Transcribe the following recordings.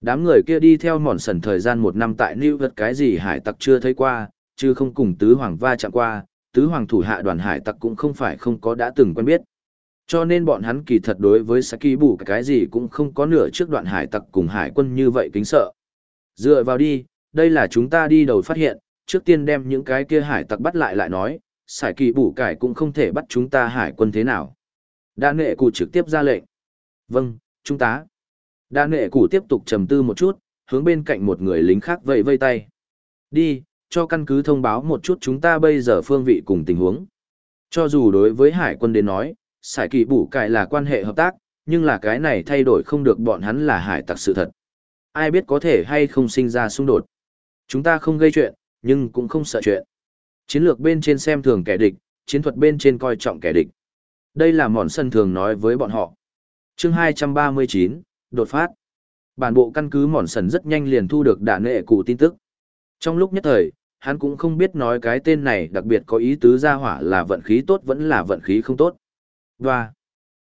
Đám người kia đi theo mòn sần thời gian một năm tại New Vật cái gì hải tặc chưa thấy qua, chứ không cùng tứ hoàng va chạm qua, tứ hoàng thủ hạ đoàn hải tặc cũng không phải không có đã từng quen biết. Cho nên bọn hắn kỳ thật đối với Saki bù cái gì cũng không có nửa trước đoạn hải tặc cùng hải quân như vậy kính sợ. Dựa vào đi, đây là chúng ta đi đầu phát hiện, trước tiên đem những cái kia hải tặc bắt lại lại nói, sải kỳ bù cải cũng không thể bắt chúng ta hải quân thế nào. Đã nệ cụ trực tiếp ra lệnh. Vâng, chúng ta. Đa nệ Củ tiếp tục trầm tư một chút, hướng bên cạnh một người lính khác vẫy vây tay. Đi, cho căn cứ thông báo một chút chúng ta bây giờ phương vị cùng tình huống. Cho dù đối với hải quân đến nói, sải kỳ bủ cải là quan hệ hợp tác, nhưng là cái này thay đổi không được bọn hắn là hải tặc sự thật. Ai biết có thể hay không sinh ra xung đột. Chúng ta không gây chuyện, nhưng cũng không sợ chuyện. Chiến lược bên trên xem thường kẻ địch, chiến thuật bên trên coi trọng kẻ địch. Đây là mòn sân thường nói với bọn họ. chương 239, đột phát. Bản bộ căn cứ mòn sần rất nhanh liền thu được đạn nệ cụ tin tức. Trong lúc nhất thời, hắn cũng không biết nói cái tên này đặc biệt có ý tứ ra hỏa là vận khí tốt vẫn là vận khí không tốt. Và,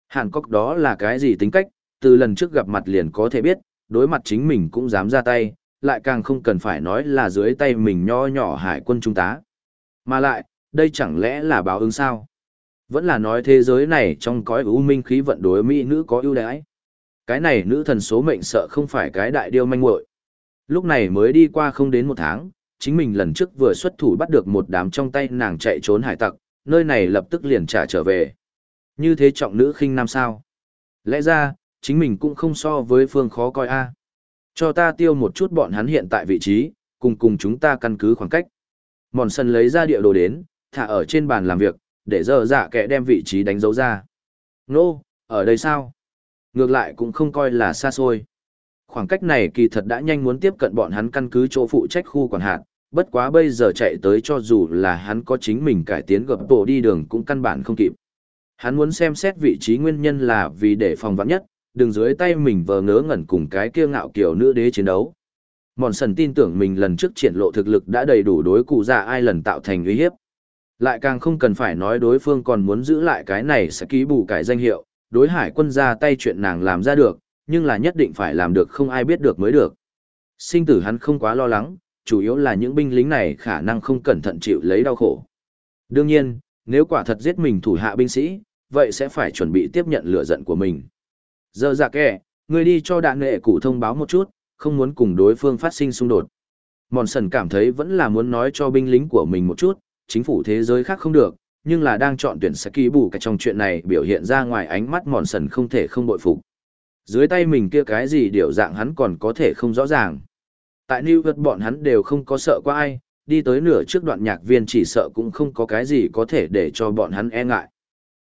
Hàn Cốc đó là cái gì tính cách, từ lần trước gặp mặt liền có thể biết, đối mặt chính mình cũng dám ra tay, lại càng không cần phải nói là dưới tay mình nho nhỏ hải quân trung tá. Mà lại, đây chẳng lẽ là báo ứng sao? Vẫn là nói thế giới này trong cõi ưu minh khí vận đối mỹ nữ có ưu đãi. Cái này nữ thần số mệnh sợ không phải cái đại điêu manh muội. Lúc này mới đi qua không đến một tháng, chính mình lần trước vừa xuất thủ bắt được một đám trong tay nàng chạy trốn hải tặc, nơi này lập tức liền trả trở về. Như thế trọng nữ khinh nam sao? Lẽ ra, chính mình cũng không so với phương khó coi a. Cho ta tiêu một chút bọn hắn hiện tại vị trí, cùng cùng chúng ta căn cứ khoảng cách. Mòn sân lấy ra địa đồ đến, thả ở trên bàn làm việc, để giờ dạ kẻ đem vị trí đánh dấu ra. Nô, ở đây sao? Ngược lại cũng không coi là xa xôi. Khoảng cách này kỳ thật đã nhanh muốn tiếp cận bọn hắn căn cứ chỗ phụ trách khu quản hạt, bất quá bây giờ chạy tới cho dù là hắn có chính mình cải tiến gập tổ đi đường cũng căn bản không kịp. Hắn muốn xem xét vị trí nguyên nhân là vì để phòng vắng nhất, đừng dưới tay mình vờ ngớ ngẩn cùng cái kia ngạo kiểu nữ đế chiến đấu. Mòn sần tin tưởng mình lần trước triển lộ thực lực đã đầy đủ đối cụ già ai lần tạo thành uy hiếp. Lại càng không cần phải nói đối phương còn muốn giữ lại cái này sẽ ký bù cải danh hiệu, đối hải quân ra tay chuyện nàng làm ra được, nhưng là nhất định phải làm được không ai biết được mới được. Sinh tử hắn không quá lo lắng, chủ yếu là những binh lính này khả năng không cẩn thận chịu lấy đau khổ. Đương nhiên, nếu quả thật giết mình thủ hạ binh sĩ, vậy sẽ phải chuẩn bị tiếp nhận lửa giận của mình. Giờ dạ kẻ, người đi cho đạn nghệ cụ thông báo một chút, không muốn cùng đối phương phát sinh xung đột. Mòn sần cảm thấy vẫn là muốn nói cho binh lính của mình một chút, chính phủ thế giới khác không được, nhưng là đang chọn tuyển Saki bù cái trong chuyện này biểu hiện ra ngoài ánh mắt mòn sần không thể không bội phục. Dưới tay mình kia cái gì điều dạng hắn còn có thể không rõ ràng. Tại New York bọn hắn đều không có sợ qua ai, đi tới nửa trước đoạn nhạc viên chỉ sợ cũng không có cái gì có thể để cho bọn hắn e ngại.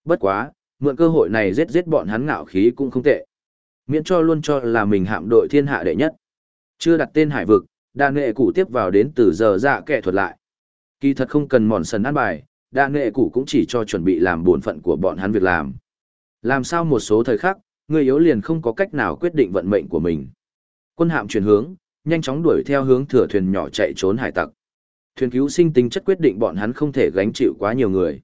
Bất quá, mượn cơ hội này giết giết bọn hắn ngạo khí cũng không tệ. Miễn cho luôn cho là mình hạm đội thiên hạ đệ nhất. Chưa đặt tên hải vực, đa nghệ cụ tiếp vào đến từ giờ dạ kẻ thuật lại. Kỳ thật không cần mòn sần ăn bài, đa nghệ cụ cũng chỉ cho chuẩn bị làm bổn phận của bọn hắn việc làm. Làm sao một số thời khắc, người yếu liền không có cách nào quyết định vận mệnh của mình. Quân hạm chuyển hướng, nhanh chóng đuổi theo hướng thừa thuyền nhỏ chạy trốn hải tặc. Thuyền cứu sinh tính chất quyết định bọn hắn không thể gánh chịu quá nhiều người.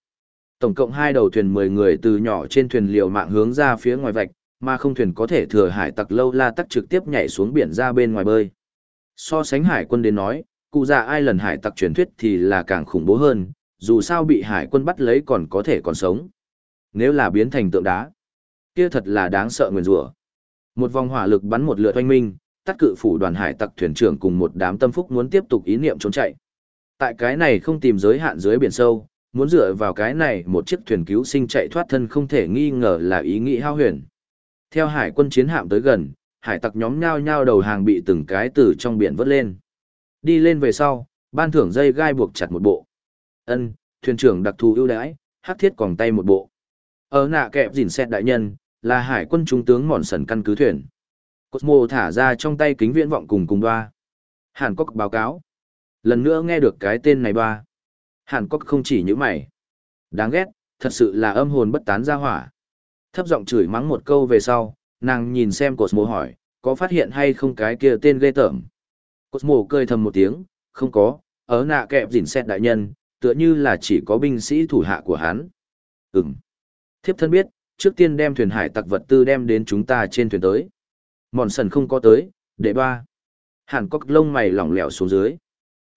Tổng cộng hai đầu thuyền 10 người từ nhỏ trên thuyền liều mạng hướng ra phía ngoài vạch, mà không thuyền có thể thừa hải tặc lâu la tắc trực tiếp nhảy xuống biển ra bên ngoài bơi. So sánh hải quân đến nói, cụ già ai lần hải tặc truyền thuyết thì là càng khủng bố hơn, dù sao bị hải quân bắt lấy còn có thể còn sống. Nếu là biến thành tượng đá, kia thật là đáng sợ nguyền rủa. Một vòng hỏa lực bắn một lượt oanh minh, tắt cự phủ đoàn hải tặc thuyền trưởng cùng một đám tâm phúc muốn tiếp tục ý niệm trốn chạy. Tại cái này không tìm giới hạn dưới biển sâu, muốn dựa vào cái này một chiếc thuyền cứu sinh chạy thoát thân không thể nghi ngờ là ý nghĩ hao huyền. Theo hải quân chiến hạm tới gần, hải tặc nhóm nhao nhao đầu hàng bị từng cái từ trong biển vớt lên. Đi lên về sau, ban thưởng dây gai buộc chặt một bộ. Ân, thuyền trưởng đặc thù ưu đãi, hắc thiết còn tay một bộ. Ở nạ kẹp dìn xét đại nhân, là hải quân trung tướng mòn sần căn cứ thuyền. Cosmo thả ra trong tay kính viễn vọng cùng cùng đoa. Hàn Quốc báo cáo. Lần nữa nghe được cái tên này ba. Hàn Quốc không chỉ như mày. Đáng ghét, thật sự là âm hồn bất tán ra hỏa. Thấp giọng chửi mắng một câu về sau, nàng nhìn xem Cosmo hỏi, có phát hiện hay không cái kia tên ghê tởm. Cosmo cười thầm một tiếng, không có, ở nạ kẹp dìn xét đại nhân, tựa như là chỉ có binh sĩ thủ hạ của hắn. Ừm. Thiếp thân biết, trước tiên đem thuyền hải tặc vật tư đem đến chúng ta trên thuyền tới. Mòn sần không có tới, đệ ba. Hàn Cốc lông mày lỏng lẻo xuống dưới.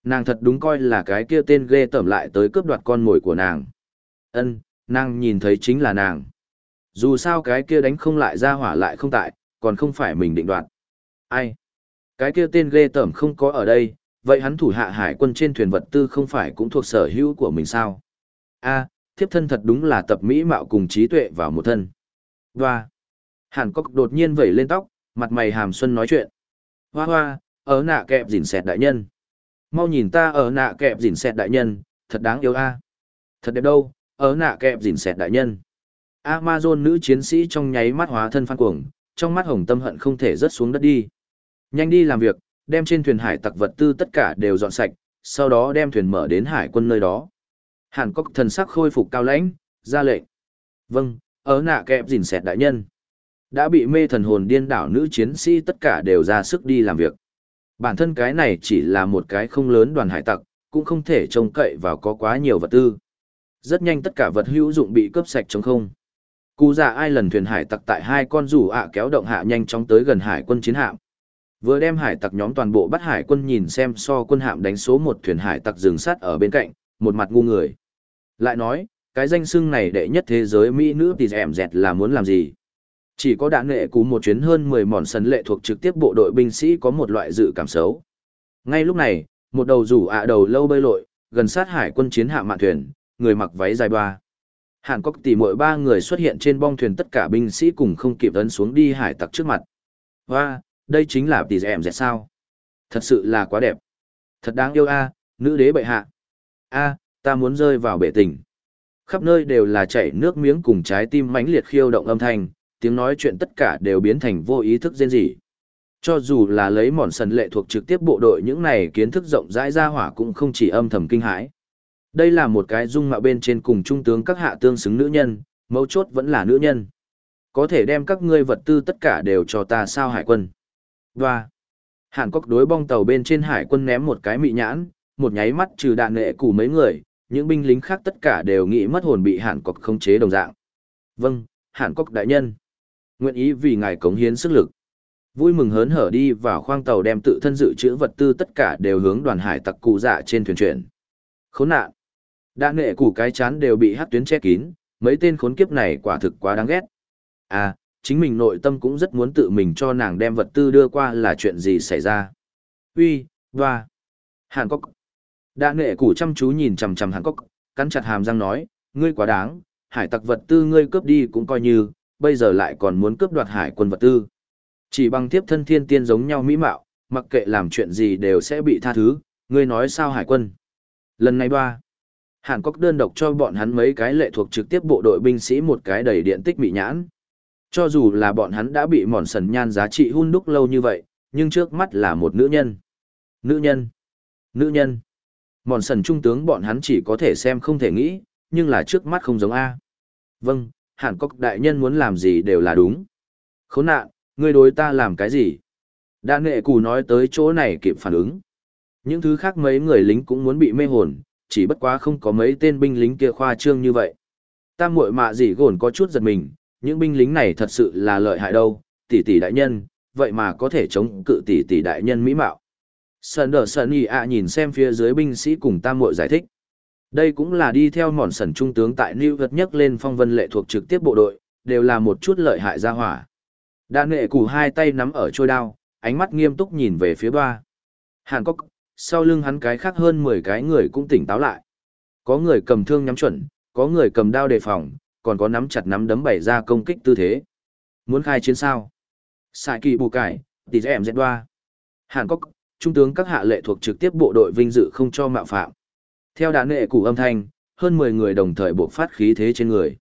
Nàng thật đúng coi là cái kia tên ghê tởm lại tới cướp đoạt con mồi của nàng. Ân, nàng nhìn thấy chính là nàng. Dù sao cái kia đánh không lại ra hỏa lại không tại, còn không phải mình định đoạt. Ai? Cái kia tên ghê tởm không có ở đây, vậy hắn thủ hạ hải quân trên thuyền vật tư không phải cũng thuộc sở hữu của mình sao? A, thiếp thân thật đúng là tập mỹ mạo cùng trí tuệ vào một thân. Và, Hàn Cốc đột nhiên vẩy lên tóc, mặt mày hàm xuân nói chuyện. Hoa hoa, ở nạ kẹp dỉn xẹt đại nhân. Mau nhìn ta ở nạ kẹp dỉn xẹt đại nhân, thật đáng yêu a. Thật đẹp đâu, ở nạ kẹp dỉn xẹt đại nhân. Amazon nữ chiến sĩ trong nháy mắt hóa thân phan cuồng, trong mắt hồng tâm hận không thể rớt xuống đất đi. Nhanh đi làm việc, đem trên thuyền hải tặc vật tư tất cả đều dọn sạch, sau đó đem thuyền mở đến hải quân nơi đó. Hàn Cốc thần sắc khôi phục cao lãnh, ra lệnh. Vâng, ở nạ kẹp dình xẹt đại nhân. Đã bị mê thần hồn điên đảo nữ chiến sĩ tất cả đều ra sức đi làm việc. Bản thân cái này chỉ là một cái không lớn đoàn hải tặc, cũng không thể trông cậy vào có quá nhiều vật tư. Rất nhanh tất cả vật hữu dụng bị cướp sạch trong không. Cú già ai lần thuyền hải tặc tại hai con rủ ạ kéo động hạ nhanh chóng tới gần hải quân chiến hạm. Vừa đem hải tặc nhóm toàn bộ bắt hải quân nhìn xem so quân hạm đánh số một thuyền hải tặc dừng sát ở bên cạnh, một mặt ngu người. Lại nói, cái danh xưng này đệ nhất thế giới Mỹ nữ thì dẻm dẹt là muốn làm gì? Chỉ có đạn nghệ cú một chuyến hơn 10 mòn sân lệ thuộc trực tiếp bộ đội binh sĩ có một loại dự cảm xấu. Ngay lúc này, một đầu rủ ạ đầu lâu bơi lội, gần sát hải quân chiến hạ mạn thuyền, người mặc váy dài ba. Hàn Quốc tỷ mỗi ba người xuất hiện trên bong thuyền tất cả binh sĩ cùng không kịp ấn xuống đi hải tặc trước mặt. Hoa, đây chính là tỷ dẻm dẹt sao? Thật sự là quá đẹp. Thật đáng yêu a, nữ đế bệ hạ. A, ta muốn rơi vào bể tình. Khắp nơi đều là chảy nước miếng cùng trái tim mãnh liệt khiêu động âm thanh, tiếng nói chuyện tất cả đều biến thành vô ý thức rên rỉ. Cho dù là lấy mòn sần lệ thuộc trực tiếp bộ đội những này kiến thức rộng rãi ra hỏa cũng không chỉ âm thầm kinh hãi. Đây là một cái dung mạo bên trên cùng trung tướng các hạ tương xứng nữ nhân, mấu chốt vẫn là nữ nhân. Có thể đem các ngươi vật tư tất cả đều cho ta sao hải quân. Và Hàn Quốc đối bong tàu bên trên hải quân ném một cái mị nhãn, một nháy mắt trừ đạn nghệ củ mấy người, những binh lính khác tất cả đều nghĩ mất hồn bị Hàn Quốc khống chế đồng dạng. Vâng, Hàn Quốc đại nhân. Nguyện ý vì ngài cống hiến sức lực. Vui mừng hớn hở đi vào khoang tàu đem tự thân dự trữ vật tư tất cả đều hướng đoàn hải tặc cụ dạ trên thuyền chuyển. Khốn nạn. Đạn nghệ củ cái chán đều bị hắt tuyến che kín, mấy tên khốn kiếp này quả thực quá đáng ghét. À, chính mình nội tâm cũng rất muốn tự mình cho nàng đem vật tư đưa qua là chuyện gì xảy ra. Uy, và Hàn Cốc. đã nghệ củ chăm chú nhìn chằm chằm Hàn Cốc, cắn chặt hàm răng nói, ngươi quá đáng, hải tặc vật tư ngươi cướp đi cũng coi như, bây giờ lại còn muốn cướp đoạt hải quân vật tư. Chỉ bằng tiếp thân thiên tiên giống nhau mỹ mạo, mặc kệ làm chuyện gì đều sẽ bị tha thứ, ngươi nói sao hải quân. Lần này ba, Hàn Cốc đơn độc cho bọn hắn mấy cái lệ thuộc trực tiếp bộ đội binh sĩ một cái đầy điện tích bị nhãn. Cho dù là bọn hắn đã bị mòn sần nhan giá trị hun đúc lâu như vậy, nhưng trước mắt là một nữ nhân. Nữ nhân. Nữ nhân. Mòn sần trung tướng bọn hắn chỉ có thể xem không thể nghĩ, nhưng là trước mắt không giống A. Vâng, hàn cốc đại nhân muốn làm gì đều là đúng. Khốn nạn, ngươi đối ta làm cái gì? Đa nghệ cù nói tới chỗ này kịp phản ứng. Những thứ khác mấy người lính cũng muốn bị mê hồn, chỉ bất quá không có mấy tên binh lính kia khoa trương như vậy. Ta muội mạ gì gồn có chút giật mình, những binh lính này thật sự là lợi hại đâu, tỷ tỷ đại nhân, vậy mà có thể chống cự tỷ tỷ đại nhân mỹ mạo. Sơn đờ Sơn Y ạ nhìn xem phía dưới binh sĩ cùng tam muội giải thích. Đây cũng là đi theo mòn sần trung tướng tại New Vật nhất lên phong vân lệ thuộc trực tiếp bộ đội, đều là một chút lợi hại ra hỏa. Đa nghệ củ hai tay nắm ở trôi đao, ánh mắt nghiêm túc nhìn về phía ba. Hàn Cốc, sau lưng hắn cái khác hơn 10 cái người cũng tỉnh táo lại. Có người cầm thương nhắm chuẩn, có người cầm đao đề phòng, còn có nắm chặt nắm đấm bày ra công kích tư thế. Muốn khai chiến sao? sai kỳ bù cải, tỷ em dẹt đoa. Hàn Quốc trung tướng các hạ lệ thuộc trực tiếp bộ đội vinh dự không cho mạo phạm. Theo đá nệ củ âm thanh, hơn 10 người đồng thời buộc phát khí thế trên người.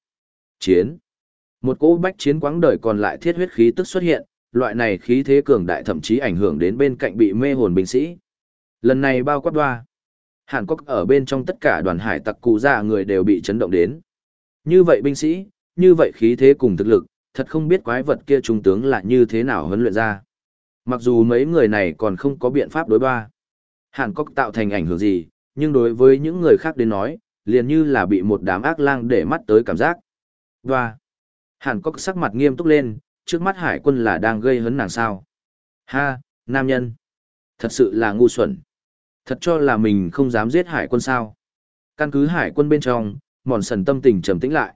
Chiến. Một cỗ bách chiến quãng đời còn lại thiết huyết khí tức xuất hiện, loại này khí thế cường đại thậm chí ảnh hưởng đến bên cạnh bị mê hồn binh sĩ. Lần này bao quát đoa. Hàn Quốc ở bên trong tất cả đoàn hải tặc cụ già người đều bị chấn động đến. Như vậy binh sĩ, như vậy khí thế cùng thực lực, thật không biết quái vật kia trung tướng là như thế nào huấn luyện ra. Mặc dù mấy người này còn không có biện pháp đối ba. Hàn Cốc tạo thành ảnh hưởng gì, nhưng đối với những người khác đến nói, liền như là bị một đám ác lang để mắt tới cảm giác. Và Hàn Cốc sắc mặt nghiêm túc lên, trước mắt hải quân là đang gây hấn nàng sao. Ha, Nam nhân. Thật sự là ngu xuẩn. Thật cho là mình không dám giết hải quân sao. Căn cứ hải quân bên trong, mòn sần tâm tình trầm tĩnh lại.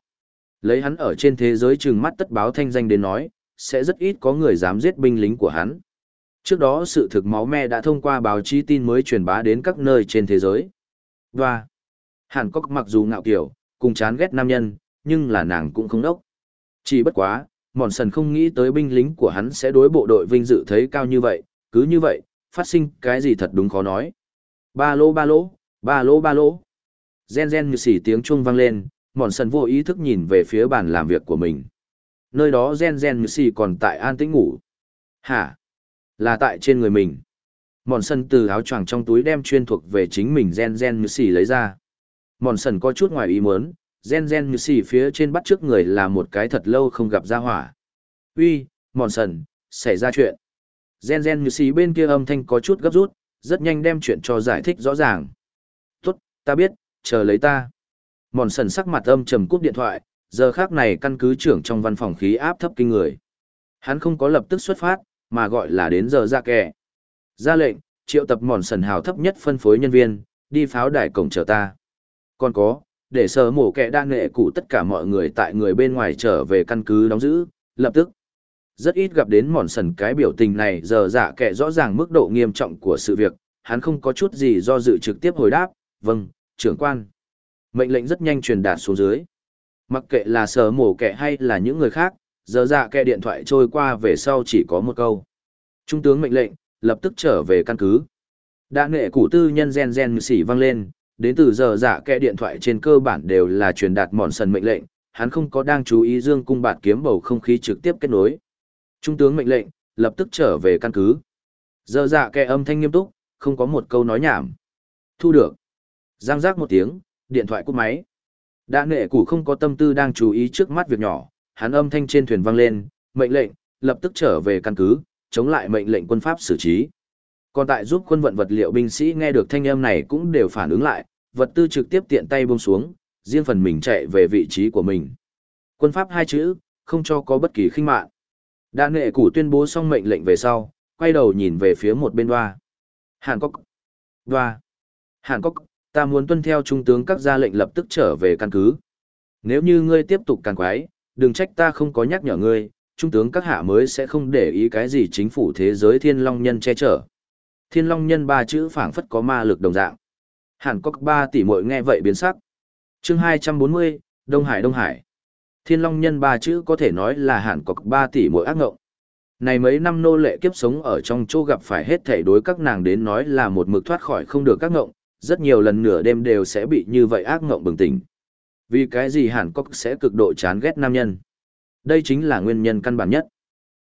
Lấy hắn ở trên thế giới trừng mắt tất báo thanh danh đến nói, sẽ rất ít có người dám giết binh lính của hắn. Trước đó sự thực máu me đã thông qua báo chí tin mới truyền bá đến các nơi trên thế giới. Và, Hàn Cốc mặc dù ngạo kiểu, cùng chán ghét nam nhân, nhưng là nàng cũng không đốc. Chỉ bất quá, mòn sần không nghĩ tới binh lính của hắn sẽ đối bộ đội vinh dự thấy cao như vậy, cứ như vậy, phát sinh cái gì thật đúng khó nói. Ba lô ba lô, ba lô ba lô. Gen gen như xì tiếng chuông vang lên, mòn sần vô ý thức nhìn về phía bàn làm việc của mình. Nơi đó gen gen như xì còn tại an tĩnh ngủ. Hả? Là tại trên người mình. Mòn sần từ áo choàng trong túi đem chuyên thuộc về chính mình gen gen như xì lấy ra. Mòn sần có chút ngoài ý muốn, gen gen như xì phía trên bắt trước người là một cái thật lâu không gặp ra hỏa. Uy, mòn sần, xảy ra chuyện. Gen gen như xì bên kia âm thanh có chút gấp rút, rất nhanh đem chuyện cho giải thích rõ ràng. Tốt, ta biết, chờ lấy ta. Mòn sần sắc mặt âm trầm cúp điện thoại, giờ khác này căn cứ trưởng trong văn phòng khí áp thấp kinh người. Hắn không có lập tức xuất phát, mà gọi là đến giờ ra kẻ. Ra lệnh, triệu tập mòn sần hào thấp nhất phân phối nhân viên, đi pháo đài cổng chờ ta. Còn có, để sờ mổ kẻ đa nghệ cụ tất cả mọi người tại người bên ngoài trở về căn cứ đóng giữ, lập tức. Rất ít gặp đến mòn sần cái biểu tình này giờ dạ kẻ rõ ràng mức độ nghiêm trọng của sự việc, hắn không có chút gì do dự trực tiếp hồi đáp, vâng, trưởng quan. Mệnh lệnh rất nhanh truyền đạt xuống dưới. Mặc kệ là sở mổ kẻ hay là những người khác, giờ dạ kẻ điện thoại trôi qua về sau chỉ có một câu. Trung tướng mệnh lệnh, lập tức trở về căn cứ. Đã nghệ củ tư nhân gen gen xỉ vang lên, đến từ giờ dạ kẻ điện thoại trên cơ bản đều là truyền đạt mòn sần mệnh lệnh, hắn không có đang chú ý dương cung bạt kiếm bầu không khí trực tiếp kết nối. Trung tướng mệnh lệnh, lập tức trở về căn cứ. Giờ dạ kẻ âm thanh nghiêm túc, không có một câu nói nhảm. Thu được. Giang giác một tiếng, điện thoại cúp máy. Đã nghệ củ không có tâm tư đang chú ý trước mắt việc nhỏ, hắn âm thanh trên thuyền vang lên, mệnh lệnh, lập tức trở về căn cứ, chống lại mệnh lệnh quân pháp xử trí. Còn tại giúp quân vận vật liệu binh sĩ nghe được thanh âm này cũng đều phản ứng lại, vật tư trực tiếp tiện tay buông xuống, riêng phần mình chạy về vị trí của mình. Quân pháp hai chữ, không cho có bất kỳ khinh mạn. Đã nghệ củ tuyên bố xong mệnh lệnh về sau, quay đầu nhìn về phía một bên đoa. Hàn Quốc. Đoa. Hàn Quốc, ta muốn tuân theo trung tướng các gia lệnh lập tức trở về căn cứ. Nếu như ngươi tiếp tục càng quái, đừng trách ta không có nhắc nhở ngươi, trung tướng các hạ mới sẽ không để ý cái gì chính phủ thế giới thiên long nhân che chở. Thiên long nhân ba chữ phảng phất có ma lực đồng dạng. Hàn Quốc ba tỷ muội nghe vậy biến sắc. Chương 240, Đông Hải Đông Hải. Thiên long nhân ba chữ có thể nói là Hàn Quốc ba tỷ muội ác ngộng. Này mấy năm nô lệ kiếp sống ở trong chỗ gặp phải hết thể đối các nàng đến nói là một mực thoát khỏi không được các ngộng, rất nhiều lần nửa đêm đều sẽ bị như vậy ác ngộng bừng tỉnh. Vì cái gì Hàn Cốc sẽ cực độ chán ghét nam nhân? Đây chính là nguyên nhân căn bản nhất.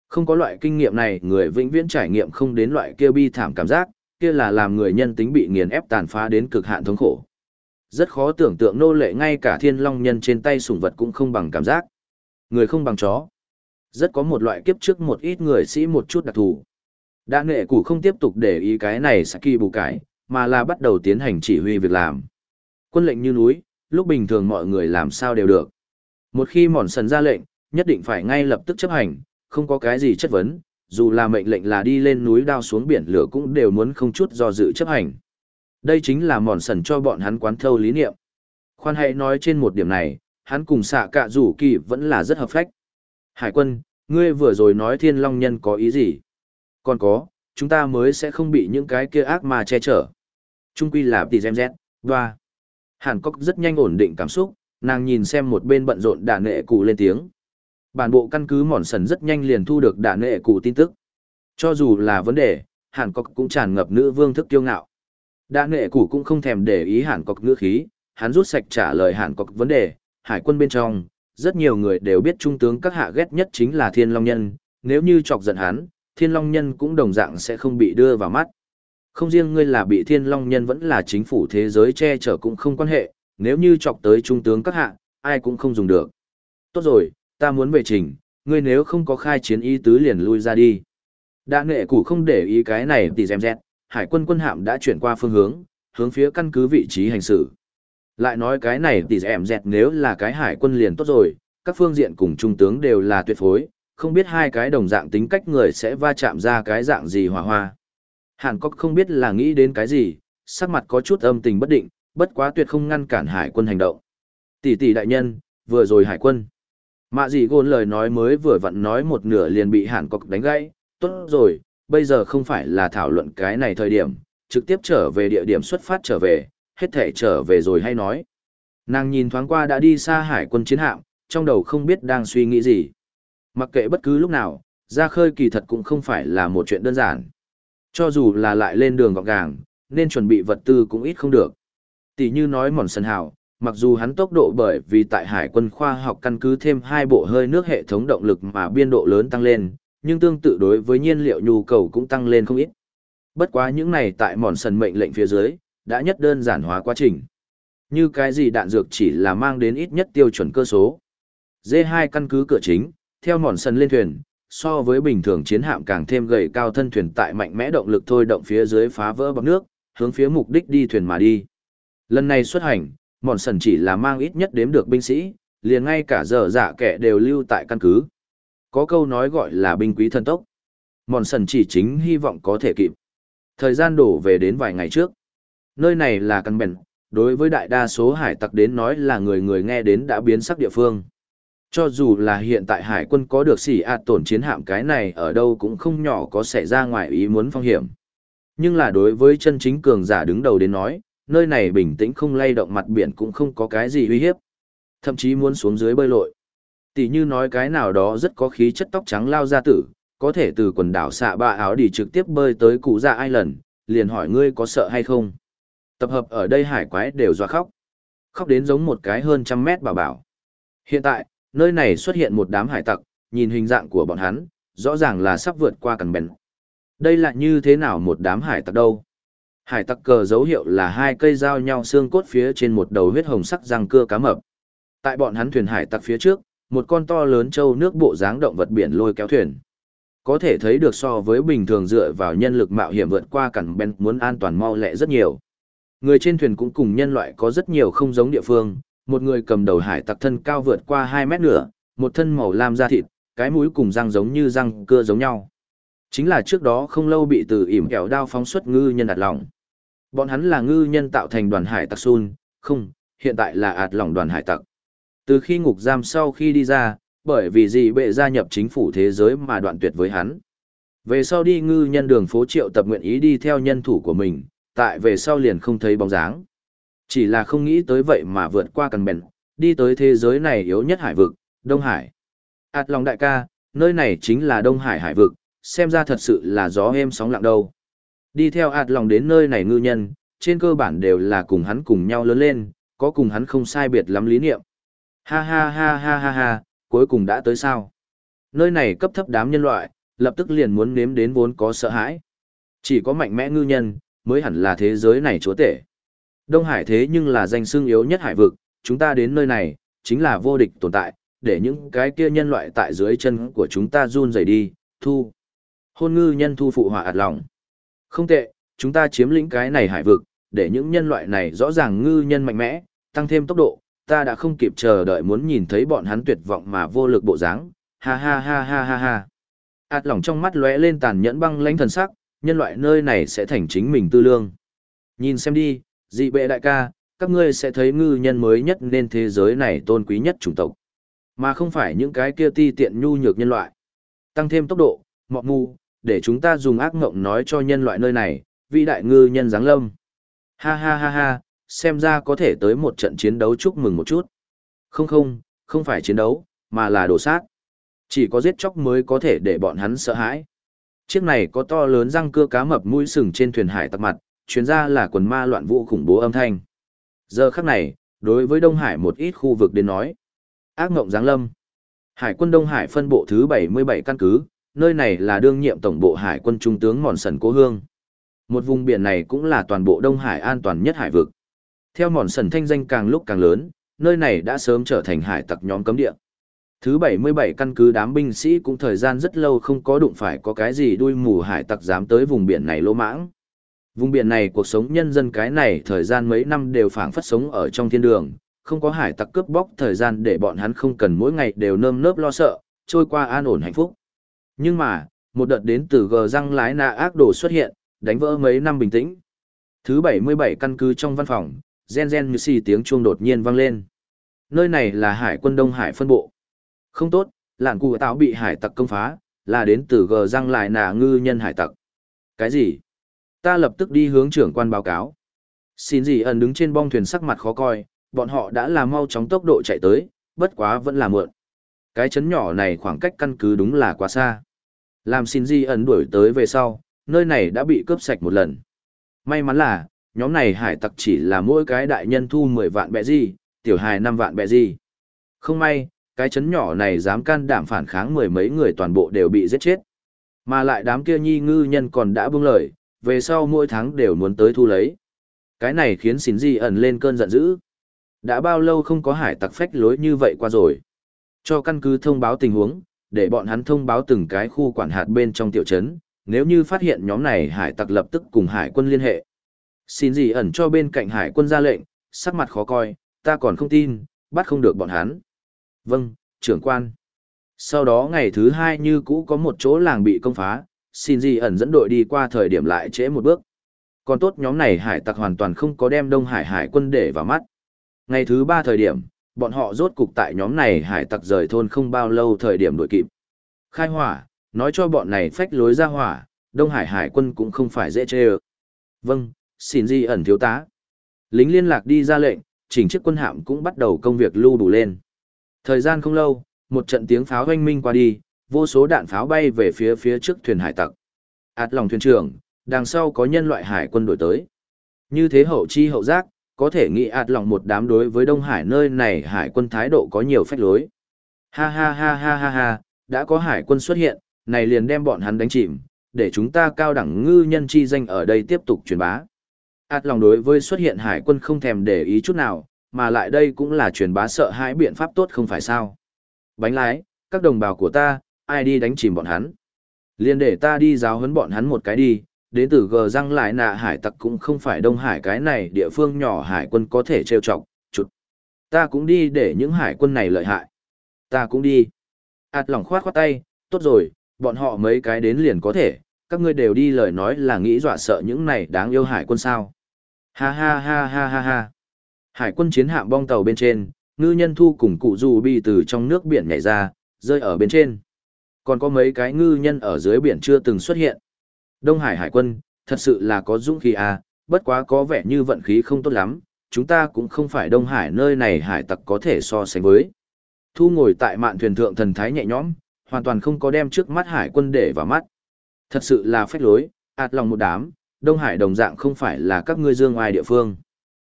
Không có loại kinh nghiệm này, người vĩnh viễn trải nghiệm không đến loại kia bi thảm cảm giác, kia là làm người nhân tính bị nghiền ép tàn phá đến cực hạn thống khổ. Rất khó tưởng tượng nô lệ ngay cả thiên long nhân trên tay sủng vật cũng không bằng cảm giác. Người không bằng chó. Rất có một loại kiếp trước một ít người sĩ một chút đặc thù. Đã nghệ củ không tiếp tục để ý cái này Saki bù cải, mà là bắt đầu tiến hành chỉ huy việc làm. Quân lệnh như núi, lúc bình thường mọi người làm sao đều được. Một khi mòn sần ra lệnh, nhất định phải ngay lập tức chấp hành, không có cái gì chất vấn, dù là mệnh lệnh là đi lên núi đao xuống biển lửa cũng đều muốn không chút do dự chấp hành. Đây chính là mòn sần cho bọn hắn quán thâu lý niệm. Khoan hãy nói trên một điểm này, hắn cùng xạ cạ rủ kỳ vẫn là rất hợp phách. Hải quân, ngươi vừa rồi nói thiên long nhân có ý gì? Còn có, chúng ta mới sẽ không bị những cái kia ác mà che chở. Trung quy là tỷ dèm dẹt, và Hàn Cốc rất nhanh ổn định cảm xúc, nàng nhìn xem một bên bận rộn đả nệ cụ lên tiếng. Bản bộ căn cứ mòn sần rất nhanh liền thu được đả nệ cụ tin tức. Cho dù là vấn đề, Hàn Cốc cũng tràn ngập nữ vương thức kiêu ngạo. Đả nệ cụ cũng không thèm để ý Hàn Cốc ngữ khí, hắn rút sạch trả lời Hàn Cốc vấn đề, hải quân bên trong, rất nhiều người đều biết trung tướng các hạ ghét nhất chính là Thiên Long Nhân, nếu như chọc giận hắn, Thiên Long Nhân cũng đồng dạng sẽ không bị đưa vào mắt. Không riêng ngươi là bị Thiên Long Nhân vẫn là chính phủ thế giới che chở cũng không quan hệ, nếu như chọc tới trung tướng các hạ, ai cũng không dùng được. Tốt rồi, ta muốn về trình, ngươi nếu không có khai chiến ý tứ liền lui ra đi. Đã nghệ củ không để ý cái này thì dèm dẹt. hải quân quân hạm đã chuyển qua phương hướng, hướng phía căn cứ vị trí hành xử. Lại nói cái này thì dèm dẹt nếu là cái hải quân liền tốt rồi, các phương diện cùng trung tướng đều là tuyệt phối, không biết hai cái đồng dạng tính cách người sẽ va chạm ra cái dạng gì hòa hoa. Hàn Cốc không biết là nghĩ đến cái gì, sắc mặt có chút âm tình bất định, bất quá tuyệt không ngăn cản hải quân hành động. Tỷ tỷ đại nhân, vừa rồi hải quân. Mạ gì gôn lời nói mới vừa vặn nói một nửa liền bị Hàn Cốc đánh gãy, tốt rồi, bây giờ không phải là thảo luận cái này thời điểm, trực tiếp trở về địa điểm xuất phát trở về, hết thể trở về rồi hay nói. Nàng nhìn thoáng qua đã đi xa hải quân chiến hạm, trong đầu không biết đang suy nghĩ gì. Mặc kệ bất cứ lúc nào, ra khơi kỳ thật cũng không phải là một chuyện đơn giản. Cho dù là lại lên đường gọn gàng, nên chuẩn bị vật tư cũng ít không được. Tỷ như nói mòn sân hào, mặc dù hắn tốc độ bởi vì tại hải quân khoa học căn cứ thêm hai bộ hơi nước hệ thống động lực mà biên độ lớn tăng lên, nhưng tương tự đối với nhiên liệu nhu cầu cũng tăng lên không ít. Bất quá những này tại mòn sần mệnh lệnh phía dưới, đã nhất đơn giản hóa quá trình. Như cái gì đạn dược chỉ là mang đến ít nhất tiêu chuẩn cơ số. D2 căn cứ cửa chính, theo mòn sân lên thuyền, so với bình thường chiến hạm càng thêm gầy cao thân thuyền tại mạnh mẽ động lực thôi động phía dưới phá vỡ bọc nước, hướng phía mục đích đi thuyền mà đi. Lần này xuất hành, mòn sần chỉ là mang ít nhất đếm được binh sĩ, liền ngay cả giờ dạ kẻ đều lưu tại căn cứ. Có câu nói gọi là binh quý thân tốc. Mòn sần chỉ chính hy vọng có thể kịp. Thời gian đổ về đến vài ngày trước. Nơi này là căn bèn, đối với đại đa số hải tặc đến nói là người người nghe đến đã biến sắc địa phương. Cho dù là hiện tại hải quân có được xỉ ạt tổn chiến hạm cái này ở đâu cũng không nhỏ có xảy ra ngoài ý muốn phong hiểm. Nhưng là đối với chân chính cường giả đứng đầu đến nói, nơi này bình tĩnh không lay động mặt biển cũng không có cái gì uy hiếp. Thậm chí muốn xuống dưới bơi lội. Tỷ như nói cái nào đó rất có khí chất tóc trắng lao ra tử, có thể từ quần đảo xạ ba áo đi trực tiếp bơi tới cụ dạ ai lần, liền hỏi ngươi có sợ hay không. Tập hợp ở đây hải quái đều doa khóc. Khóc đến giống một cái hơn trăm mét bảo bảo. Hiện tại, nơi này xuất hiện một đám hải tặc, nhìn hình dạng của bọn hắn, rõ ràng là sắp vượt qua cần bèn. Đây là như thế nào một đám hải tặc đâu? Hải tặc cờ dấu hiệu là hai cây dao nhau xương cốt phía trên một đầu huyết hồng sắc răng cưa cá mập. Tại bọn hắn thuyền hải tặc phía trước, một con to lớn trâu nước bộ dáng động vật biển lôi kéo thuyền. Có thể thấy được so với bình thường dựa vào nhân lực mạo hiểm vượt qua cẩn bèn muốn an toàn mau lẹ rất nhiều. Người trên thuyền cũng cùng nhân loại có rất nhiều không giống địa phương, một người cầm đầu hải tặc thân cao vượt qua 2 mét nửa, một thân màu lam da thịt, cái mũi cùng răng giống như răng cưa giống nhau. Chính là trước đó không lâu bị từ ỉm kẹo đao phóng xuất ngư nhân ạt lỏng. Bọn hắn là ngư nhân tạo thành đoàn hải tặc sun, không, hiện tại là ạt lỏng đoàn hải tặc. Từ khi ngục giam sau khi đi ra, bởi vì gì bệ gia nhập chính phủ thế giới mà đoạn tuyệt với hắn. Về sau đi ngư nhân đường phố triệu tập nguyện ý đi theo nhân thủ của mình, tại về sau liền không thấy bóng dáng. Chỉ là không nghĩ tới vậy mà vượt qua cần bèn, đi tới thế giới này yếu nhất hải vực, Đông Hải. Ảt lòng đại ca, nơi này chính là Đông Hải hải vực, xem ra thật sự là gió êm sóng lặng đâu. Đi theo ạt lòng đến nơi này ngư nhân, trên cơ bản đều là cùng hắn cùng nhau lớn lên, có cùng hắn không sai biệt lắm lý niệm. Ha ha ha ha ha ha, cuối cùng đã tới sao. Nơi này cấp thấp đám nhân loại, lập tức liền muốn nếm đến vốn có sợ hãi. Chỉ có mạnh mẽ ngư nhân, mới hẳn là thế giới này chúa tể. Đông Hải thế nhưng là danh xưng yếu nhất hải vực, chúng ta đến nơi này, chính là vô địch tồn tại, để những cái kia nhân loại tại dưới chân của chúng ta run rẩy đi, thu. Hôn ngư nhân thu phụ hỏa ạt lòng. Không tệ, chúng ta chiếm lĩnh cái này hải vực, để những nhân loại này rõ ràng ngư nhân mạnh mẽ, tăng thêm tốc độ, ta đã không kịp chờ đợi muốn nhìn thấy bọn hắn tuyệt vọng mà vô lực bộ dáng. Ha ha ha ha ha ha. Ạt lòng trong mắt lóe lên tàn nhẫn băng lãnh thần sắc, nhân loại nơi này sẽ thành chính mình tư lương. Nhìn xem đi, dị bệ đại ca, các ngươi sẽ thấy ngư nhân mới nhất nên thế giới này tôn quý nhất chủng tộc. Mà không phải những cái kia ti tiện nhu nhược nhân loại. Tăng thêm tốc độ, mọ mù, để chúng ta dùng ác ngộng nói cho nhân loại nơi này, vị đại ngư nhân giáng lâm. Ha ha ha ha, xem ra có thể tới một trận chiến đấu chúc mừng một chút. Không không, không phải chiến đấu, mà là đồ sát. Chỉ có giết chóc mới có thể để bọn hắn sợ hãi. Chiếc này có to lớn răng cưa cá mập mũi sừng trên thuyền hải tặc mặt, chuyến ra là quần ma loạn vũ khủng bố âm thanh. Giờ khắc này, đối với Đông Hải một ít khu vực đến nói. Ác ngộng giáng lâm. Hải quân Đông Hải phân bộ thứ 77 căn cứ, nơi này là đương nhiệm tổng bộ hải quân trung tướng Mòn Sần Cố Hương. Một vùng biển này cũng là toàn bộ Đông Hải an toàn nhất hải vực. Theo Mòn Sần thanh danh càng lúc càng lớn, nơi này đã sớm trở thành hải tặc nhóm cấm địa. Thứ 77 căn cứ đám binh sĩ cũng thời gian rất lâu không có đụng phải có cái gì đuôi mù hải tặc dám tới vùng biển này lỗ mãng. Vùng biển này cuộc sống nhân dân cái này thời gian mấy năm đều phảng phất sống ở trong thiên đường, không có hải tặc cướp bóc thời gian để bọn hắn không cần mỗi ngày đều nơm nớp lo sợ, trôi qua an ổn hạnh phúc. Nhưng mà, một đợt đến từ gờ răng lái nạ ác đồ xuất hiện, đánh vỡ mấy năm bình tĩnh. Thứ 77 căn cứ trong văn phòng, gen gen như xì tiếng chuông đột nhiên vang lên. Nơi này là hải quân Đông Hải phân bộ. Không tốt, làng cụ táo bị hải tặc công phá, là đến từ gờ răng lại nạ ngư nhân hải tặc. Cái gì? Ta lập tức đi hướng trưởng quan báo cáo. Xin gì ẩn đứng trên bong thuyền sắc mặt khó coi, bọn họ đã làm mau chóng tốc độ chạy tới, bất quá vẫn là mượn. Cái chấn nhỏ này khoảng cách căn cứ đúng là quá xa. Làm xin gì ẩn đuổi tới về sau, nơi này đã bị cướp sạch một lần. May mắn là, nhóm này hải tặc chỉ là mỗi cái đại nhân thu 10 vạn bẹ gì, tiểu hài 5 vạn bẹ gì. Không may, cái chấn nhỏ này dám can đảm phản kháng mười mấy người toàn bộ đều bị giết chết. Mà lại đám kia nhi ngư nhân còn đã buông lời, về sau mỗi tháng đều muốn tới thu lấy. Cái này khiến xín gì ẩn lên cơn giận dữ. Đã bao lâu không có hải tặc phách lối như vậy qua rồi. Cho căn cứ thông báo tình huống, để bọn hắn thông báo từng cái khu quản hạt bên trong tiểu trấn, nếu như phát hiện nhóm này hải tặc lập tức cùng hải quân liên hệ. Xin gì ẩn cho bên cạnh hải quân ra lệnh, sắc mặt khó coi, ta còn không tin, bắt không được bọn hắn. Vâng, trưởng quan. Sau đó ngày thứ hai như cũ có một chỗ làng bị công phá, xin Di ẩn dẫn đội đi qua thời điểm lại trễ một bước. Còn tốt nhóm này hải tặc hoàn toàn không có đem Đông Hải hải quân để vào mắt. Ngày thứ ba thời điểm, bọn họ rốt cục tại nhóm này hải tặc rời thôn không bao lâu thời điểm đuổi kịp. Khai hỏa, nói cho bọn này phách lối ra hỏa, Đông Hải hải quân cũng không phải dễ chê ơ. Vâng, xin Di ẩn thiếu tá. Lính liên lạc đi ra lệnh, chỉnh chiếc quân hạm cũng bắt đầu công việc lưu đủ lên. Thời gian không lâu, một trận tiếng pháo hoanh minh qua đi, vô số đạn pháo bay về phía phía trước thuyền hải tặc. Át lòng thuyền trưởng, đằng sau có nhân loại hải quân đổi tới. Như thế hậu chi hậu giác, có thể nghĩ ạt lòng một đám đối với Đông Hải nơi này hải quân thái độ có nhiều phách lối. Ha ha ha ha ha ha, đã có hải quân xuất hiện, này liền đem bọn hắn đánh chìm, để chúng ta cao đẳng ngư nhân chi danh ở đây tiếp tục truyền bá. Át lòng đối với xuất hiện hải quân không thèm để ý chút nào, mà lại đây cũng là truyền bá sợ hãi biện pháp tốt không phải sao. Bánh lái, các đồng bào của ta, ai đi đánh chìm bọn hắn. Liên để ta đi giáo huấn bọn hắn một cái đi, đến từ gờ răng lại nạ hải tặc cũng không phải đông hải cái này địa phương nhỏ hải quân có thể trêu chọc, chụt. Ta cũng đi để những hải quân này lợi hại. Ta cũng đi. Ảt lỏng khoát khoát tay, tốt rồi, bọn họ mấy cái đến liền có thể, các ngươi đều đi lời nói là nghĩ dọa sợ những này đáng yêu hải quân sao. Ha ha ha ha ha ha. Hải quân chiến hạm bong tàu bên trên, ngư nhân thu cùng cụ dù bi từ trong nước biển nhảy ra, rơi ở bên trên. Còn có mấy cái ngư nhân ở dưới biển chưa từng xuất hiện. Đông Hải Hải quân, thật sự là có dũng khí à, bất quá có vẻ như vận khí không tốt lắm, chúng ta cũng không phải Đông Hải nơi này hải tặc có thể so sánh với. Thu ngồi tại mạn thuyền thượng thần thái nhẹ nhõm, hoàn toàn không có đem trước mắt hải quân để vào mắt. Thật sự là phách lối, ạt lòng một đám, Đông Hải đồng dạng không phải là các ngươi dương ngoài địa phương.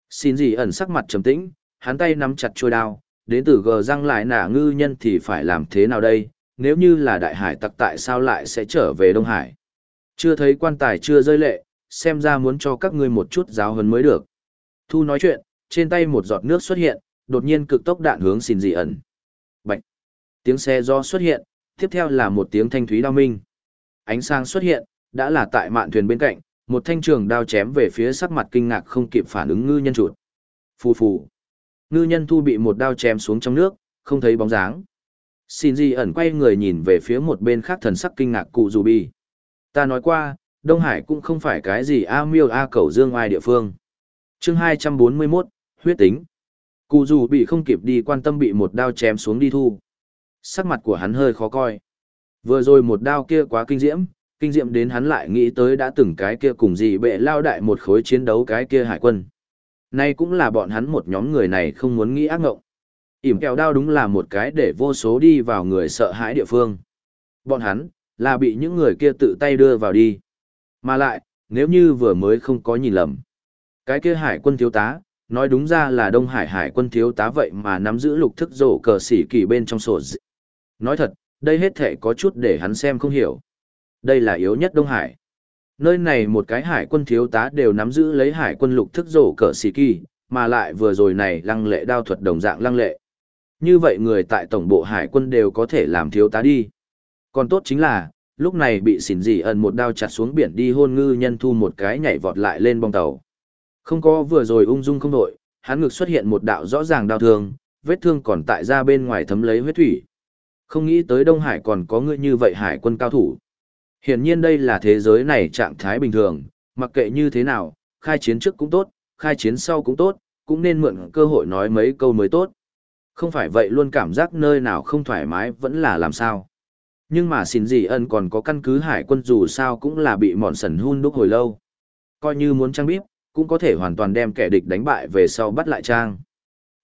Xin gì ẩn sắc mặt trầm tĩnh, hắn tay nắm chặt chuôi đao, đến từ gờ răng lại nả ngư nhân thì phải làm thế nào đây, nếu như là đại hải tặc tại sao lại sẽ trở về Đông Hải. Chưa thấy quan tài chưa rơi lệ, xem ra muốn cho các ngươi một chút giáo hấn mới được. Thu nói chuyện, trên tay một giọt nước xuất hiện, đột nhiên cực tốc đạn hướng xin dị ẩn. Bạch! Tiếng xe do xuất hiện, tiếp theo là một tiếng thanh thúy đao minh. Ánh sáng xuất hiện, đã là tại mạn thuyền bên cạnh, một thanh trường đao chém về phía sắc mặt kinh ngạc không kịp phản ứng ngư nhân chuột. Phù phù. Ngư nhân thu bị một đao chém xuống trong nước, không thấy bóng dáng. Xin gì ẩn quay người nhìn về phía một bên khác thần sắc kinh ngạc cụ dù bi. Ta nói qua, Đông Hải cũng không phải cái gì A miêu A cầu dương ai địa phương. chương 241, huyết tính. Cụ dù bị không kịp đi quan tâm bị một đao chém xuống đi thu. Sắc mặt của hắn hơi khó coi. Vừa rồi một đao kia quá kinh diễm, kinh diệm đến hắn lại nghĩ tới đã từng cái kia cùng gì bệ lao đại một khối chiến đấu cái kia hải quân. Nay cũng là bọn hắn một nhóm người này không muốn nghĩ ác ngộng ỉm kẹo đao đúng là một cái để vô số đi vào người sợ hãi địa phương. Bọn hắn, là bị những người kia tự tay đưa vào đi. Mà lại, nếu như vừa mới không có nhìn lầm. Cái kia hải quân thiếu tá, nói đúng ra là Đông Hải hải quân thiếu tá vậy mà nắm giữ lục thức rổ cờ xỉ kỳ bên trong sổ d... Nói thật, đây hết thể có chút để hắn xem không hiểu. Đây là yếu nhất Đông Hải. Nơi này một cái hải quân thiếu tá đều nắm giữ lấy hải quân lục thức rổ cờ xỉ kỳ, mà lại vừa rồi này lăng lệ đao thuật đồng dạng lăng lệ. Như vậy người tại tổng bộ hải quân đều có thể làm thiếu tá đi. Còn tốt chính là, lúc này bị xỉn dị ẩn một đao chặt xuống biển đi hôn ngư nhân thu một cái nhảy vọt lại lên bong tàu. Không có vừa rồi ung dung không đội, hắn ngực xuất hiện một đạo rõ ràng đau thương, vết thương còn tại ra bên ngoài thấm lấy huyết thủy. Không nghĩ tới Đông Hải còn có người như vậy hải quân cao thủ. Hiển nhiên đây là thế giới này trạng thái bình thường, mặc kệ như thế nào, khai chiến trước cũng tốt, khai chiến sau cũng tốt, cũng nên mượn cơ hội nói mấy câu mới tốt. Không phải vậy luôn cảm giác nơi nào không thoải mái vẫn là làm sao. Nhưng mà xin gì ân còn có căn cứ hải quân dù sao cũng là bị mòn sần hun đúc hồi lâu. Coi như muốn trang bíp, cũng có thể hoàn toàn đem kẻ địch đánh bại về sau bắt lại trang.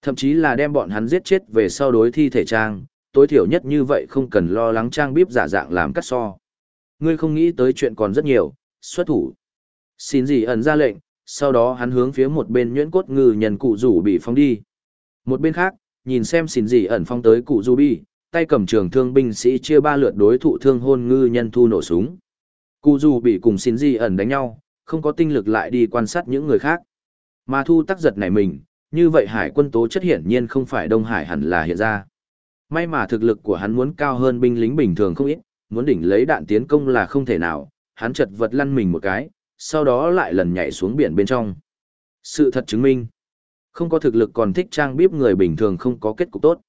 Thậm chí là đem bọn hắn giết chết về sau đối thi thể trang, tối thiểu nhất như vậy không cần lo lắng trang bíp giả dạng làm cắt so. Ngươi không nghĩ tới chuyện còn rất nhiều, xuất thủ. Xin gì ẩn ra lệnh, sau đó hắn hướng phía một bên nhuyễn cốt ngư nhân cụ rủ bị phóng đi. Một bên khác, nhìn xem xin gì ẩn phong tới cụ ruby tay cầm trường thương binh sĩ chia ba lượt đối thủ thương hôn ngư nhân thu nổ súng. Cụ ruby bị cùng xin gì ẩn đánh nhau, không có tinh lực lại đi quan sát những người khác. Mà thu tắc giật này mình, như vậy hải quân tố chất hiển nhiên không phải Đông Hải hẳn là hiện ra. May mà thực lực của hắn muốn cao hơn binh lính bình thường không ít, muốn đỉnh lấy đạn tiến công là không thể nào, hắn chật vật lăn mình một cái, sau đó lại lần nhảy xuống biển bên trong. Sự thật chứng minh, không có thực lực còn thích trang bíp người bình thường không có kết cục tốt.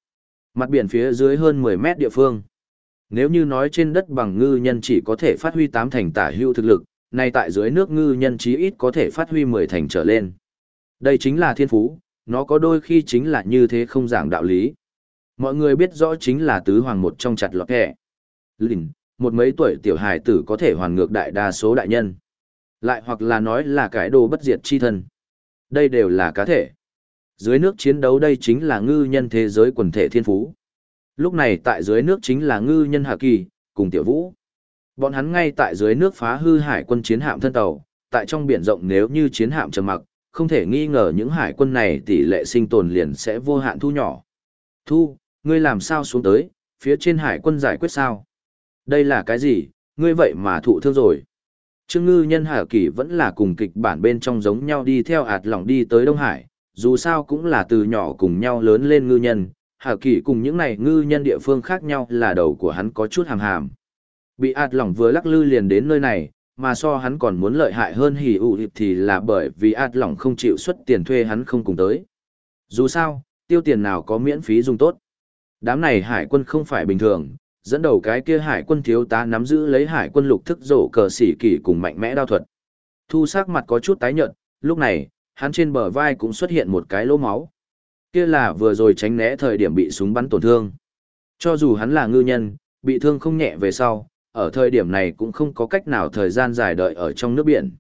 Mặt biển phía dưới hơn 10 mét địa phương. Nếu như nói trên đất bằng ngư nhân chỉ có thể phát huy 8 thành tả hưu thực lực, nay tại dưới nước ngư nhân chí ít có thể phát huy 10 thành trở lên. Đây chính là thiên phú, nó có đôi khi chính là như thế không giảng đạo lý. Mọi người biết rõ chính là tứ hoàng một trong chặt lọt kẻ. Lìn, một mấy tuổi tiểu hài tử có thể hoàn ngược đại đa số đại nhân. Lại hoặc là nói là cái đồ bất diệt chi thân. Đây đều là cá thể. Dưới nước chiến đấu đây chính là ngư nhân thế giới quần thể thiên phú. Lúc này tại dưới nước chính là ngư nhân Hạ Kỳ, cùng Tiểu Vũ. Bọn hắn ngay tại dưới nước phá hư hải quân chiến hạm thân tàu, tại trong biển rộng nếu như chiến hạm trầm mặc, không thể nghi ngờ những hải quân này tỷ lệ sinh tồn liền sẽ vô hạn thu nhỏ. Thu, ngươi làm sao xuống tới, phía trên hải quân giải quyết sao? Đây là cái gì, ngươi vậy mà thụ thương rồi. Trương ngư nhân Hà Kỳ vẫn là cùng kịch bản bên trong giống nhau đi theo ạt lỏng đi tới Đông Hải, dù sao cũng là từ nhỏ cùng nhau lớn lên ngư nhân, Hà Kỳ cùng những này ngư nhân địa phương khác nhau là đầu của hắn có chút hàm hàm. Bị ạt lỏng vừa lắc lư liền đến nơi này, mà so hắn còn muốn lợi hại hơn hỉ ụ thì là bởi vì ạt lỏng không chịu xuất tiền thuê hắn không cùng tới. Dù sao, tiêu tiền nào có miễn phí dùng tốt. Đám này hải quân không phải bình thường, dẫn đầu cái kia hải quân thiếu tá nắm giữ lấy hải quân lục thức rổ cờ xỉ kỳ cùng mạnh mẽ đao thuật. Thu sắc mặt có chút tái nhợt, lúc này, hắn trên bờ vai cũng xuất hiện một cái lỗ máu. Kia là vừa rồi tránh né thời điểm bị súng bắn tổn thương. Cho dù hắn là ngư nhân, bị thương không nhẹ về sau, ở thời điểm này cũng không có cách nào thời gian dài đợi ở trong nước biển.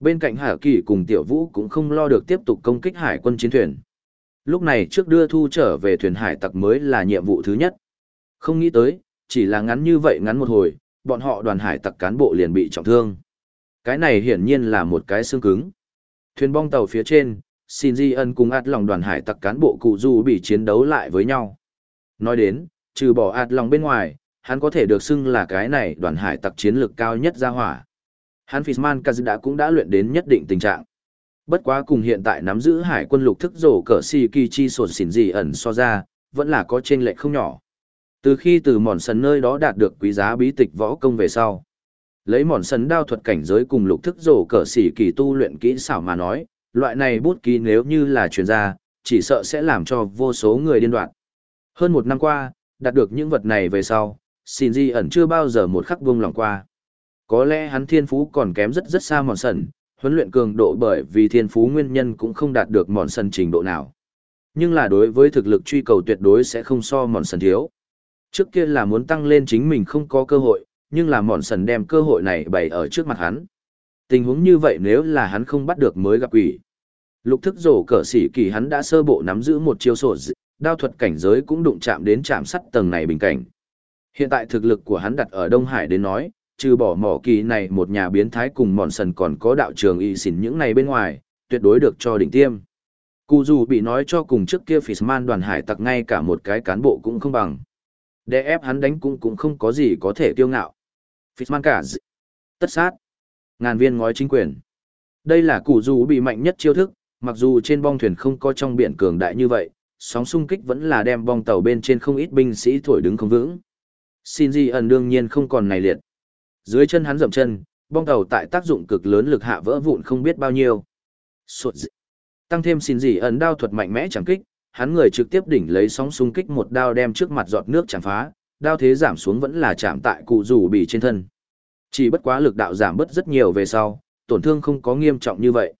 Bên cạnh Hải Kỳ cùng Tiểu Vũ cũng không lo được tiếp tục công kích hải quân chiến thuyền. Lúc này trước đưa thu trở về thuyền hải tặc mới là nhiệm vụ thứ nhất. Không nghĩ tới, chỉ là ngắn như vậy ngắn một hồi, bọn họ đoàn hải tặc cán bộ liền bị trọng thương. Cái này hiển nhiên là một cái xương cứng. Thuyền bong tàu phía trên, Shinji ân cùng ạt lòng đoàn hải tặc cán bộ cụ du bị chiến đấu lại với nhau. Nói đến, trừ bỏ ạt lòng bên ngoài, hắn có thể được xưng là cái này đoàn hải tặc chiến lược cao nhất ra hỏa. Hắn Fishman Kaz đã cũng đã luyện đến nhất định tình trạng. Bất quá cùng hiện tại nắm giữ hải quân lục thức rổ cỡ si kỳ chi sổn xỉn gì ẩn so ra, vẫn là có trên lệch không nhỏ. Từ khi từ mòn sần nơi đó đạt được quý giá bí tịch võ công về sau, lấy mòn sần đao thuật cảnh giới cùng lục thức rổ cờ xỉ kỳ tu luyện kỹ xảo mà nói, loại này bút ký nếu như là chuyên gia, chỉ sợ sẽ làm cho vô số người điên đoạn. Hơn một năm qua, đạt được những vật này về sau, xin di ẩn chưa bao giờ một khắc buông lòng qua. Có lẽ hắn thiên phú còn kém rất rất xa mòn sần, huấn luyện cường độ bởi vì thiên phú nguyên nhân cũng không đạt được mòn sần trình độ nào. Nhưng là đối với thực lực truy cầu tuyệt đối sẽ không so mòn sần thiếu. Trước kia là muốn tăng lên chính mình không có cơ hội, nhưng là mòn sần đem cơ hội này bày ở trước mặt hắn. Tình huống như vậy nếu là hắn không bắt được mới gặp quỷ. Lục thức rổ cỡ sĩ kỳ hắn đã sơ bộ nắm giữ một chiêu sổ đao thuật cảnh giới cũng đụng chạm đến chạm sắt tầng này bình cảnh. Hiện tại thực lực của hắn đặt ở Đông Hải đến nói, trừ bỏ mỏ kỳ này một nhà biến thái cùng mòn sần còn có đạo trường y xỉn những này bên ngoài, tuyệt đối được cho đỉnh tiêm. Cụ dù bị nói cho cùng trước kia Fishman đoàn hải tặc ngay cả một cái cán bộ cũng không bằng. Để ép hắn đánh cũng cũng không có gì có thể tiêu ngạo. Fishman cả dị. Tất sát. Ngàn viên ngói chính quyền. Đây là củ dù bị mạnh nhất chiêu thức, mặc dù trên bong thuyền không có trong biển cường đại như vậy, sóng xung kích vẫn là đem bong tàu bên trên không ít binh sĩ thổi đứng không vững. Shinji ẩn đương nhiên không còn này liệt. Dưới chân hắn dậm chân, bong tàu tại tác dụng cực lớn lực hạ vỡ vụn không biết bao nhiêu. Sột dị. Tăng thêm Shinji ẩn đao thuật mạnh mẽ chẳng kích, hắn người trực tiếp đỉnh lấy sóng xung kích một đao đem trước mặt giọt nước chẳng phá, đao thế giảm xuống vẫn là chạm tại cụ rủ bị trên thân. Chỉ bất quá lực đạo giảm bớt rất nhiều về sau, tổn thương không có nghiêm trọng như vậy.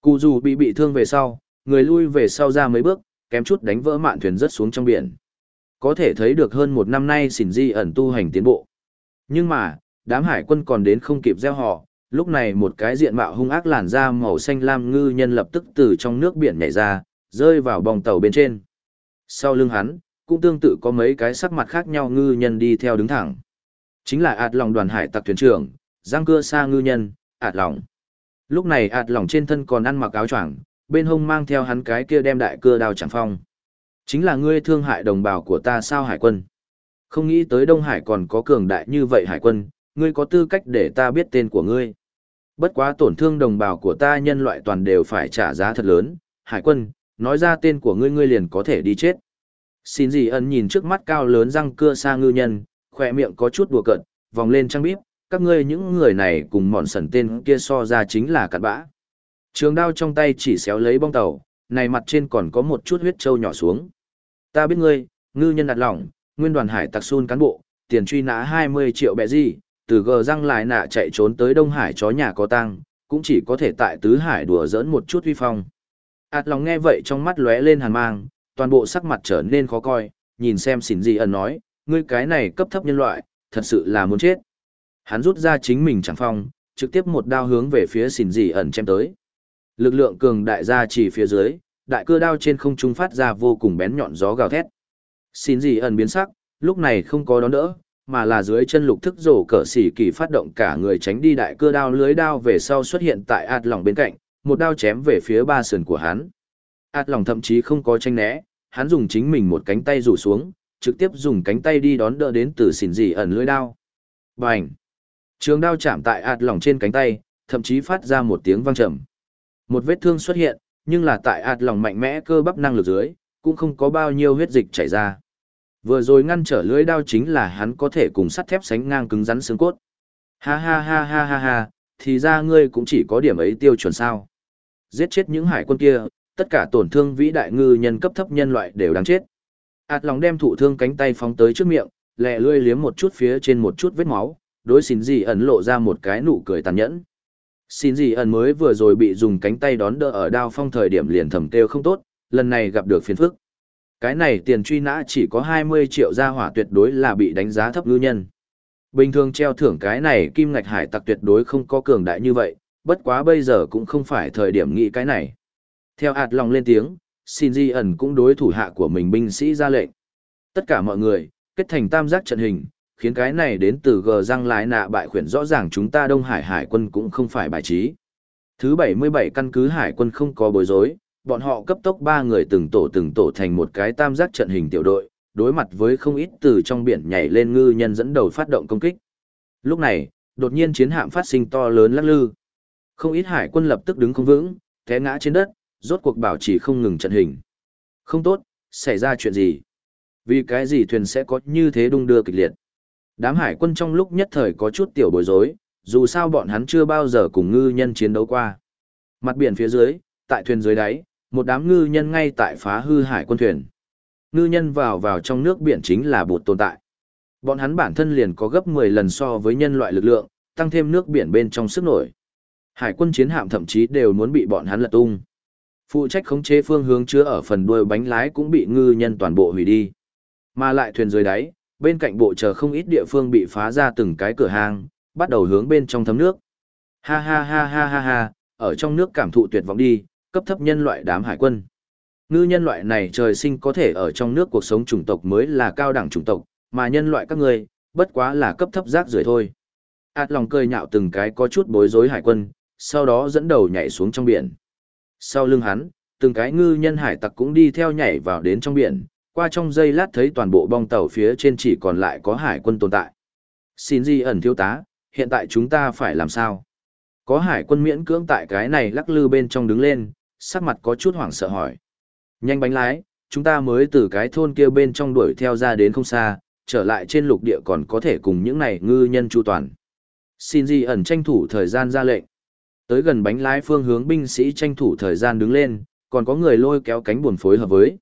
Cụ rủ bị bị thương về sau, người lui về sau ra mấy bước, kém chút đánh vỡ mạn thuyền rất xuống trong biển. Có thể thấy được hơn một năm nay xỉn di ẩn tu hành tiến bộ. Nhưng mà, đám hải quân còn đến không kịp gieo họ, lúc này một cái diện mạo hung ác làn da màu xanh lam ngư nhân lập tức từ trong nước biển nhảy ra, rơi vào bong tàu bên trên. Sau lưng hắn, cũng tương tự có mấy cái sắc mặt khác nhau ngư nhân đi theo đứng thẳng. Chính là ạt lòng đoàn hải tặc thuyền trưởng, giang cưa xa ngư nhân, ạt lòng. Lúc này ạt lòng trên thân còn ăn mặc áo choàng, bên hông mang theo hắn cái kia đem đại cưa đao chẳng phong. Chính là ngươi thương hại đồng bào của ta sao hải quân. Không nghĩ tới Đông Hải còn có cường đại như vậy hải quân, ngươi có tư cách để ta biết tên của ngươi. Bất quá tổn thương đồng bào của ta nhân loại toàn đều phải trả giá thật lớn, hải quân, nói ra tên của ngươi ngươi liền có thể đi chết. Xin gì ẩn nhìn trước mắt cao lớn răng cưa xa ngư nhân, khỏe miệng có chút đùa cợt, vòng lên trăng bíp, các ngươi những người này cùng mòn sẩn tên kia so ra chính là cặn bã. Trường đao trong tay chỉ xéo lấy bong tàu, này mặt trên còn có một chút huyết trâu nhỏ xuống. Ta biết ngươi, ngư nhân đặt lỏng, nguyên đoàn hải tặc xun cán bộ, tiền truy nã 20 triệu bẹ gì, từ gờ răng lại nạ chạy trốn tới Đông Hải chó nhà có tăng, cũng chỉ có thể tại tứ hải đùa giỡn một chút uy phong. Ảt lòng nghe vậy trong mắt lóe lên hàn mang, toàn bộ sắc mặt trở nên khó coi, nhìn xem xỉn gì ẩn nói, ngươi cái này cấp thấp nhân loại, thật sự là muốn chết. Hắn rút ra chính mình chẳng phong, trực tiếp một đao hướng về phía xỉn gì ẩn chém tới. Lực lượng cường đại ra chỉ phía dưới, đại cưa đao trên không trung phát ra vô cùng bén nhọn gió gào thét. Xỉn gì ẩn biến sắc, lúc này không có đón đỡ, mà là dưới chân lục thức rổ cỡ xỉ kỳ phát động cả người tránh đi đại cưa đao lưới đao về sau xuất hiện tại ạt lòng bên cạnh, một đao chém về phía ba sườn của hắn. ạt lòng thậm chí không có tranh né, hắn dùng chính mình một cánh tay rủ xuống, trực tiếp dùng cánh tay đi đón đỡ đến từ xỉn dị ẩn lưỡi đao. Bành! Trường đao chạm tại ạt lỏng trên cánh tay, thậm chí phát ra một tiếng vang trầm. Một vết thương xuất hiện, nhưng là tại ạt lỏng mạnh mẽ cơ bắp năng lực dưới, cũng không có bao nhiêu huyết dịch chảy ra. Vừa rồi ngăn trở lưỡi đao chính là hắn có thể cùng sắt thép sánh ngang cứng rắn xương cốt. Ha ha ha ha ha ha, thì ra ngươi cũng chỉ có điểm ấy tiêu chuẩn sao. Giết chết những hải quân kia, tất cả tổn thương vĩ đại ngư nhân cấp thấp nhân loại đều đáng chết. Ảt lòng đem thụ thương cánh tay phóng tới trước miệng, lẹ lươi liếm một chút phía trên một chút vết máu, đối xin gì ẩn lộ ra một cái nụ cười tàn nhẫn. Xin gì ẩn mới vừa rồi bị dùng cánh tay đón đỡ ở đao phong thời điểm liền thầm kêu không tốt, lần này gặp được phiền phức. Cái này tiền truy nã chỉ có 20 triệu gia hỏa tuyệt đối là bị đánh giá thấp ngư nhân. Bình thường treo thưởng cái này kim ngạch hải tặc tuyệt đối không có cường đại như vậy, bất quá bây giờ cũng không phải thời điểm nghĩ cái này. Theo ạt lòng lên tiếng, xin di ẩn cũng đối thủ hạ của mình binh sĩ ra lệnh. Tất cả mọi người, kết thành tam giác trận hình, khiến cái này đến từ gờ răng lái nạ bại khuyển rõ ràng chúng ta Đông Hải Hải quân cũng không phải bài trí. Thứ 77 căn cứ Hải quân không có bối rối, bọn họ cấp tốc ba người từng tổ từng tổ thành một cái tam giác trận hình tiểu đội, đối mặt với không ít từ trong biển nhảy lên ngư nhân dẫn đầu phát động công kích. Lúc này, đột nhiên chiến hạm phát sinh to lớn lắc lư. Không ít hải quân lập tức đứng không vững, té ngã trên đất, rốt cuộc bảo trì không ngừng trận hình. Không tốt, xảy ra chuyện gì? Vì cái gì thuyền sẽ có như thế đung đưa kịch liệt? Đám hải quân trong lúc nhất thời có chút tiểu bối rối, dù sao bọn hắn chưa bao giờ cùng ngư nhân chiến đấu qua. Mặt biển phía dưới, tại thuyền dưới đáy, một đám ngư nhân ngay tại phá hư hải quân thuyền. Ngư nhân vào vào trong nước biển chính là bột tồn tại. Bọn hắn bản thân liền có gấp 10 lần so với nhân loại lực lượng, tăng thêm nước biển bên trong sức nổi. Hải quân chiến hạm thậm chí đều muốn bị bọn hắn lật tung. Phụ trách khống chế phương hướng chứa ở phần đuôi bánh lái cũng bị ngư nhân toàn bộ hủy đi. Mà lại thuyền dưới đáy, bên cạnh bộ chờ không ít địa phương bị phá ra từng cái cửa hang, bắt đầu hướng bên trong thấm nước. Ha ha ha ha ha ha, ở trong nước cảm thụ tuyệt vọng đi, cấp thấp nhân loại đám hải quân. Ngư nhân loại này trời sinh có thể ở trong nước cuộc sống chủng tộc mới là cao đẳng chủng tộc, mà nhân loại các ngươi, bất quá là cấp thấp rác rưởi thôi. Át lòng cười nhạo từng cái có chút bối rối hải quân, sau đó dẫn đầu nhảy xuống trong biển. Sau lưng hắn, từng cái ngư nhân hải tặc cũng đi theo nhảy vào đến trong biển, qua trong giây lát thấy toàn bộ bong tàu phía trên chỉ còn lại có hải quân tồn tại. Xin di ẩn thiếu tá, hiện tại chúng ta phải làm sao? Có hải quân miễn cưỡng tại cái này lắc lư bên trong đứng lên, sắc mặt có chút hoảng sợ hỏi. Nhanh bánh lái, chúng ta mới từ cái thôn kia bên trong đuổi theo ra đến không xa, trở lại trên lục địa còn có thể cùng những này ngư nhân chu toàn. Xin gì ẩn tranh thủ thời gian ra lệnh. Tới gần bánh lái phương hướng binh sĩ tranh thủ thời gian đứng lên, còn có người lôi kéo cánh buồn phối hợp với.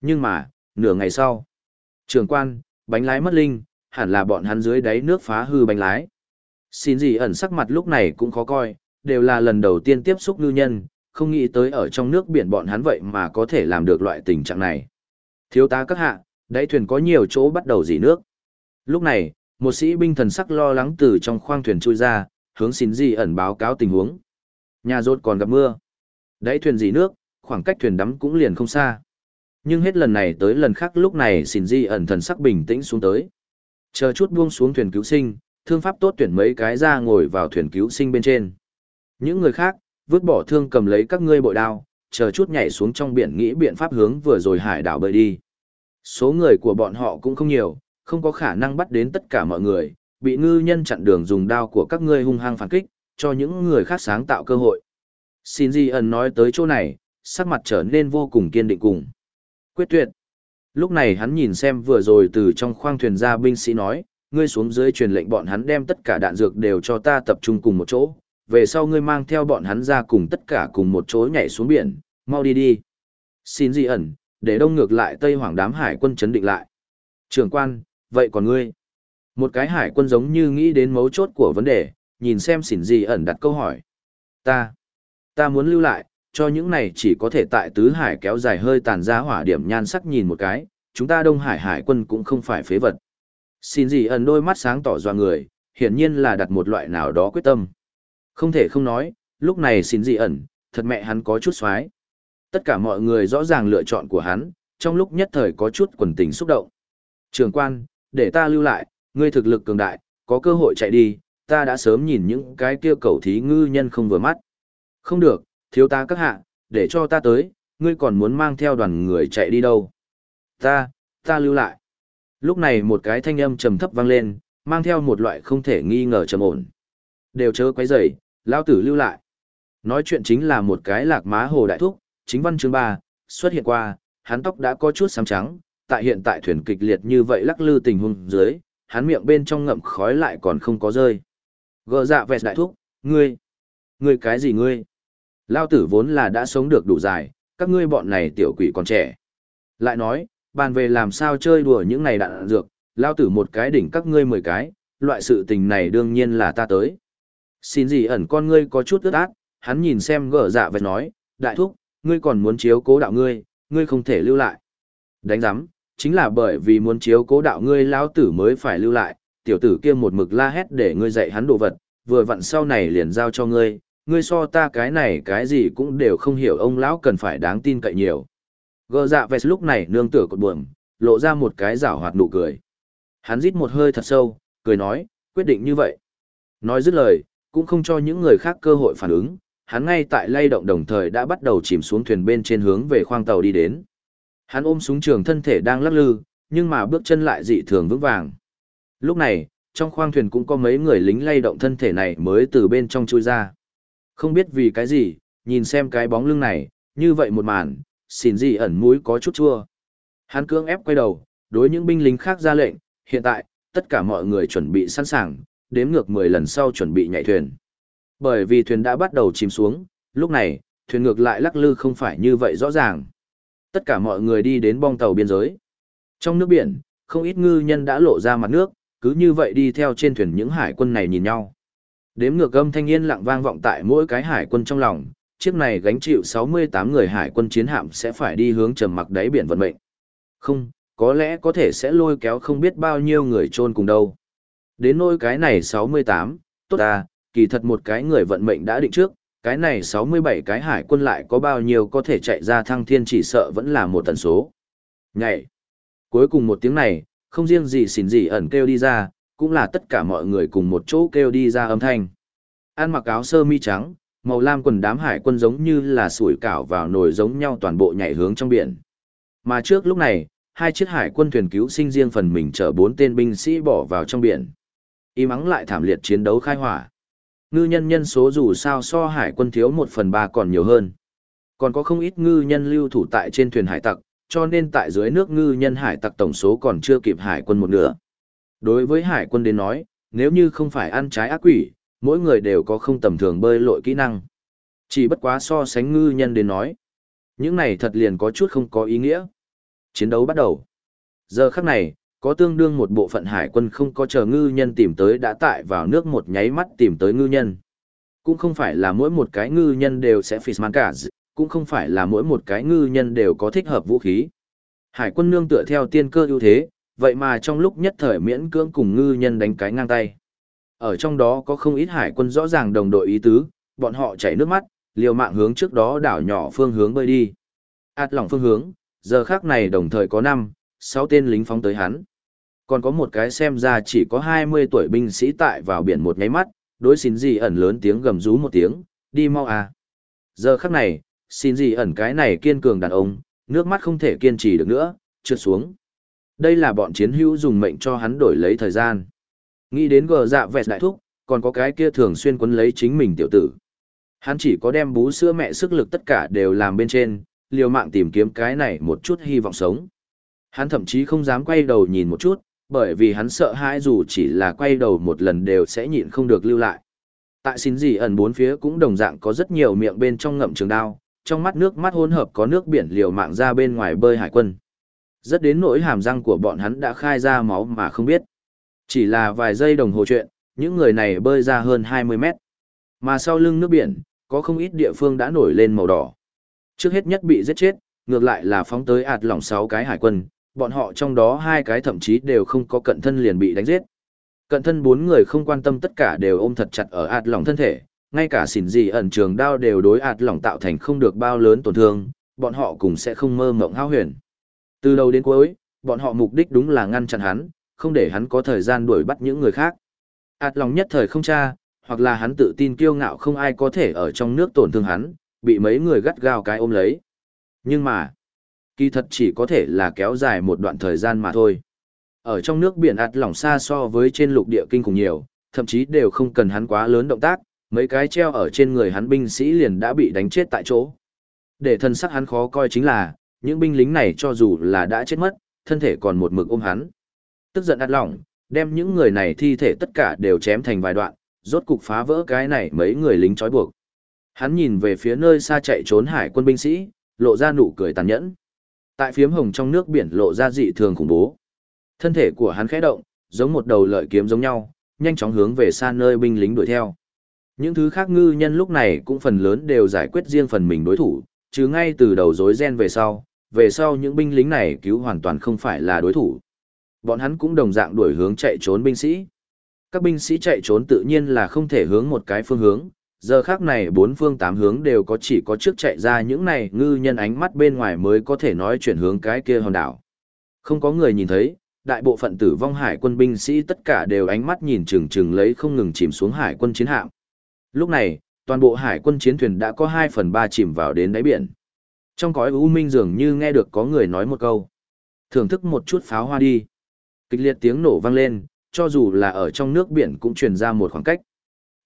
Nhưng mà, nửa ngày sau, trưởng quan, Bánh lái mất linh, hẳn là bọn hắn dưới đáy nước phá hư bánh lái. Xin gì ẩn sắc mặt lúc này cũng khó coi, đều là lần đầu tiên tiếp xúc ngư nhân, không nghĩ tới ở trong nước biển bọn hắn vậy mà có thể làm được loại tình trạng này. Thiếu tá các hạ, đáy thuyền có nhiều chỗ bắt đầu dỉ nước. Lúc này, một sĩ binh thần sắc lo lắng từ trong khoang thuyền chui ra, hướng xin gì ẩn báo cáo tình huống. Nhà rốt còn gặp mưa. đẩy thuyền dì nước, khoảng cách thuyền đắm cũng liền không xa. Nhưng hết lần này tới lần khác lúc này xin di ẩn thần sắc bình tĩnh xuống tới. Chờ chút buông xuống thuyền cứu sinh, thương pháp tốt tuyển mấy cái ra ngồi vào thuyền cứu sinh bên trên. Những người khác, vứt bỏ thương cầm lấy các ngươi bội đao, chờ chút nhảy xuống trong biển nghĩ biện pháp hướng vừa rồi hải đảo bơi đi. Số người của bọn họ cũng không nhiều, không có khả năng bắt đến tất cả mọi người, bị ngư nhân chặn đường dùng đao của các ngươi hung hăng phản kích, cho những người khác sáng tạo cơ hội. Xin Di ẩn nói tới chỗ này, sắc mặt trở nên vô cùng kiên định cùng. Quyết tuyệt. Lúc này hắn nhìn xem vừa rồi từ trong khoang thuyền ra binh sĩ nói, ngươi xuống dưới truyền lệnh bọn hắn đem tất cả đạn dược đều cho ta tập trung cùng một chỗ, về sau ngươi mang theo bọn hắn ra cùng tất cả cùng một chỗ nhảy xuống biển, mau đi đi. Xin Di ẩn, để đông ngược lại Tây Hoàng đám hải quân chấn định lại. Trưởng quan, vậy còn ngươi? Một cái hải quân giống như nghĩ đến mấu chốt của vấn đề, nhìn xem xỉn gì ẩn đặt câu hỏi. Ta, ta muốn lưu lại, cho những này chỉ có thể tại tứ hải kéo dài hơi tàn ra hỏa điểm nhan sắc nhìn một cái, chúng ta đông hải hải quân cũng không phải phế vật. Xin gì ẩn đôi mắt sáng tỏ doa người, hiển nhiên là đặt một loại nào đó quyết tâm. Không thể không nói, lúc này xin gì ẩn, thật mẹ hắn có chút xoái. Tất cả mọi người rõ ràng lựa chọn của hắn, trong lúc nhất thời có chút quần tình xúc động. Trường quan, để ta lưu lại, ngươi thực lực cường đại, có cơ hội chạy đi, ta đã sớm nhìn những cái kia cầu thí ngư nhân không vừa mắt. Không được, thiếu ta các hạ, để cho ta tới, ngươi còn muốn mang theo đoàn người chạy đi đâu. Ta, ta lưu lại. Lúc này một cái thanh âm trầm thấp vang lên, mang theo một loại không thể nghi ngờ trầm ổn. Đều chớ quấy rầy, lão tử lưu lại. Nói chuyện chính là một cái lạc má hồ đại thúc, chính văn chương ba xuất hiện qua, hắn tóc đã có chút xám trắng, tại hiện tại thuyền kịch liệt như vậy lắc lư tình huống dưới, hắn miệng bên trong ngậm khói lại còn không có rơi. Gờ dạ vẹt đại thúc, ngươi, ngươi cái gì ngươi? Lao tử vốn là đã sống được đủ dài, các ngươi bọn này tiểu quỷ còn trẻ. Lại nói, bàn về làm sao chơi đùa những này đạn dược, lao tử một cái đỉnh các ngươi mười cái, loại sự tình này đương nhiên là ta tới. Xin gì ẩn con ngươi có chút ướt át, hắn nhìn xem gờ dạ vẹt nói, đại thúc, ngươi còn muốn chiếu cố đạo ngươi, ngươi không thể lưu lại. Đánh giám, chính là bởi vì muốn chiếu cố đạo ngươi lão tử mới phải lưu lại, tiểu tử kia một mực la hét để ngươi dạy hắn đồ vật, vừa vặn sau này liền giao cho ngươi, ngươi so ta cái này cái gì cũng đều không hiểu ông lão cần phải đáng tin cậy nhiều. Gơ dạ vẹt lúc này nương tựa cột buồm, lộ ra một cái rảo hoạt nụ cười. Hắn rít một hơi thật sâu, cười nói, quyết định như vậy. Nói dứt lời, cũng không cho những người khác cơ hội phản ứng, hắn ngay tại lay động đồng thời đã bắt đầu chìm xuống thuyền bên trên hướng về khoang tàu đi đến. Hắn ôm súng trường thân thể đang lắc lư, nhưng mà bước chân lại dị thường vững vàng. Lúc này, trong khoang thuyền cũng có mấy người lính lay động thân thể này mới từ bên trong chui ra. Không biết vì cái gì, nhìn xem cái bóng lưng này, như vậy một màn, xin gì ẩn mũi có chút chua. Hắn cưỡng ép quay đầu, đối những binh lính khác ra lệnh, hiện tại, tất cả mọi người chuẩn bị sẵn sàng, đếm ngược 10 lần sau chuẩn bị nhảy thuyền. Bởi vì thuyền đã bắt đầu chìm xuống, lúc này, thuyền ngược lại lắc lư không phải như vậy rõ ràng. Tất cả mọi người đi đến bong tàu biên giới. Trong nước biển, không ít ngư nhân đã lộ ra mặt nước, cứ như vậy đi theo trên thuyền những hải quân này nhìn nhau. Đếm ngược âm thanh yên lặng vang vọng tại mỗi cái hải quân trong lòng, chiếc này gánh chịu 68 người hải quân chiến hạm sẽ phải đi hướng trầm mặc đáy biển vận mệnh. Không, có lẽ có thể sẽ lôi kéo không biết bao nhiêu người chôn cùng đâu. Đến nỗi cái này 68, tốt à, kỳ thật một cái người vận mệnh đã định trước, cái này 67 cái hải quân lại có bao nhiêu có thể chạy ra thăng thiên chỉ sợ vẫn là một tần số. Nhảy. Cuối cùng một tiếng này, không riêng gì xỉn gì ẩn kêu đi ra, cũng là tất cả mọi người cùng một chỗ kêu đi ra âm thanh. An mặc áo sơ mi trắng, màu lam quần đám hải quân giống như là sủi cảo vào nồi giống nhau toàn bộ nhảy hướng trong biển. Mà trước lúc này, hai chiếc hải quân thuyền cứu sinh riêng phần mình chở bốn tên binh sĩ bỏ vào trong biển. Y mắng lại thảm liệt chiến đấu khai hỏa. Ngư nhân nhân số dù sao so hải quân thiếu một phần ba còn nhiều hơn. Còn có không ít ngư nhân lưu thủ tại trên thuyền hải tặc, cho nên tại dưới nước ngư nhân hải tặc tổng số còn chưa kịp hải quân một nửa. Đối với hải quân đến nói, nếu như không phải ăn trái ác quỷ, mỗi người đều có không tầm thường bơi lội kỹ năng. Chỉ bất quá so sánh ngư nhân đến nói. Những này thật liền có chút không có ý nghĩa. Chiến đấu bắt đầu. Giờ khắc này, có tương đương một bộ phận hải quân không có chờ ngư nhân tìm tới đã tại vào nước một nháy mắt tìm tới ngư nhân. Cũng không phải là mỗi một cái ngư nhân đều sẽ Fishman cả, cũng không phải là mỗi một cái ngư nhân đều có thích hợp vũ khí. Hải quân nương tựa theo tiên cơ ưu thế, vậy mà trong lúc nhất thời miễn cưỡng cùng ngư nhân đánh cái ngang tay. Ở trong đó có không ít hải quân rõ ràng đồng đội ý tứ, bọn họ chảy nước mắt, liều mạng hướng trước đó đảo nhỏ phương hướng bơi đi. Át lỏng phương hướng, giờ khác này đồng thời có 5, 6 tên lính phóng tới hắn. Còn có một cái xem ra chỉ có 20 tuổi binh sĩ tại vào biển một nháy mắt, đối xin gì ẩn lớn tiếng gầm rú một tiếng, đi mau à. Giờ khắc này, xin gì ẩn cái này kiên cường đàn ông, nước mắt không thể kiên trì được nữa, trượt xuống. Đây là bọn chiến hữu dùng mệnh cho hắn đổi lấy thời gian. Nghĩ đến gờ dạ vẹt đại thúc, còn có cái kia thường xuyên quấn lấy chính mình tiểu tử. Hắn chỉ có đem bú sữa mẹ sức lực tất cả đều làm bên trên, liều mạng tìm kiếm cái này một chút hy vọng sống. Hắn thậm chí không dám quay đầu nhìn một chút, bởi vì hắn sợ hãi dù chỉ là quay đầu một lần đều sẽ nhịn không được lưu lại. Tại xin gì ẩn bốn phía cũng đồng dạng có rất nhiều miệng bên trong ngậm trường đao, trong mắt nước mắt hỗn hợp có nước biển liều mạng ra bên ngoài bơi hải quân. Rất đến nỗi hàm răng của bọn hắn đã khai ra máu mà không biết. Chỉ là vài giây đồng hồ chuyện, những người này bơi ra hơn 20 mét. Mà sau lưng nước biển, có không ít địa phương đã nổi lên màu đỏ. Trước hết nhất bị giết chết, ngược lại là phóng tới ạt lỏng 6 cái hải quân, bọn họ trong đó hai cái thậm chí đều không có cận thân liền bị đánh giết. Cận thân bốn người không quan tâm tất cả đều ôm thật chặt ở ạt lỏng thân thể, ngay cả xỉn gì ẩn trường đao đều đối ạt lỏng tạo thành không được bao lớn tổn thương, bọn họ cũng sẽ không mơ mộng hao huyền. Từ đầu đến cuối, bọn họ mục đích đúng là ngăn chặn hắn, không để hắn có thời gian đuổi bắt những người khác. ạt lòng nhất thời không tra, hoặc là hắn tự tin kiêu ngạo không ai có thể ở trong nước tổn thương hắn, bị mấy người gắt gao cái ôm lấy. Nhưng mà, kỳ thật chỉ có thể là kéo dài một đoạn thời gian mà thôi. Ở trong nước biển ạt lỏng xa so với trên lục địa kinh khủng nhiều, thậm chí đều không cần hắn quá lớn động tác, mấy cái treo ở trên người hắn binh sĩ liền đã bị đánh chết tại chỗ. Để thân sắc hắn khó coi chính là, những binh lính này cho dù là đã chết mất, thân thể còn một mực ôm hắn. Tức giận ạt lỏng, đem những người này thi thể tất cả đều chém thành vài đoạn, rốt cục phá vỡ cái này mấy người lính trói buộc. Hắn nhìn về phía nơi xa chạy trốn hải quân binh sĩ, lộ ra nụ cười tàn nhẫn. Tại phiếm hồng trong nước biển lộ ra dị thường khủng bố. Thân thể của hắn khẽ động, giống một đầu lợi kiếm giống nhau, nhanh chóng hướng về xa nơi binh lính đuổi theo. Những thứ khác ngư nhân lúc này cũng phần lớn đều giải quyết riêng phần mình đối thủ, chứ ngay từ đầu rối ren về sau, về sau những binh lính này cứu hoàn toàn không phải là đối thủ. Bọn hắn cũng đồng dạng đuổi hướng chạy trốn binh sĩ. Các binh sĩ chạy trốn tự nhiên là không thể hướng một cái phương hướng, giờ khác này bốn phương tám hướng đều có chỉ có trước chạy ra những này ngư nhân ánh mắt bên ngoài mới có thể nói chuyển hướng cái kia hòn đảo. Không có người nhìn thấy, đại bộ phận tử vong hải quân binh sĩ tất cả đều ánh mắt nhìn chừng chừng lấy không ngừng chìm xuống hải quân chiến hạm. Lúc này, toàn bộ hải quân chiến thuyền đã có hai phần ba chìm vào đến đáy biển. Trong cõi u minh dường như nghe được có người nói một câu. Thưởng thức một chút pháo hoa đi. Kịch liệt tiếng nổ vang lên, cho dù là ở trong nước biển cũng truyền ra một khoảng cách.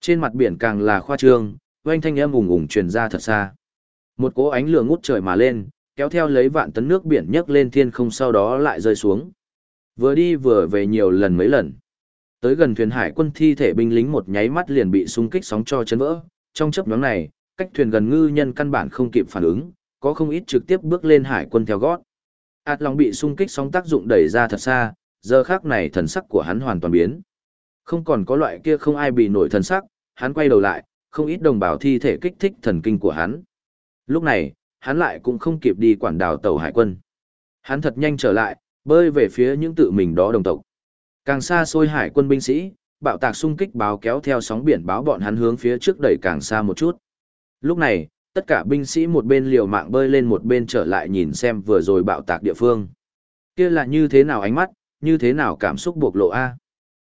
Trên mặt biển càng là khoa trương, oanh thanh âm ùng ùng truyền ra thật xa. Một cỗ ánh lửa ngút trời mà lên, kéo theo lấy vạn tấn nước biển nhấc lên thiên không sau đó lại rơi xuống. Vừa đi vừa về nhiều lần mấy lần. Tới gần thuyền hải quân thi thể binh lính một nháy mắt liền bị xung kích sóng cho chấn vỡ. Trong chấp nhóm này, cách thuyền gần ngư nhân căn bản không kịp phản ứng, có không ít trực tiếp bước lên hải quân theo gót. Át lòng bị xung kích sóng tác dụng đẩy ra thật xa, giờ khác này thần sắc của hắn hoàn toàn biến. Không còn có loại kia không ai bị nổi thần sắc, hắn quay đầu lại, không ít đồng bào thi thể kích thích thần kinh của hắn. Lúc này, hắn lại cũng không kịp đi quản đảo tàu hải quân. Hắn thật nhanh trở lại, bơi về phía những tự mình đó đồng tộc. Càng xa xôi hải quân binh sĩ, bạo tạc xung kích báo kéo theo sóng biển báo bọn hắn hướng phía trước đẩy càng xa một chút. Lúc này, tất cả binh sĩ một bên liều mạng bơi lên một bên trở lại nhìn xem vừa rồi bạo tạc địa phương. Kia là như thế nào ánh mắt, như thế nào cảm xúc bộc lộ a?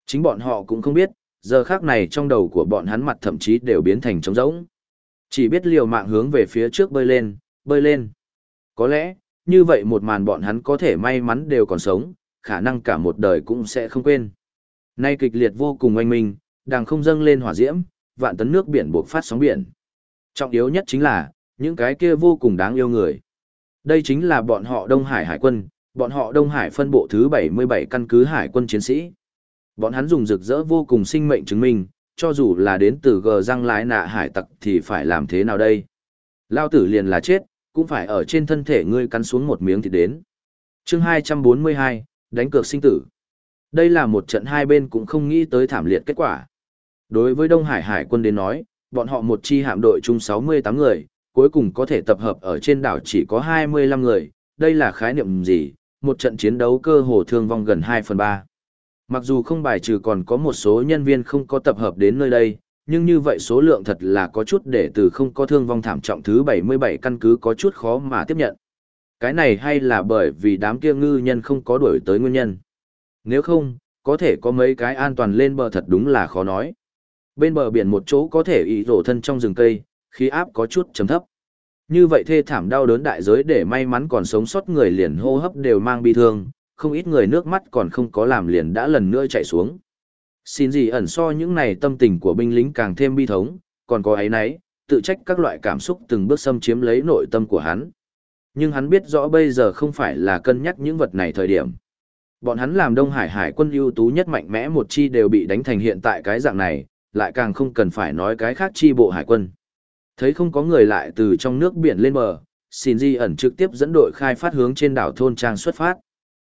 Chính bọn họ cũng không biết, giờ khác này trong đầu của bọn hắn mặt thậm chí đều biến thành trống rỗng. Chỉ biết liều mạng hướng về phía trước bơi lên, bơi lên. Có lẽ, như vậy một màn bọn hắn có thể may mắn đều còn sống, khả năng cả một đời cũng sẽ không quên. Nay kịch liệt vô cùng oanh minh, đang không dâng lên hỏa diễm, vạn tấn nước biển buộc phát sóng biển. Trọng yếu nhất chính là, những cái kia vô cùng đáng yêu người. Đây chính là bọn họ Đông Hải Hải quân, bọn họ Đông Hải phân bộ thứ 77 căn cứ Hải quân chiến sĩ. Bọn hắn dùng rực rỡ vô cùng sinh mệnh chứng minh, cho dù là đến từ gờ răng lái nạ hải tặc thì phải làm thế nào đây? Lao tử liền là chết, cũng phải ở trên thân thể ngươi cắn xuống một miếng thịt đến. chương 242, đánh cược sinh tử. Đây là một trận hai bên cũng không nghĩ tới thảm liệt kết quả. Đối với Đông Hải Hải quân đến nói, bọn họ một chi hạm đội chung 68 người, cuối cùng có thể tập hợp ở trên đảo chỉ có 25 người, đây là khái niệm gì, một trận chiến đấu cơ hồ thương vong gần 2 phần 3. Mặc dù không bài trừ còn có một số nhân viên không có tập hợp đến nơi đây, nhưng như vậy số lượng thật là có chút để từ không có thương vong thảm trọng thứ 77 căn cứ có chút khó mà tiếp nhận. Cái này hay là bởi vì đám kia ngư nhân không có đuổi tới nguyên nhân. Nếu không, có thể có mấy cái an toàn lên bờ thật đúng là khó nói. Bên bờ biển một chỗ có thể ý rổ thân trong rừng cây, khí áp có chút chấm thấp. Như vậy thê thảm đau đớn đại giới để may mắn còn sống sót người liền hô hấp đều mang bi thương, không ít người nước mắt còn không có làm liền đã lần nữa chạy xuống. Xin gì ẩn so những này tâm tình của binh lính càng thêm bi thống, còn có ấy nấy, tự trách các loại cảm xúc từng bước xâm chiếm lấy nội tâm của hắn. Nhưng hắn biết rõ bây giờ không phải là cân nhắc những vật này thời điểm. Bọn hắn làm Đông Hải hải quân ưu tú nhất mạnh mẽ một chi đều bị đánh thành hiện tại cái dạng này, lại càng không cần phải nói cái khác chi bộ hải quân. Thấy không có người lại từ trong nước biển lên bờ, xin di ẩn trực tiếp dẫn đội khai phát hướng trên đảo thôn trang xuất phát.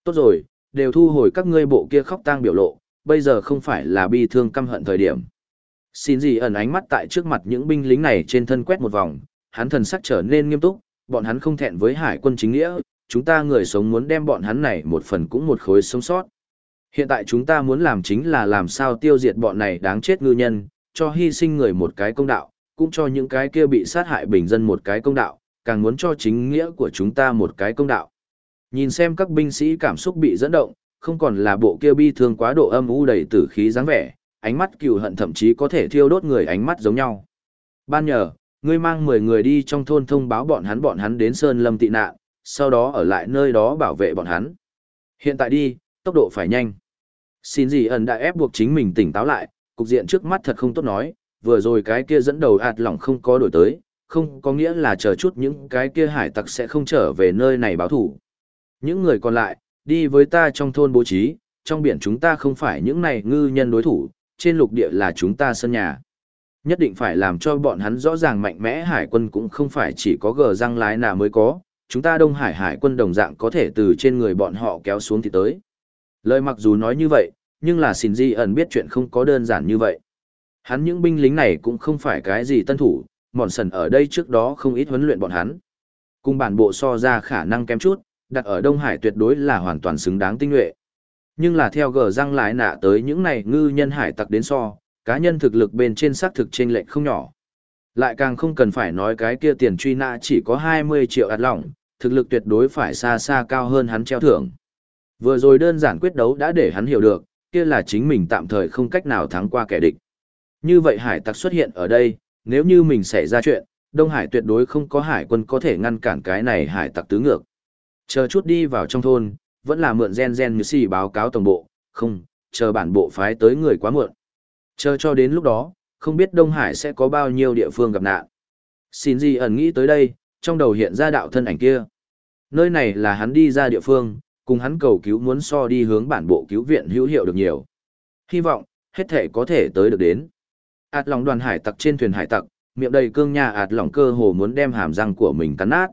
Tốt rồi, đều thu hồi các ngươi bộ kia khóc tang biểu lộ, bây giờ không phải là bi thương căm hận thời điểm. Xin gì ẩn ánh mắt tại trước mặt những binh lính này trên thân quét một vòng, hắn thần sắc trở nên nghiêm túc, bọn hắn không thẹn với hải quân chính nghĩa, chúng ta người sống muốn đem bọn hắn này một phần cũng một khối sống sót. Hiện tại chúng ta muốn làm chính là làm sao tiêu diệt bọn này đáng chết ngư nhân, cho hy sinh người một cái công đạo, cũng cho những cái kia bị sát hại bình dân một cái công đạo, càng muốn cho chính nghĩa của chúng ta một cái công đạo. Nhìn xem các binh sĩ cảm xúc bị dẫn động, không còn là bộ kia bi thương quá độ âm u đầy tử khí dáng vẻ, ánh mắt cừu hận thậm chí có thể thiêu đốt người ánh mắt giống nhau. Ban nhờ, ngươi mang 10 người đi trong thôn thông báo bọn hắn bọn hắn đến Sơn Lâm tị nạn, sau đó ở lại nơi đó bảo vệ bọn hắn. Hiện tại đi, tốc độ phải nhanh. Xin gì ẩn đã ép buộc chính mình tỉnh táo lại, cục diện trước mắt thật không tốt nói, vừa rồi cái kia dẫn đầu ạt lỏng không có đổi tới, không có nghĩa là chờ chút những cái kia hải tặc sẽ không trở về nơi này báo thủ. Những người còn lại, đi với ta trong thôn bố trí, trong biển chúng ta không phải những này ngư nhân đối thủ, trên lục địa là chúng ta sân nhà. Nhất định phải làm cho bọn hắn rõ ràng mạnh mẽ hải quân cũng không phải chỉ có gờ răng lái nào mới có, chúng ta Đông Hải hải quân đồng dạng có thể từ trên người bọn họ kéo xuống thì tới. Lời mặc dù nói như vậy, nhưng là xin di ẩn biết chuyện không có đơn giản như vậy. Hắn những binh lính này cũng không phải cái gì tân thủ, mòn sần ở đây trước đó không ít huấn luyện bọn hắn. Cùng bản bộ so ra khả năng kém chút, đặt ở Đông Hải tuyệt đối là hoàn toàn xứng đáng tinh nhuệ. Nhưng là theo gờ răng lái nạ tới những này ngư nhân hải tặc đến so, cá nhân thực lực bên trên xác thực trên lệnh không nhỏ. Lại càng không cần phải nói cái kia tiền truy nã chỉ có 20 triệu ạt lỏng, thực lực tuyệt đối phải xa xa cao hơn hắn treo thưởng. Vừa rồi đơn giản quyết đấu đã để hắn hiểu được, kia là chính mình tạm thời không cách nào thắng qua kẻ địch. Như vậy hải tặc xuất hiện ở đây, nếu như mình xảy ra chuyện, Đông Hải tuyệt đối không có hải quân có thể ngăn cản cái này hải tặc tứ ngược. Chờ chút đi vào trong thôn, vẫn là mượn gen gen như xì báo cáo tổng bộ, không, chờ bản bộ phái tới người quá muộn. Chờ cho đến lúc đó, không biết Đông Hải sẽ có bao nhiêu địa phương gặp nạn. Xin gì ẩn nghĩ tới đây, trong đầu hiện ra đạo thân ảnh kia. Nơi này là hắn đi ra địa phương, cùng hắn cầu cứu muốn so đi hướng bản bộ cứu viện hữu hiệu được nhiều. Hy vọng, hết thể có thể tới được đến. ạt lòng đoàn hải tặc trên thuyền hải tặc, miệng đầy cương nha ạt lòng cơ hồ muốn đem hàm răng của mình cắn nát.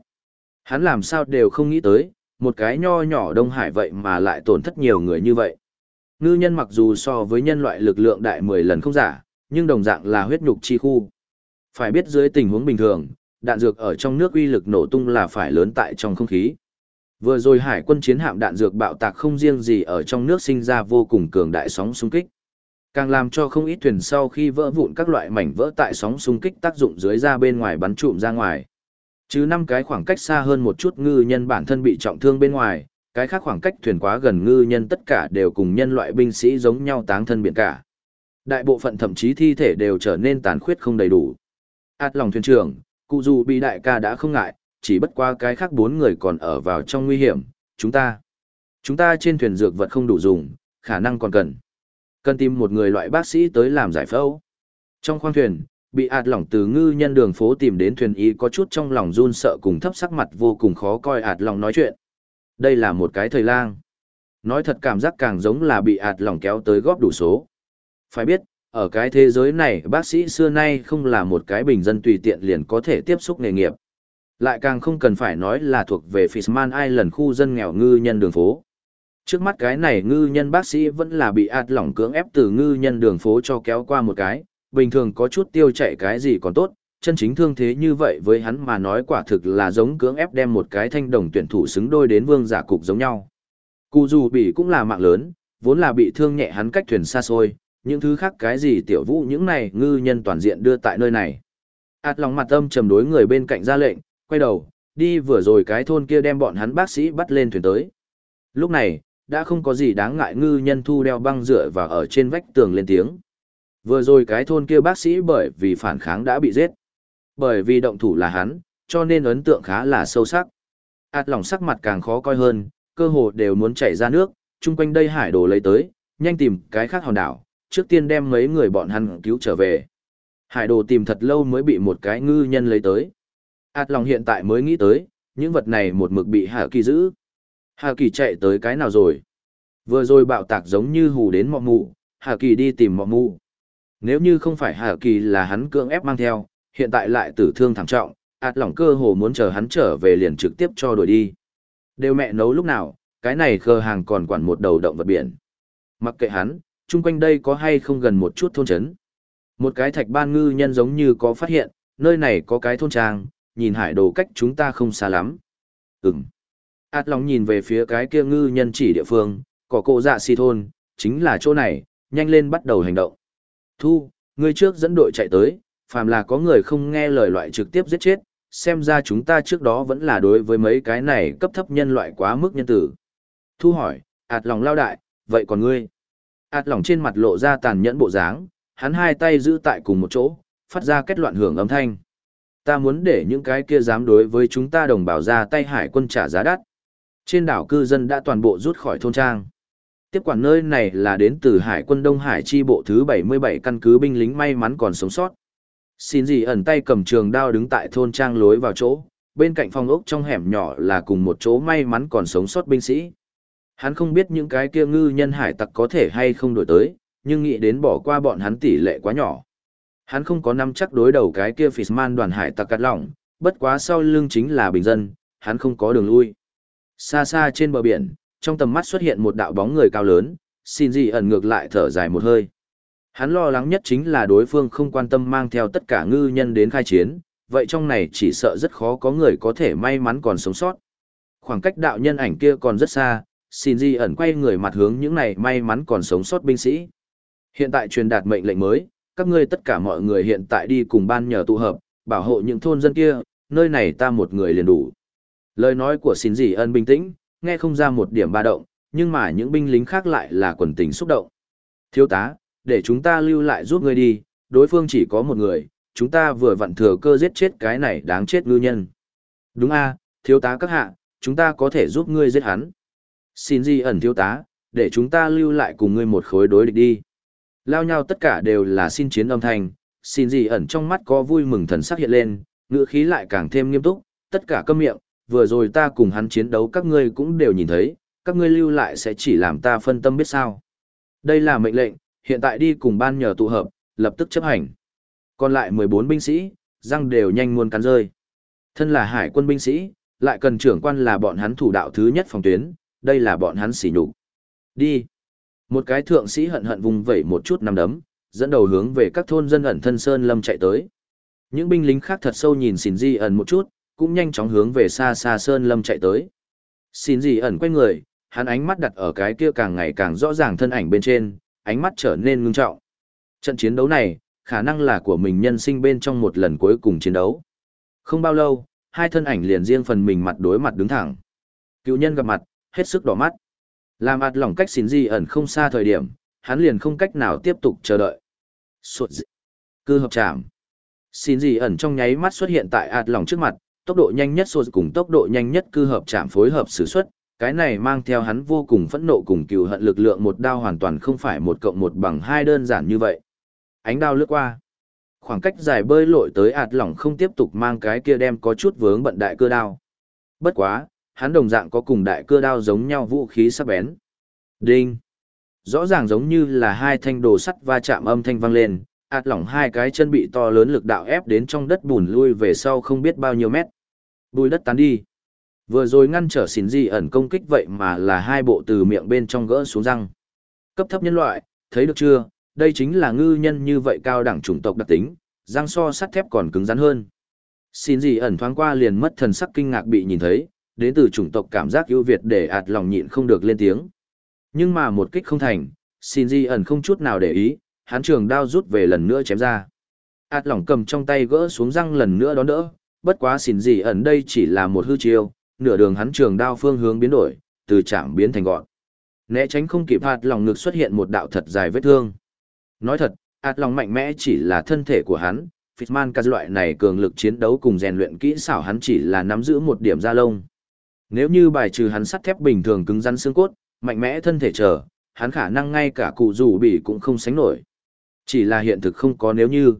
Hắn làm sao đều không nghĩ tới, một cái nho nhỏ Đông Hải vậy mà lại tổn thất nhiều người như vậy. Ngư nhân mặc dù so với nhân loại lực lượng đại 10 lần không giả, nhưng đồng dạng là huyết nhục chi khu. Phải biết dưới tình huống bình thường, đạn dược ở trong nước uy lực nổ tung là phải lớn tại trong không khí. Vừa rồi hải quân chiến hạm đạn dược bạo tạc không riêng gì ở trong nước sinh ra vô cùng cường đại sóng xung kích. Càng làm cho không ít thuyền sau khi vỡ vụn các loại mảnh vỡ tại sóng xung kích tác dụng dưới ra bên ngoài bắn trụm ra ngoài. Chứ năm cái khoảng cách xa hơn một chút ngư nhân bản thân bị trọng thương bên ngoài, cái khác khoảng cách thuyền quá gần ngư nhân tất cả đều cùng nhân loại binh sĩ giống nhau táng thân biển cả. Đại bộ phận thậm chí thi thể đều trở nên tàn khuyết không đầy đủ. Át lòng thuyền trưởng, cụ dù bị đại ca đã không ngại, chỉ bất qua cái khác bốn người còn ở vào trong nguy hiểm, chúng ta. Chúng ta trên thuyền dược vật không đủ dùng, khả năng còn cần. Cần tìm một người loại bác sĩ tới làm giải phẫu. Trong khoang thuyền, bị ạt lỏng từ ngư nhân đường phố tìm đến thuyền ý có chút trong lòng run sợ cùng thấp sắc mặt vô cùng khó coi ạt lỏng nói chuyện. Đây là một cái thời lang. Nói thật cảm giác càng giống là bị ạt lỏng kéo tới góp đủ số. Phải biết, ở cái thế giới này bác sĩ xưa nay không là một cái bình dân tùy tiện liền có thể tiếp xúc nghề nghiệp. Lại càng không cần phải nói là thuộc về Fishman Island khu dân nghèo ngư nhân đường phố. Trước mắt cái này ngư nhân bác sĩ vẫn là bị ạt lỏng cưỡng ép từ ngư nhân đường phố cho kéo qua một cái, bình thường có chút tiêu chạy cái gì còn tốt, chân chính thương thế như vậy với hắn mà nói quả thực là giống cưỡng ép đem một cái thanh đồng tuyển thủ xứng đôi đến vương giả cục giống nhau. Cụ dù bị cũng là mạng lớn, vốn là bị thương nhẹ hắn cách thuyền xa xôi, những thứ khác cái gì tiểu vũ những này ngư nhân toàn diện đưa tại nơi này. Át lòng mặt âm trầm đối người bên cạnh ra lệnh, quay đầu, đi vừa rồi cái thôn kia đem bọn hắn bác sĩ bắt lên thuyền tới. Lúc này, đã không có gì đáng ngại ngư nhân thu đeo băng dựa và ở trên vách tường lên tiếng. Vừa rồi cái thôn kia bác sĩ bởi vì phản kháng đã bị giết. Bởi vì động thủ là hắn, cho nên ấn tượng khá là sâu sắc. Át lòng sắc mặt càng khó coi hơn, cơ hồ đều muốn chảy ra nước, chung quanh đây hải đồ lấy tới, nhanh tìm cái khác hòn đảo, trước tiên đem mấy người bọn hắn cứu trở về. Hải đồ tìm thật lâu mới bị một cái ngư nhân lấy tới. Át lòng hiện tại mới nghĩ tới, những vật này một mực bị Hà Kỳ giữ. Hà Kỳ chạy tới cái nào rồi? Vừa rồi bạo tạc giống như hù đến mọ mù, Hà Kỳ đi tìm mọ mù. Nếu như không phải Hà Kỳ là hắn cưỡng ép mang theo, hiện tại lại tử thương thảm trọng, ạt lỏng cơ hồ muốn chờ hắn trở về liền trực tiếp cho đuổi đi. Đều mẹ nấu lúc nào, cái này khờ hàng còn quản một đầu động vật biển. Mặc kệ hắn, chung quanh đây có hay không gần một chút thôn trấn. Một cái thạch ban ngư nhân giống như có phát hiện, nơi này có cái thôn trang, nhìn hải đồ cách chúng ta không xa lắm. Ừm. Át lòng nhìn về phía cái kia ngư nhân chỉ địa phương, có cô dạ xì thôn, chính là chỗ này, nhanh lên bắt đầu hành động. Thu, ngươi trước dẫn đội chạy tới, phàm là có người không nghe lời loại trực tiếp giết chết, xem ra chúng ta trước đó vẫn là đối với mấy cái này cấp thấp nhân loại quá mức nhân tử. Thu hỏi, ạt lòng lao đại, vậy còn ngươi? ạt lòng trên mặt lộ ra tàn nhẫn bộ dáng, hắn hai tay giữ tại cùng một chỗ, phát ra kết loạn hưởng âm thanh. Ta muốn để những cái kia dám đối với chúng ta đồng bào ra tay hải quân trả giá đắt. Trên đảo cư dân đã toàn bộ rút khỏi thôn trang. Tiếp quản nơi này là đến từ hải quân Đông Hải chi bộ thứ 77 căn cứ binh lính may mắn còn sống sót. Xin gì ẩn tay cầm trường đao đứng tại thôn trang lối vào chỗ, bên cạnh phòng ốc trong hẻm nhỏ là cùng một chỗ may mắn còn sống sót binh sĩ. Hắn không biết những cái kia ngư nhân hải tặc có thể hay không đổi tới, nhưng nghĩ đến bỏ qua bọn hắn tỷ lệ quá nhỏ. Hắn không có nắm chắc đối đầu cái kia Fishman đoàn hải tặc cắt lỏng, bất quá sau lưng chính là bình dân, hắn không có đường lui. Xa xa trên bờ biển, trong tầm mắt xuất hiện một đạo bóng người cao lớn, xin gì ẩn ngược lại thở dài một hơi. Hắn lo lắng nhất chính là đối phương không quan tâm mang theo tất cả ngư nhân đến khai chiến, vậy trong này chỉ sợ rất khó có người có thể may mắn còn sống sót. Khoảng cách đạo nhân ảnh kia còn rất xa, xin di ẩn quay người mặt hướng những này may mắn còn sống sót binh sĩ. Hiện tại truyền đạt mệnh lệnh mới, các ngươi tất cả mọi người hiện tại đi cùng ban nhờ tụ hợp, bảo hộ những thôn dân kia, nơi này ta một người liền đủ. Lời nói của xin di ẩn bình tĩnh, nghe không ra một điểm ba động, nhưng mà những binh lính khác lại là quần tình xúc động. Thiếu tá, để chúng ta lưu lại giúp ngươi đi, đối phương chỉ có một người, chúng ta vừa vặn thừa cơ giết chết cái này đáng chết ngư nhân. Đúng a, thiếu tá các hạ, chúng ta có thể giúp ngươi giết hắn. Xin di ẩn thiếu tá, để chúng ta lưu lại cùng ngươi một khối đối địch đi. Lao nhau tất cả đều là xin chiến âm thanh, xin di ẩn trong mắt có vui mừng thần sắc hiện lên, ngữ khí lại càng thêm nghiêm túc, tất cả câm miệng, vừa rồi ta cùng hắn chiến đấu các ngươi cũng đều nhìn thấy, các ngươi lưu lại sẽ chỉ làm ta phân tâm biết sao. Đây là mệnh lệnh, hiện tại đi cùng ban nhờ tụ hợp, lập tức chấp hành. Còn lại 14 binh sĩ, răng đều nhanh muôn cắn rơi. Thân là hải quân binh sĩ, lại cần trưởng quan là bọn hắn thủ đạo thứ nhất phòng tuyến, đây là bọn hắn xỉ nhục. Đi. Một cái thượng sĩ hận hận vùng vẩy một chút nằm đấm, dẫn đầu hướng về các thôn dân ẩn thân sơn lâm chạy tới. Những binh lính khác thật sâu nhìn xỉn di ẩn một chút, cũng nhanh chóng hướng về xa xa sơn lâm chạy tới. Xin gì ẩn quay người, hắn ánh mắt đặt ở cái kia càng ngày càng rõ ràng thân ảnh bên trên, ánh mắt trở nên ngưng trọng. Trận chiến đấu này, khả năng là của mình nhân sinh bên trong một lần cuối cùng chiến đấu. Không bao lâu, hai thân ảnh liền riêng phần mình mặt đối mặt đứng thẳng. Cựu nhân gặp mặt, hết sức đỏ mắt. Làm ạt lỏng cách xin gì ẩn không xa thời điểm, hắn liền không cách nào tiếp tục chờ đợi. Suột dị. Cư hợp chạm. Xin gì ẩn trong nháy mắt xuất hiện tại ạt lỏng trước mặt, tốc độ nhanh nhất suột cùng tốc độ nhanh nhất cư hợp chạm phối hợp sử xuất, cái này mang theo hắn vô cùng phẫn nộ cùng cừu hận lực lượng một đao hoàn toàn không phải một cộng một bằng hai đơn giản như vậy. Ánh đao lướt qua. Khoảng cách dài bơi lội tới ạt lỏng không tiếp tục mang cái kia đem có chút vướng bận đại cơ đao. Bất quá, hắn đồng dạng có cùng đại cơ đao giống nhau vũ khí sắc bén. Đinh. Rõ ràng giống như là hai thanh đồ sắt va chạm âm thanh vang lên, ạt lỏng hai cái chân bị to lớn lực đạo ép đến trong đất bùn lui về sau không biết bao nhiêu mét. Bùi đất tán đi. Vừa rồi ngăn trở xỉn gì ẩn công kích vậy mà là hai bộ từ miệng bên trong gỡ xuống răng. Cấp thấp nhân loại, thấy được chưa, đây chính là ngư nhân như vậy cao đẳng chủng tộc đặc tính, răng so sắt thép còn cứng rắn hơn. Xin gì ẩn thoáng qua liền mất thần sắc kinh ngạc bị nhìn thấy, đến từ chủng tộc cảm giác ưu việt để ạt lòng nhịn không được lên tiếng. Nhưng mà một kích không thành, xin gì ẩn không chút nào để ý, hắn trường đao rút về lần nữa chém ra. Át lòng cầm trong tay gỡ xuống răng lần nữa đón đỡ, bất quá xỉn gì ẩn đây chỉ là một hư chiêu, nửa đường hắn trường đao phương hướng biến đổi, từ chạm biến thành gọn. Né tránh không kịp hạt lòng ngực xuất hiện một đạo thật dài vết thương. Nói thật, Át lòng mạnh mẽ chỉ là thân thể của hắn, Fitman các loại này cường lực chiến đấu cùng rèn luyện kỹ xảo hắn chỉ là nắm giữ một điểm da lông. Nếu như bài trừ hắn sắt thép bình thường cứng rắn xương cốt, mạnh mẽ thân thể trở, hắn khả năng ngay cả cụ rủ bị cũng không sánh nổi. Chỉ là hiện thực không có nếu như.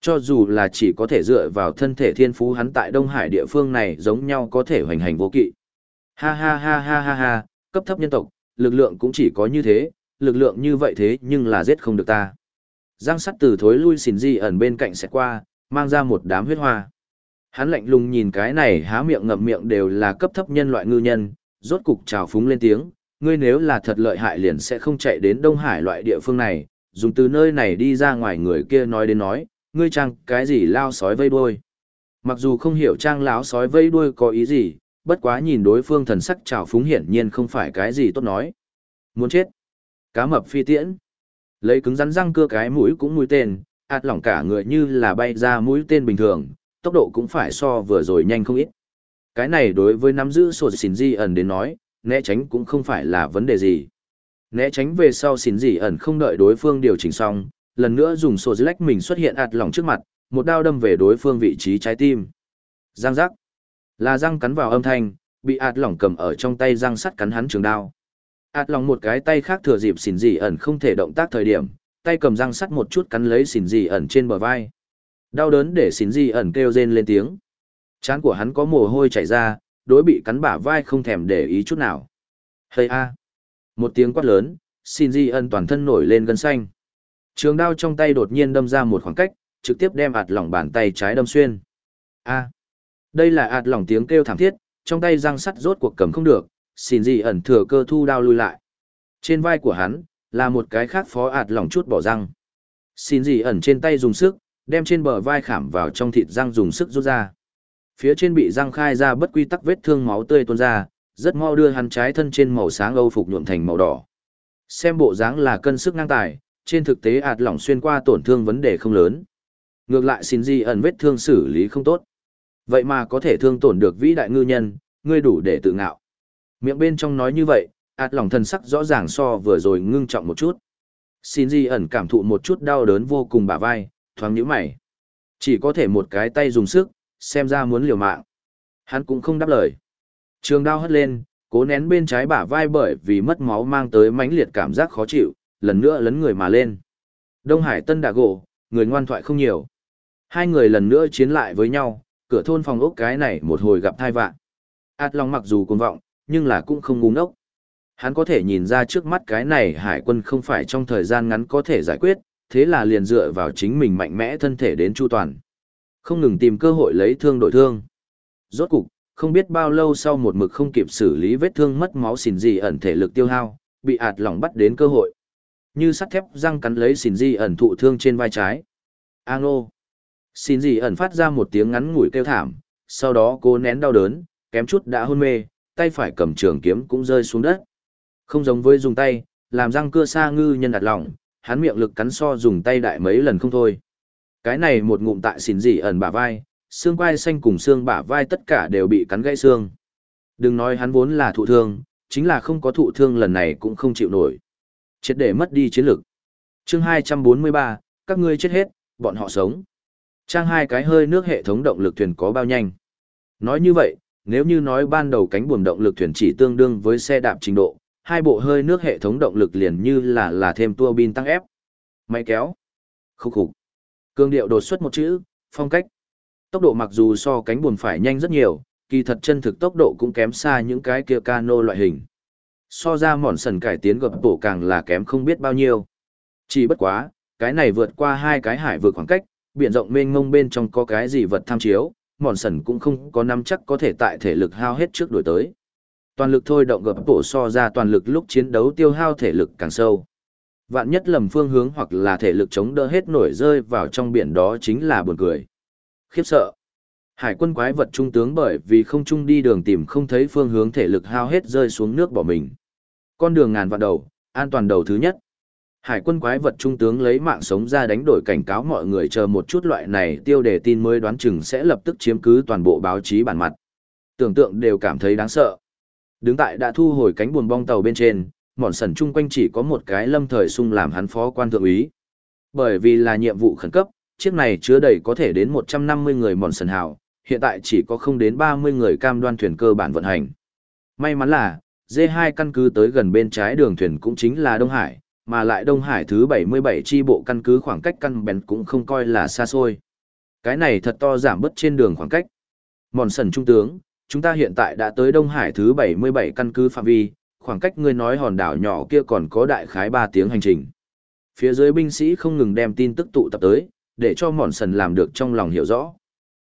Cho dù là chỉ có thể dựa vào thân thể thiên phú hắn tại Đông Hải địa phương này giống nhau có thể hoành hành vô kỵ. Ha ha ha ha ha ha, cấp thấp nhân tộc, lực lượng cũng chỉ có như thế, lực lượng như vậy thế nhưng là giết không được ta. Giang sắt từ thối lui xỉn di ẩn bên cạnh sẽ qua, mang ra một đám huyết hoa. Hắn lạnh lùng nhìn cái này há miệng ngậm miệng đều là cấp thấp nhân loại ngư nhân, rốt cục trào phúng lên tiếng, ngươi nếu là thật lợi hại liền sẽ không chạy đến Đông Hải loại địa phương này, dùng từ nơi này đi ra ngoài người kia nói đến nói, ngươi trang cái gì lao sói vây đuôi. Mặc dù không hiểu trang láo sói vây đuôi có ý gì, bất quá nhìn đối phương thần sắc trào phúng hiển nhiên không phải cái gì tốt nói. Muốn chết. Cá mập phi tiễn. Lấy cứng rắn răng cưa cái mũi cũng mũi tên, ạt lỏng cả người như là bay ra mũi tên bình thường, tốc độ cũng phải so vừa rồi nhanh không ít. Cái này đối với nắm giữ sổ xỉn di ẩn đến nói, né tránh cũng không phải là vấn đề gì. Né tránh về sau xỉn gì ẩn không đợi đối phương điều chỉnh xong, lần nữa dùng sổ lách mình xuất hiện ạt lỏng trước mặt, một đao đâm về đối phương vị trí trái tim. Giang giác. Là răng cắn vào âm thanh, bị ạt lỏng cầm ở trong tay răng sắt cắn hắn trường đao. ạt lỏng một cái tay khác thừa dịp xỉn dị ẩn không thể động tác thời điểm, tay cầm răng sắt một chút cắn lấy xỉn dị ẩn trên bờ vai. Đau đớn để xỉn dị ẩn kêu rên lên tiếng. Chán của hắn có mồ hôi chảy ra, đối bị cắn bả vai không thèm để ý chút nào. Hây a! Một tiếng quát lớn, xin di ân toàn thân nổi lên gân xanh. Trường đao trong tay đột nhiên đâm ra một khoảng cách, trực tiếp đem ạt lỏng bàn tay trái đâm xuyên. A! Đây là ạt lỏng tiếng kêu thảm thiết, trong tay răng sắt rốt cuộc cầm không được, xin gì ẩn thừa cơ thu đao lui lại. Trên vai của hắn, là một cái khác phó ạt lỏng chút bỏ răng. Xin gì ẩn trên tay dùng sức, đem trên bờ vai khảm vào trong thịt răng dùng sức rút ra. Phía trên bị răng khai ra bất quy tắc vết thương máu tươi tuôn ra, rất mau đưa hắn trái thân trên màu sáng âu phục nhuộm thành màu đỏ. Xem bộ dáng là cân sức ngang tài, trên thực tế ạt lỏng xuyên qua tổn thương vấn đề không lớn. Ngược lại xin gì ẩn vết thương xử lý không tốt. Vậy mà có thể thương tổn được vĩ đại ngư nhân, ngươi đủ để tự ngạo. Miệng bên trong nói như vậy, ạt lỏng thần sắc rõ ràng so vừa rồi ngưng trọng một chút. Xin gì ẩn cảm thụ một chút đau đớn vô cùng bả vai, thoáng nhíu mày. Chỉ có thể một cái tay dùng sức, xem ra muốn liều mạng. Hắn cũng không đáp lời. Trường đao hất lên, cố nén bên trái bả vai bởi vì mất máu mang tới mãnh liệt cảm giác khó chịu, lần nữa lấn người mà lên. Đông Hải Tân Đà Gỗ, người ngoan thoại không nhiều. Hai người lần nữa chiến lại với nhau, cửa thôn phòng ốc cái này một hồi gặp thai vạn. Át Long mặc dù cuồng vọng, nhưng là cũng không ngu ngốc. Hắn có thể nhìn ra trước mắt cái này hải quân không phải trong thời gian ngắn có thể giải quyết, thế là liền dựa vào chính mình mạnh mẽ thân thể đến chu toàn. Không ngừng tìm cơ hội lấy thương đổi thương. Rốt cục, không biết bao lâu sau một mực không kịp xử lý vết thương mất máu xỉn gì ẩn thể lực tiêu hao, bị ạt lỏng bắt đến cơ hội. Như sắt thép răng cắn lấy xỉn gì ẩn thụ thương trên vai trái. A ngô. Xỉn gì ẩn phát ra một tiếng ngắn ngủi kêu thảm, sau đó cô nén đau đớn, kém chút đã hôn mê, tay phải cầm trường kiếm cũng rơi xuống đất. Không giống với dùng tay, làm răng cưa sa ngư nhân đặt lỏng, hắn miệng lực cắn so dùng tay đại mấy lần không thôi. Cái này một ngụm tại xỉn dị ẩn bả vai, xương vai xanh cùng xương bả vai tất cả đều bị cắn gãy xương. Đừng nói hắn vốn là thụ thương, chính là không có thụ thương lần này cũng không chịu nổi. Chết để mất đi chiến lực. Chương 243, các ngươi chết hết, bọn họ sống. Trang hai cái hơi nước hệ thống động lực thuyền có bao nhanh. Nói như vậy, nếu như nói ban đầu cánh buồm động lực thuyền chỉ tương đương với xe đạp trình độ, hai bộ hơi nước hệ thống động lực liền như là là thêm tua bin tăng ép. Máy kéo. Khúc khục. Cương điệu đột xuất một chữ, phong cách. Tốc độ mặc dù so cánh buồm phải nhanh rất nhiều, kỳ thật chân thực tốc độ cũng kém xa những cái kia cano loại hình. So ra mòn sần cải tiến gập bộ càng là kém không biết bao nhiêu. Chỉ bất quá, cái này vượt qua hai cái hải vượt khoảng cách, biển rộng mênh mông bên trong có cái gì vật tham chiếu, mòn sần cũng không có nắm chắc có thể tại thể lực hao hết trước đổi tới. Toàn lực thôi động gập bổ so ra toàn lực lúc chiến đấu tiêu hao thể lực càng sâu. Vạn nhất lầm phương hướng hoặc là thể lực chống đỡ hết nổi rơi vào trong biển đó chính là buồn cười. Khiếp sợ. Hải quân quái vật trung tướng bởi vì không trung đi đường tìm không thấy phương hướng thể lực hao hết rơi xuống nước bỏ mình. Con đường ngàn vạn đầu, an toàn đầu thứ nhất. Hải quân quái vật trung tướng lấy mạng sống ra đánh đổi cảnh cáo mọi người chờ một chút loại này tiêu đề tin mới đoán chừng sẽ lập tức chiếm cứ toàn bộ báo chí bản mặt. Tưởng tượng đều cảm thấy đáng sợ. Đứng tại đã thu hồi cánh buồn bong tàu bên trên, mòn sần chung quanh chỉ có một cái lâm thời sung làm hắn phó quan thượng úy. Bởi vì là nhiệm vụ khẩn cấp, chiếc này chứa đầy có thể đến 150 người mòn sần hào, hiện tại chỉ có không đến 30 người cam đoan thuyền cơ bản vận hành. May mắn là, D2 căn cứ tới gần bên trái đường thuyền cũng chính là Đông Hải, mà lại Đông Hải thứ 77 chi bộ căn cứ khoảng cách căn bèn cũng không coi là xa xôi. Cái này thật to giảm bớt trên đường khoảng cách. Mòn sần trung tướng, chúng ta hiện tại đã tới Đông Hải thứ 77 căn cứ phạm vi, khoảng cách ngươi nói hòn đảo nhỏ kia còn có đại khái 3 tiếng hành trình. Phía dưới binh sĩ không ngừng đem tin tức tụ tập tới, để cho mòn sần làm được trong lòng hiểu rõ.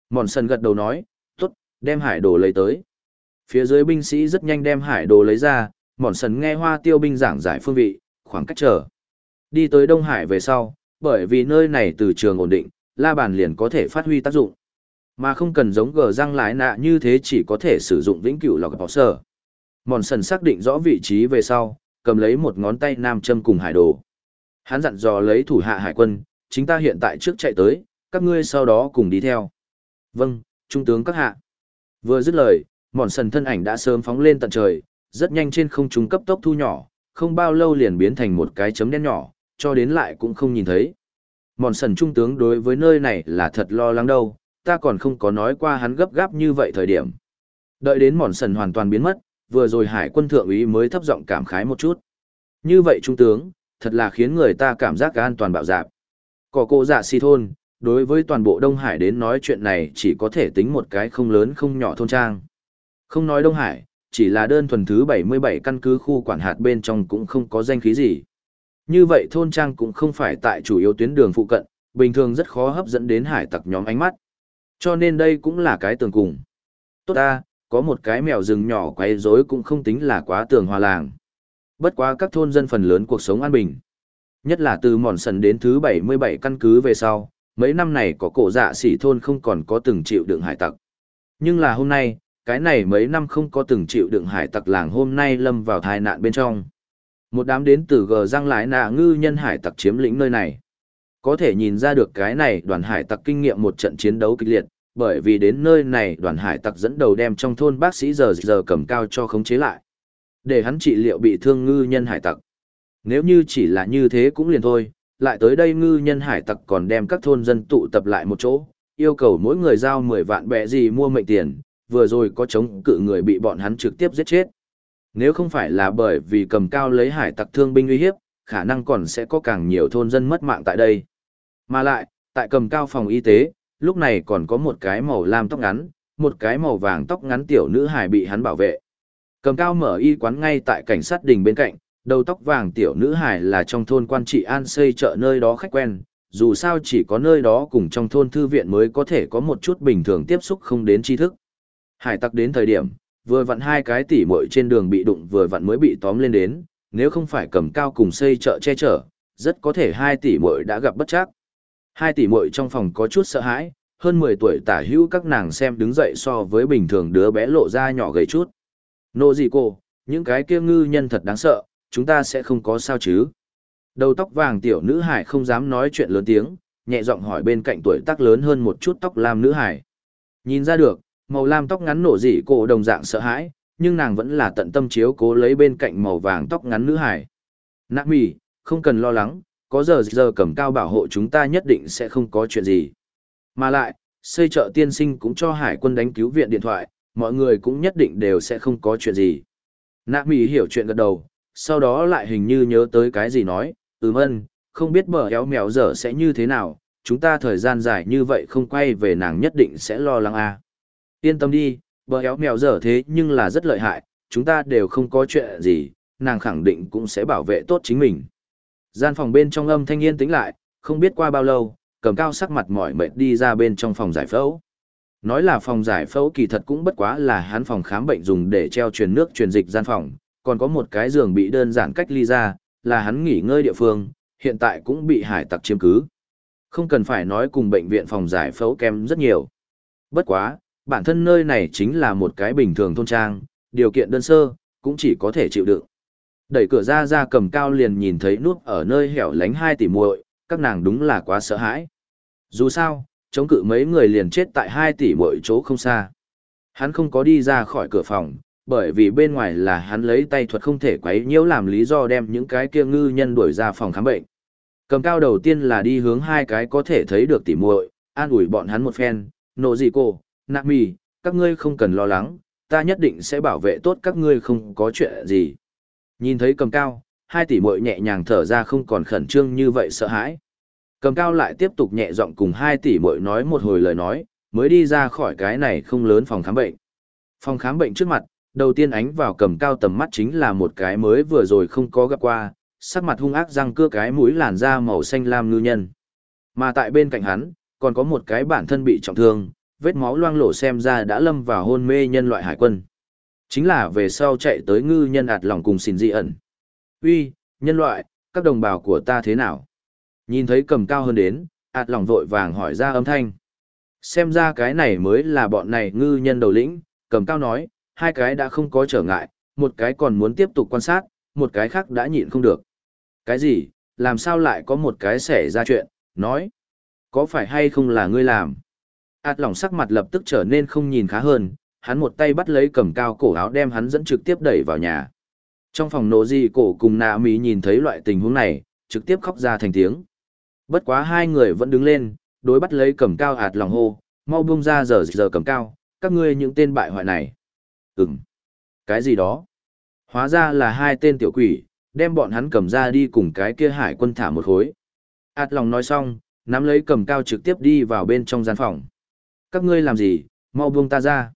Mòn sần gật đầu nói, tốt, đem hải đồ lấy tới. Phía dưới binh sĩ rất nhanh đem hải đồ lấy ra, mòn sần nghe hoa tiêu binh giảng giải phương vị, khoảng cách chờ. Đi tới Đông Hải về sau, bởi vì nơi này từ trường ổn định, la bàn liền có thể phát huy tác dụng. Mà không cần giống gờ răng lái nạ như thế chỉ có thể sử dụng vĩnh cửu lọc bỏ sở. Mòn sần xác định rõ vị trí về sau, cầm lấy một ngón tay nam châm cùng hải đồ. Hắn dặn dò lấy thủ hạ hải quân, chính ta hiện tại trước chạy tới, các ngươi sau đó cùng đi theo. Vâng, trung tướng các hạ. Vừa dứt lời, mòn sần thân ảnh đã sớm phóng lên tận trời, rất nhanh trên không trung cấp tốc thu nhỏ, không bao lâu liền biến thành một cái chấm đen nhỏ, cho đến lại cũng không nhìn thấy. Mòn sần trung tướng đối với nơi này là thật lo lắng đâu, ta còn không có nói qua hắn gấp gáp như vậy thời điểm. Đợi đến mòn sần hoàn toàn biến mất, vừa rồi hải quân thượng úy mới thấp giọng cảm khái một chút. Như vậy trung tướng, thật là khiến người ta cảm giác an toàn bạo dạp. Cỏ cô dạ si thôn, đối với toàn bộ Đông Hải đến nói chuyện này chỉ có thể tính một cái không lớn không nhỏ thôn trang. Không nói Đông Hải, chỉ là đơn thuần thứ 77 căn cứ khu quản hạt bên trong cũng không có danh khí gì. Như vậy thôn trang cũng không phải tại chủ yếu tuyến đường phụ cận, bình thường rất khó hấp dẫn đến hải tặc nhóm ánh mắt. Cho nên đây cũng là cái tường cùng. Tốt ta, có một cái mèo rừng nhỏ quay rối cũng không tính là quá tường hòa làng. Bất quá các thôn dân phần lớn cuộc sống an bình. Nhất là từ mòn sần đến thứ 77 căn cứ về sau, mấy năm này có cổ dạ xỉ thôn không còn có từng chịu đựng hải tặc. Nhưng là hôm nay, cái này mấy năm không có từng chịu đựng hải tặc làng hôm nay lâm vào tai nạn bên trong. Một đám đến từ gờ răng lái nạ ngư nhân hải tặc chiếm lĩnh nơi này. Có thể nhìn ra được cái này đoàn hải tặc kinh nghiệm một trận chiến đấu kịch liệt, bởi vì đến nơi này đoàn hải tặc dẫn đầu đem trong thôn bác sĩ giờ giờ cầm cao cho khống chế lại. Để hắn trị liệu bị thương ngư nhân hải tặc. Nếu như chỉ là như thế cũng liền thôi, lại tới đây ngư nhân hải tặc còn đem các thôn dân tụ tập lại một chỗ, yêu cầu mỗi người giao 10 vạn bẹ gì mua mệnh tiền, vừa rồi có chống cự người bị bọn hắn trực tiếp giết chết. Nếu không phải là bởi vì cầm cao lấy hải tặc thương binh uy hiếp, khả năng còn sẽ có càng nhiều thôn dân mất mạng tại đây. Mà lại, tại cầm cao phòng y tế, lúc này còn có một cái màu lam tóc ngắn, một cái màu vàng tóc ngắn tiểu nữ hải bị hắn bảo vệ. Cầm cao mở y quán ngay tại cảnh sát đình bên cạnh, đầu tóc vàng tiểu nữ hải là trong thôn quan trị an xây chợ nơi đó khách quen, dù sao chỉ có nơi đó cùng trong thôn thư viện mới có thể có một chút bình thường tiếp xúc không đến tri thức. Hải tặc đến thời điểm, vừa vặn hai cái tỉ muội trên đường bị đụng vừa vặn mới bị tóm lên đến, nếu không phải cầm cao cùng xây chợ che chở, rất có thể hai tỷ muội đã gặp bất chắc. Hai tỷ muội trong phòng có chút sợ hãi, hơn 10 tuổi tả hữu các nàng xem đứng dậy so với bình thường đứa bé lộ ra nhỏ gầy chút. Nô gì cô, những cái kia ngư nhân thật đáng sợ, chúng ta sẽ không có sao chứ. Đầu tóc vàng tiểu nữ hải không dám nói chuyện lớn tiếng, nhẹ giọng hỏi bên cạnh tuổi tác lớn hơn một chút tóc lam nữ hải. Nhìn ra được, màu lam tóc ngắn nổ dị cổ đồng dạng sợ hãi, nhưng nàng vẫn là tận tâm chiếu cố lấy bên cạnh màu vàng tóc ngắn nữ hải. Nạ mì, không cần lo lắng, có giờ giờ cầm cao bảo hộ chúng ta nhất định sẽ không có chuyện gì. Mà lại, xây chợ tiên sinh cũng cho hải quân đánh cứu viện điện thoại, mọi người cũng nhất định đều sẽ không có chuyện gì. Nạ mì hiểu chuyện gật đầu, sau đó lại hình như nhớ tới cái gì nói, ừm ân, không biết bờ éo mèo giờ sẽ như thế nào, chúng ta thời gian dài như vậy không quay về nàng nhất định sẽ lo lắng à. Yên tâm đi, bờ éo mèo giờ thế nhưng là rất lợi hại, chúng ta đều không có chuyện gì, nàng khẳng định cũng sẽ bảo vệ tốt chính mình. Gian phòng bên trong âm thanh yên tĩnh lại, không biết qua bao lâu, cầm cao sắc mặt mỏi mệt đi ra bên trong phòng giải phẫu. Nói là phòng giải phẫu kỳ thật cũng bất quá là hắn phòng khám bệnh dùng để treo truyền nước truyền dịch gian phòng, còn có một cái giường bị đơn giản cách ly ra, là hắn nghỉ ngơi địa phương, hiện tại cũng bị hải tặc chiếm cứ. Không cần phải nói cùng bệnh viện phòng giải phẫu kém rất nhiều. Bất quá, bản thân nơi này chính là một cái bình thường thôn trang, điều kiện đơn sơ, cũng chỉ có thể chịu đựng. Đẩy cửa ra ra cầm cao liền nhìn thấy nút ở nơi hẻo lánh hai tỷ muội, các nàng đúng là quá sợ hãi. Dù sao, chống cự mấy người liền chết tại hai tỷ muội chỗ không xa. Hắn không có đi ra khỏi cửa phòng, bởi vì bên ngoài là hắn lấy tay thuật không thể quấy nhiễu làm lý do đem những cái kia ngư nhân đuổi ra phòng khám bệnh. Cầm cao đầu tiên là đi hướng hai cái có thể thấy được tỉ muội, an ủi bọn hắn một phen, nộ gì cô, nạc mì, các ngươi không cần lo lắng, ta nhất định sẽ bảo vệ tốt các ngươi không có chuyện gì. Nhìn thấy cầm cao, hai tỷ muội nhẹ nhàng thở ra không còn khẩn trương như vậy sợ hãi. Cầm cao lại tiếp tục nhẹ giọng cùng hai tỷ muội nói một hồi lời nói, mới đi ra khỏi cái này không lớn phòng khám bệnh. Phòng khám bệnh trước mặt, đầu tiên ánh vào cầm cao tầm mắt chính là một cái mới vừa rồi không có gặp qua, sắc mặt hung ác răng cưa cái mũi làn da màu xanh lam ngư nhân. Mà tại bên cạnh hắn, còn có một cái bản thân bị trọng thương, vết máu loang lổ xem ra đã lâm vào hôn mê nhân loại hải quân. Chính là về sau chạy tới ngư nhân ạt lòng cùng xin dị ẩn. Uy, nhân loại, các đồng bào của ta thế nào? Nhìn thấy cầm cao hơn đến, ạt lòng vội vàng hỏi ra âm thanh. Xem ra cái này mới là bọn này ngư nhân đầu lĩnh, cầm cao nói, hai cái đã không có trở ngại, một cái còn muốn tiếp tục quan sát, một cái khác đã nhịn không được. Cái gì, làm sao lại có một cái xảy ra chuyện, nói. Có phải hay không là ngươi làm? Át lỏng sắc mặt lập tức trở nên không nhìn khá hơn, hắn một tay bắt lấy cầm cao cổ áo đem hắn dẫn trực tiếp đẩy vào nhà. Trong phòng nổ gì cổ cùng nạ mỹ nhìn thấy loại tình huống này, trực tiếp khóc ra thành tiếng. Bất quá hai người vẫn đứng lên, đối bắt lấy cầm cao ạt lòng hô, mau buông ra giờ giờ cầm cao, các ngươi những tên bại hoại này. Ừm. Cái gì đó? Hóa ra là hai tên tiểu quỷ, đem bọn hắn cầm ra đi cùng cái kia hải quân thả một khối. Át lòng nói xong, nắm lấy cầm cao trực tiếp đi vào bên trong gian phòng. Các ngươi làm gì, mau buông ta ra.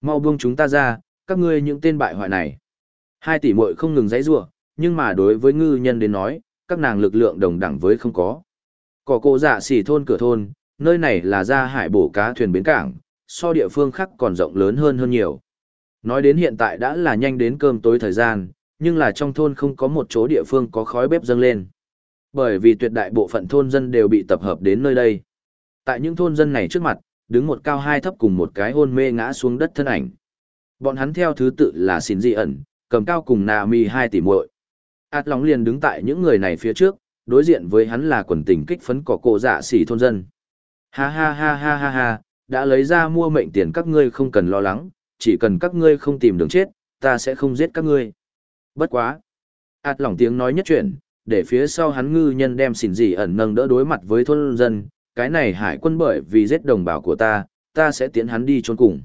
Mau buông chúng ta ra, các ngươi những tên bại hoại này. Hai tỷ muội không ngừng giãy giụa, nhưng mà đối với ngư nhân đến nói, các nàng lực lượng đồng đẳng với không có. Cỏ cổ dạ xỉ thôn cửa thôn, nơi này là ra hải bổ cá thuyền bến cảng, so địa phương khác còn rộng lớn hơn hơn nhiều. Nói đến hiện tại đã là nhanh đến cơm tối thời gian, nhưng là trong thôn không có một chỗ địa phương có khói bếp dâng lên. Bởi vì tuyệt đại bộ phận thôn dân đều bị tập hợp đến nơi đây. Tại những thôn dân này trước mặt, đứng một cao hai thấp cùng một cái hôn mê ngã xuống đất thân ảnh. Bọn hắn theo thứ tự là xin dị ẩn, cầm cao cùng nà mi hai tỷ muội. Át lóng liền đứng tại những người này phía trước, đối diện với hắn là quần tình kích phấn cỏ cổ dạ xỉ thôn dân. Ha ha ha ha ha ha, đã lấy ra mua mệnh tiền các ngươi không cần lo lắng, chỉ cần các ngươi không tìm đường chết, ta sẽ không giết các ngươi. Bất quá. Át lỏng tiếng nói nhất chuyện, để phía sau hắn ngư nhân đem xỉn dị ẩn nâng đỡ đối mặt với thôn dân, cái này hải quân bởi vì giết đồng bào của ta, ta sẽ tiến hắn đi trốn cùng.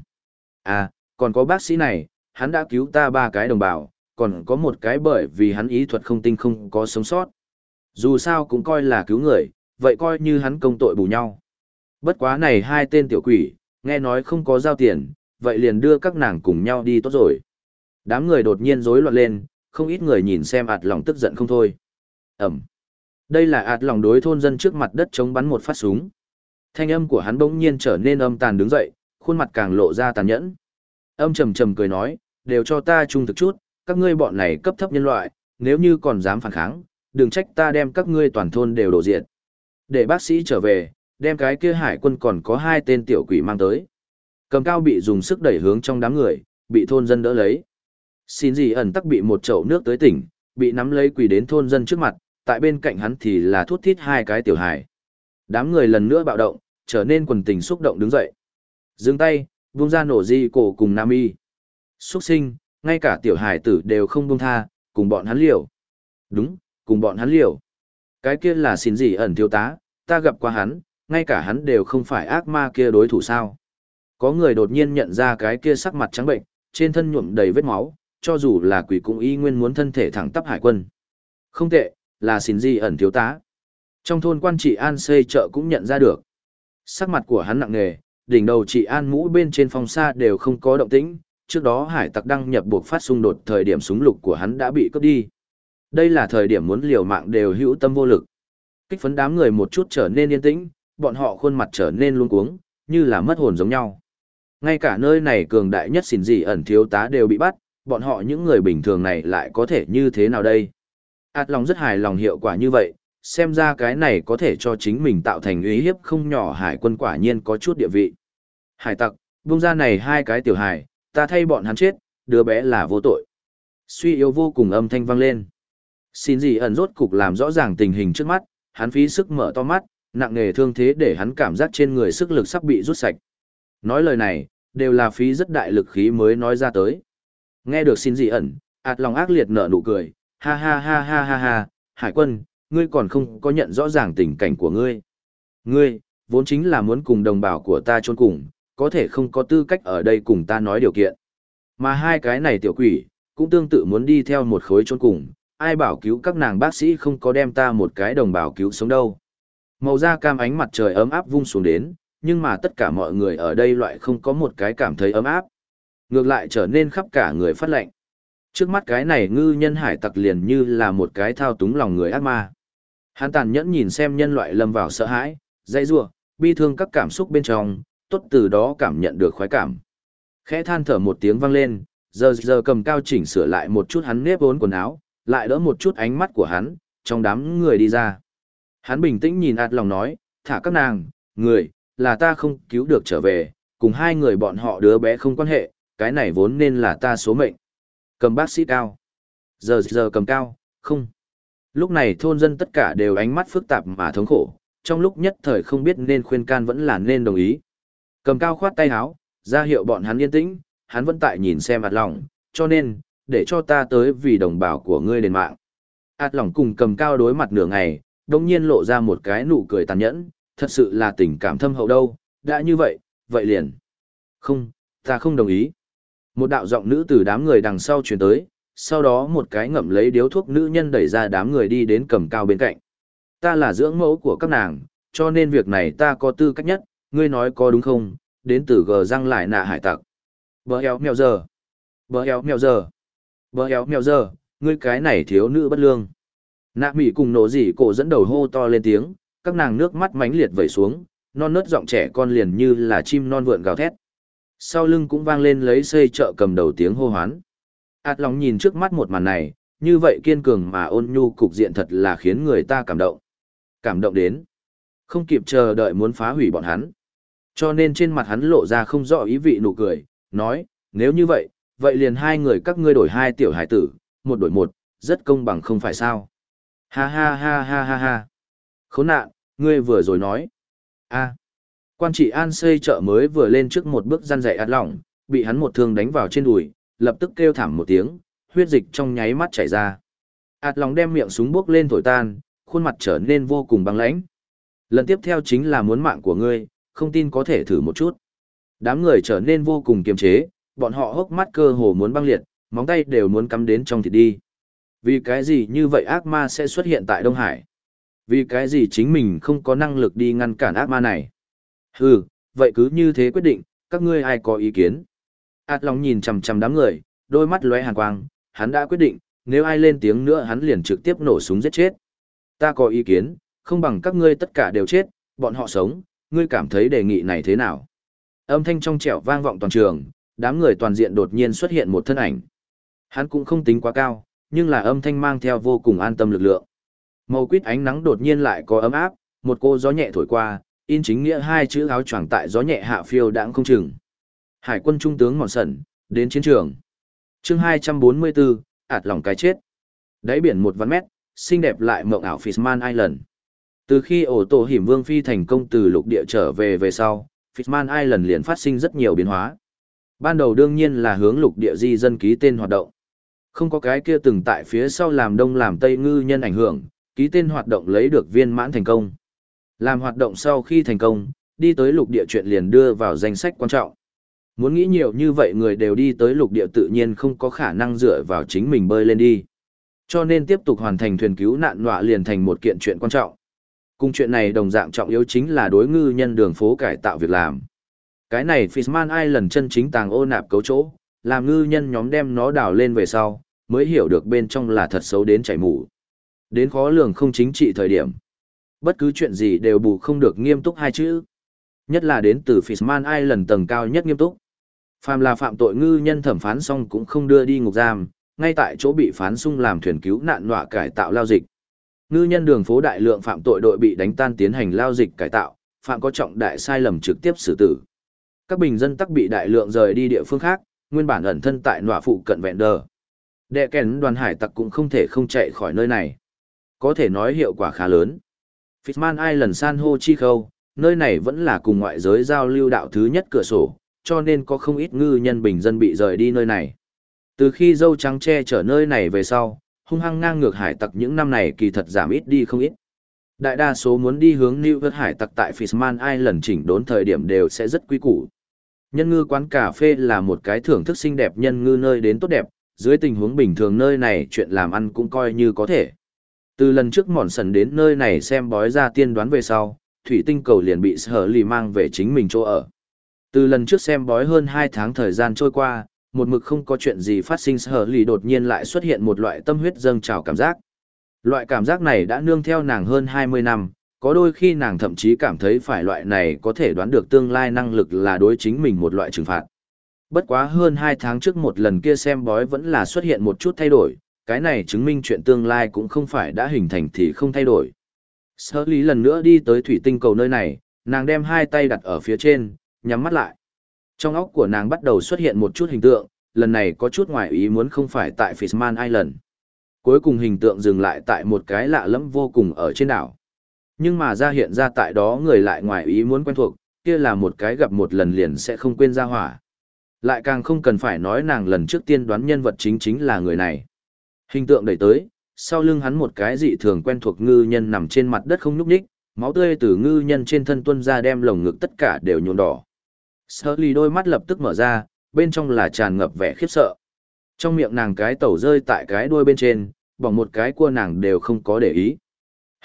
À, còn có bác sĩ này, hắn đã cứu ta ba cái đồng bào, còn có một cái bởi vì hắn ý thuật không tinh không có sống sót. Dù sao cũng coi là cứu người, vậy coi như hắn công tội bù nhau. Bất quá này hai tên tiểu quỷ, nghe nói không có giao tiền, vậy liền đưa các nàng cùng nhau đi tốt rồi. Đám người đột nhiên rối loạn lên, không ít người nhìn xem ạt lòng tức giận không thôi. Ẩm. Đây là ạt lòng đối thôn dân trước mặt đất chống bắn một phát súng. Thanh âm của hắn bỗng nhiên trở nên âm tàn đứng dậy, khuôn mặt càng lộ ra tàn nhẫn. Âm trầm trầm cười nói, đều cho ta trung thực chút, các ngươi bọn này cấp thấp nhân loại, nếu như còn dám phản kháng, đừng trách ta đem các ngươi toàn thôn đều đổ diệt. Để bác sĩ trở về, đem cái kia hải quân còn có hai tên tiểu quỷ mang tới. Cầm cao bị dùng sức đẩy hướng trong đám người, bị thôn dân đỡ lấy. Xin gì ẩn tắc bị một chậu nước tới tỉnh, bị nắm lấy quỳ đến thôn dân trước mặt, tại bên cạnh hắn thì là thút thít hai cái tiểu hài. Đám người lần nữa bạo động, trở nên quần tình xúc động đứng dậy. Dừng tay, vung ra nổ di cổ cùng Nam Y. Xuất sinh, ngay cả tiểu hài tử đều không buông tha, cùng bọn hắn liều. Đúng, cùng bọn hắn liều. Cái kia là xin gì ẩn thiếu tá, ta gặp qua hắn, ngay cả hắn đều không phải ác ma kia đối thủ sao. Có người đột nhiên nhận ra cái kia sắc mặt trắng bệnh, trên thân nhuộm đầy vết máu, cho dù là quỷ cũng y nguyên muốn thân thể thẳng tắp hải quân. Không tệ, là xin di ẩn thiếu tá. Trong thôn quan trị An xây chợ cũng nhận ra được. Sắc mặt của hắn nặng nề, đỉnh đầu trị An mũ bên trên phong xa đều không có động tĩnh, trước đó hải tặc đăng nhập buộc phát xung đột thời điểm súng lục của hắn đã bị cướp đi. Đây là thời điểm muốn liều mạng đều hữu tâm vô lực. Kích phấn đám người một chút trở nên yên tĩnh, bọn họ khuôn mặt trở nên luống cuống, như là mất hồn giống nhau. Ngay cả nơi này cường đại nhất xỉn gì ẩn thiếu tá đều bị bắt, bọn họ những người bình thường này lại có thể như thế nào đây? Át lòng rất hài lòng hiệu quả như vậy, xem ra cái này có thể cho chính mình tạo thành uy hiếp không nhỏ hải quân quả nhiên có chút địa vị. Hải tặc, buông ra này hai cái tiểu hải, ta thay bọn hắn chết, đứa bé là vô tội. Suy yếu vô cùng âm thanh vang lên. Xin gì ẩn rốt cục làm rõ ràng tình hình trước mắt, hắn phí sức mở to mắt, nặng nề thương thế để hắn cảm giác trên người sức lực sắp bị rút sạch. Nói lời này, đều là phí rất đại lực khí mới nói ra tới. Nghe được xin gì ẩn, ạt lòng ác liệt nở nụ cười, ha ha ha ha ha ha, hải quân, ngươi còn không có nhận rõ ràng tình cảnh của ngươi. Ngươi, vốn chính là muốn cùng đồng bào của ta chôn cùng, có thể không có tư cách ở đây cùng ta nói điều kiện. Mà hai cái này tiểu quỷ, cũng tương tự muốn đi theo một khối chôn cùng, ai bảo cứu các nàng bác sĩ không có đem ta một cái đồng bào cứu sống đâu. Màu da cam ánh mặt trời ấm áp vung xuống đến, nhưng mà tất cả mọi người ở đây loại không có một cái cảm thấy ấm áp. Ngược lại trở nên khắp cả người phát lạnh. Trước mắt cái này ngư nhân hải tặc liền như là một cái thao túng lòng người ác ma. Hắn tàn nhẫn nhìn xem nhân loại lâm vào sợ hãi, dây rua, bi thương các cảm xúc bên trong, tốt từ đó cảm nhận được khoái cảm. Khẽ than thở một tiếng vang lên, giờ giờ cầm cao chỉnh sửa lại một chút hắn nếp vốn quần áo, lại đỡ một chút ánh mắt của hắn, trong đám người đi ra. Hắn bình tĩnh nhìn ạt lòng nói, thả các nàng, người, là ta không cứu được trở về, cùng hai người bọn họ đứa bé không quan hệ, cái này vốn nên là ta số mệnh. Cầm bác sĩ cao. Giờ giờ cầm cao, không. Lúc này thôn dân tất cả đều ánh mắt phức tạp mà thống khổ, trong lúc nhất thời không biết nên khuyên can vẫn là nên đồng ý. Cầm cao khoát tay áo, ra hiệu bọn hắn yên tĩnh, hắn vẫn tại nhìn xem mặt lòng, cho nên, để cho ta tới vì đồng bào của ngươi đền mạng. Át lòng cùng cầm cao đối mặt nửa ngày, đồng nhiên lộ ra một cái nụ cười tàn nhẫn, thật sự là tình cảm thâm hậu đâu, đã như vậy, vậy liền. Không, ta không đồng ý. Một đạo giọng nữ từ đám người đằng sau chuyển tới, sau đó một cái ngậm lấy điếu thuốc nữ nhân đẩy ra đám người đi đến cầm cao bên cạnh. Ta là dưỡng mẫu của các nàng, cho nên việc này ta có tư cách nhất, ngươi nói có đúng không, đến từ gờ răng lại nạ hải tặc. Bờ éo mèo giờ. Bờ éo mèo giờ. Bờ éo mèo giờ, ngươi cái này thiếu nữ bất lương. Nạ mỉ cùng nổ dị cổ dẫn đầu hô to lên tiếng, các nàng nước mắt mánh liệt vẩy xuống, non nớt giọng trẻ con liền như là chim non vượn gào thét. Sau lưng cũng vang lên lấy xây trợ cầm đầu tiếng hô hoán. Át lòng nhìn trước mắt một màn này, như vậy kiên cường mà ôn nhu cục diện thật là khiến người ta cảm động. Cảm động đến. Không kịp chờ đợi muốn phá hủy bọn hắn. Cho nên trên mặt hắn lộ ra không rõ ý vị nụ cười, nói, nếu như vậy, vậy liền hai người các ngươi đổi hai tiểu hải tử, một đổi một, rất công bằng không phải sao. Ha ha ha ha ha ha. Khốn nạn, ngươi vừa rồi nói. a quan trị an xây chợ mới vừa lên trước một bước răn dậy ạt lỏng, bị hắn một thương đánh vào trên đùi, lập tức kêu thảm một tiếng, huyết dịch trong nháy mắt chảy ra. Ạt lỏng đem miệng súng bước lên thổi tan, khuôn mặt trở nên vô cùng băng lãnh. Lần tiếp theo chính là muốn mạng của ngươi, không tin có thể thử một chút. Đám người trở nên vô cùng kiềm chế, bọn họ hốc mắt cơ hồ muốn băng liệt, móng tay đều muốn cắm đến trong thịt đi. Vì cái gì như vậy ác ma sẽ xuất hiện tại Đông Hải? Vì cái gì chính mình không có năng lực đi ngăn cản ác ma này? Hừ, vậy cứ như thế quyết định, các ngươi ai có ý kiến? Át lòng nhìn chằm chằm đám người, đôi mắt lóe hàn quang, hắn đã quyết định, nếu ai lên tiếng nữa hắn liền trực tiếp nổ súng giết chết. Ta có ý kiến, không bằng các ngươi tất cả đều chết, bọn họ sống, ngươi cảm thấy đề nghị này thế nào? Âm thanh trong trẻo vang vọng toàn trường, đám người toàn diện đột nhiên xuất hiện một thân ảnh. Hắn cũng không tính quá cao, nhưng là âm thanh mang theo vô cùng an tâm lực lượng. Màu quýt ánh nắng đột nhiên lại có ấm áp, một cô gió nhẹ thổi qua, in chính nghĩa hai chữ áo choàng tại gió nhẹ hạ phiêu đãng không chừng. Hải quân trung tướng Mòn Sẩn, đến chiến trường. chương 244, ạt lòng cái chết. Đáy biển một vạn mét, xinh đẹp lại mộng ảo Fishman Island. Từ khi ổ tổ hiểm vương phi thành công từ lục địa trở về về sau, Fishman Island liền phát sinh rất nhiều biến hóa. Ban đầu đương nhiên là hướng lục địa di dân ký tên hoạt động. Không có cái kia từng tại phía sau làm đông làm tây ngư nhân ảnh hưởng, ký tên hoạt động lấy được viên mãn thành công. Làm hoạt động sau khi thành công, đi tới lục địa chuyện liền đưa vào danh sách quan trọng. Muốn nghĩ nhiều như vậy người đều đi tới lục địa tự nhiên không có khả năng dựa vào chính mình bơi lên đi. Cho nên tiếp tục hoàn thành thuyền cứu nạn nọa liền thành một kiện chuyện quan trọng. Cùng chuyện này đồng dạng trọng yếu chính là đối ngư nhân đường phố cải tạo việc làm. Cái này Fishman Island chân chính tàng ô nạp cấu chỗ, làm ngư nhân nhóm đem nó đào lên về sau, mới hiểu được bên trong là thật xấu đến chảy mũi. Đến khó lường không chính trị thời điểm. Bất cứ chuyện gì đều bù không được nghiêm túc hai chữ. Nhất là đến từ Fishman Island tầng cao nhất nghiêm túc. Phàm là phạm tội ngư nhân thẩm phán xong cũng không đưa đi ngục giam, ngay tại chỗ bị phán sung làm thuyền cứu nạn nọa cải tạo lao dịch. Ngư nhân đường phố đại lượng phạm tội đội bị đánh tan tiến hành lao dịch cải tạo, phạm có trọng đại sai lầm trực tiếp xử tử. Các bình dân tắc bị đại lượng rời đi địa phương khác, nguyên bản ẩn thân tại nọa phụ cận vẹn đờ. Đệ kèn đoàn hải tặc cũng không thể không chạy khỏi nơi này. Có thể nói hiệu quả khá lớn. Fishman Island San Ho Chi Khâu, nơi này vẫn là cùng ngoại giới giao lưu đạo thứ nhất cửa sổ, cho nên có không ít ngư nhân bình dân bị rời đi nơi này. Từ khi dâu trắng che chở nơi này về sau, hung hăng ngang ngược hải tặc những năm này kỳ thật giảm ít đi không ít. Đại đa số muốn đi hướng New York hải tặc tại Fishman Island chỉnh đốn thời điểm đều sẽ rất quý củ. Nhân ngư quán cà phê là một cái thưởng thức xinh đẹp nhân ngư nơi đến tốt đẹp, dưới tình huống bình thường nơi này chuyện làm ăn cũng coi như có thể. Từ lần trước mòn sần đến nơi này xem bói ra tiên đoán về sau, thủy tinh cầu liền bị sở lì mang về chính mình chỗ ở. Từ lần trước xem bói hơn 2 tháng thời gian trôi qua, một mực không có chuyện gì phát sinh sở lì đột nhiên lại xuất hiện một loại tâm huyết dâng trào cảm giác. Loại cảm giác này đã nương theo nàng hơn 20 năm, có đôi khi nàng thậm chí cảm thấy phải loại này có thể đoán được tương lai năng lực là đối chính mình một loại trừng phạt. Bất quá hơn 2 tháng trước một lần kia xem bói vẫn là xuất hiện một chút thay đổi, cái này chứng minh chuyện tương lai cũng không phải đã hình thành thì không thay đổi. Sở lý lần nữa đi tới thủy tinh cầu nơi này, nàng đem hai tay đặt ở phía trên, nhắm mắt lại. Trong óc của nàng bắt đầu xuất hiện một chút hình tượng, lần này có chút ngoài ý muốn không phải tại Fishman Island. Cuối cùng hình tượng dừng lại tại một cái lạ lẫm vô cùng ở trên đảo. Nhưng mà ra hiện ra tại đó người lại ngoài ý muốn quen thuộc, kia là một cái gặp một lần liền sẽ không quên ra hỏa. Lại càng không cần phải nói nàng lần trước tiên đoán nhân vật chính chính là người này. Hình tượng đẩy tới, sau lưng hắn một cái dị thường quen thuộc ngư nhân nằm trên mặt đất không nhúc nhích, máu tươi từ ngư nhân trên thân tuôn ra đem lồng ngực tất cả đều nhuộm đỏ. Sở ly đôi mắt lập tức mở ra, bên trong là tràn ngập vẻ khiếp sợ. Trong miệng nàng cái tẩu rơi tại cái đuôi bên trên, bỏng một cái cua nàng đều không có để ý.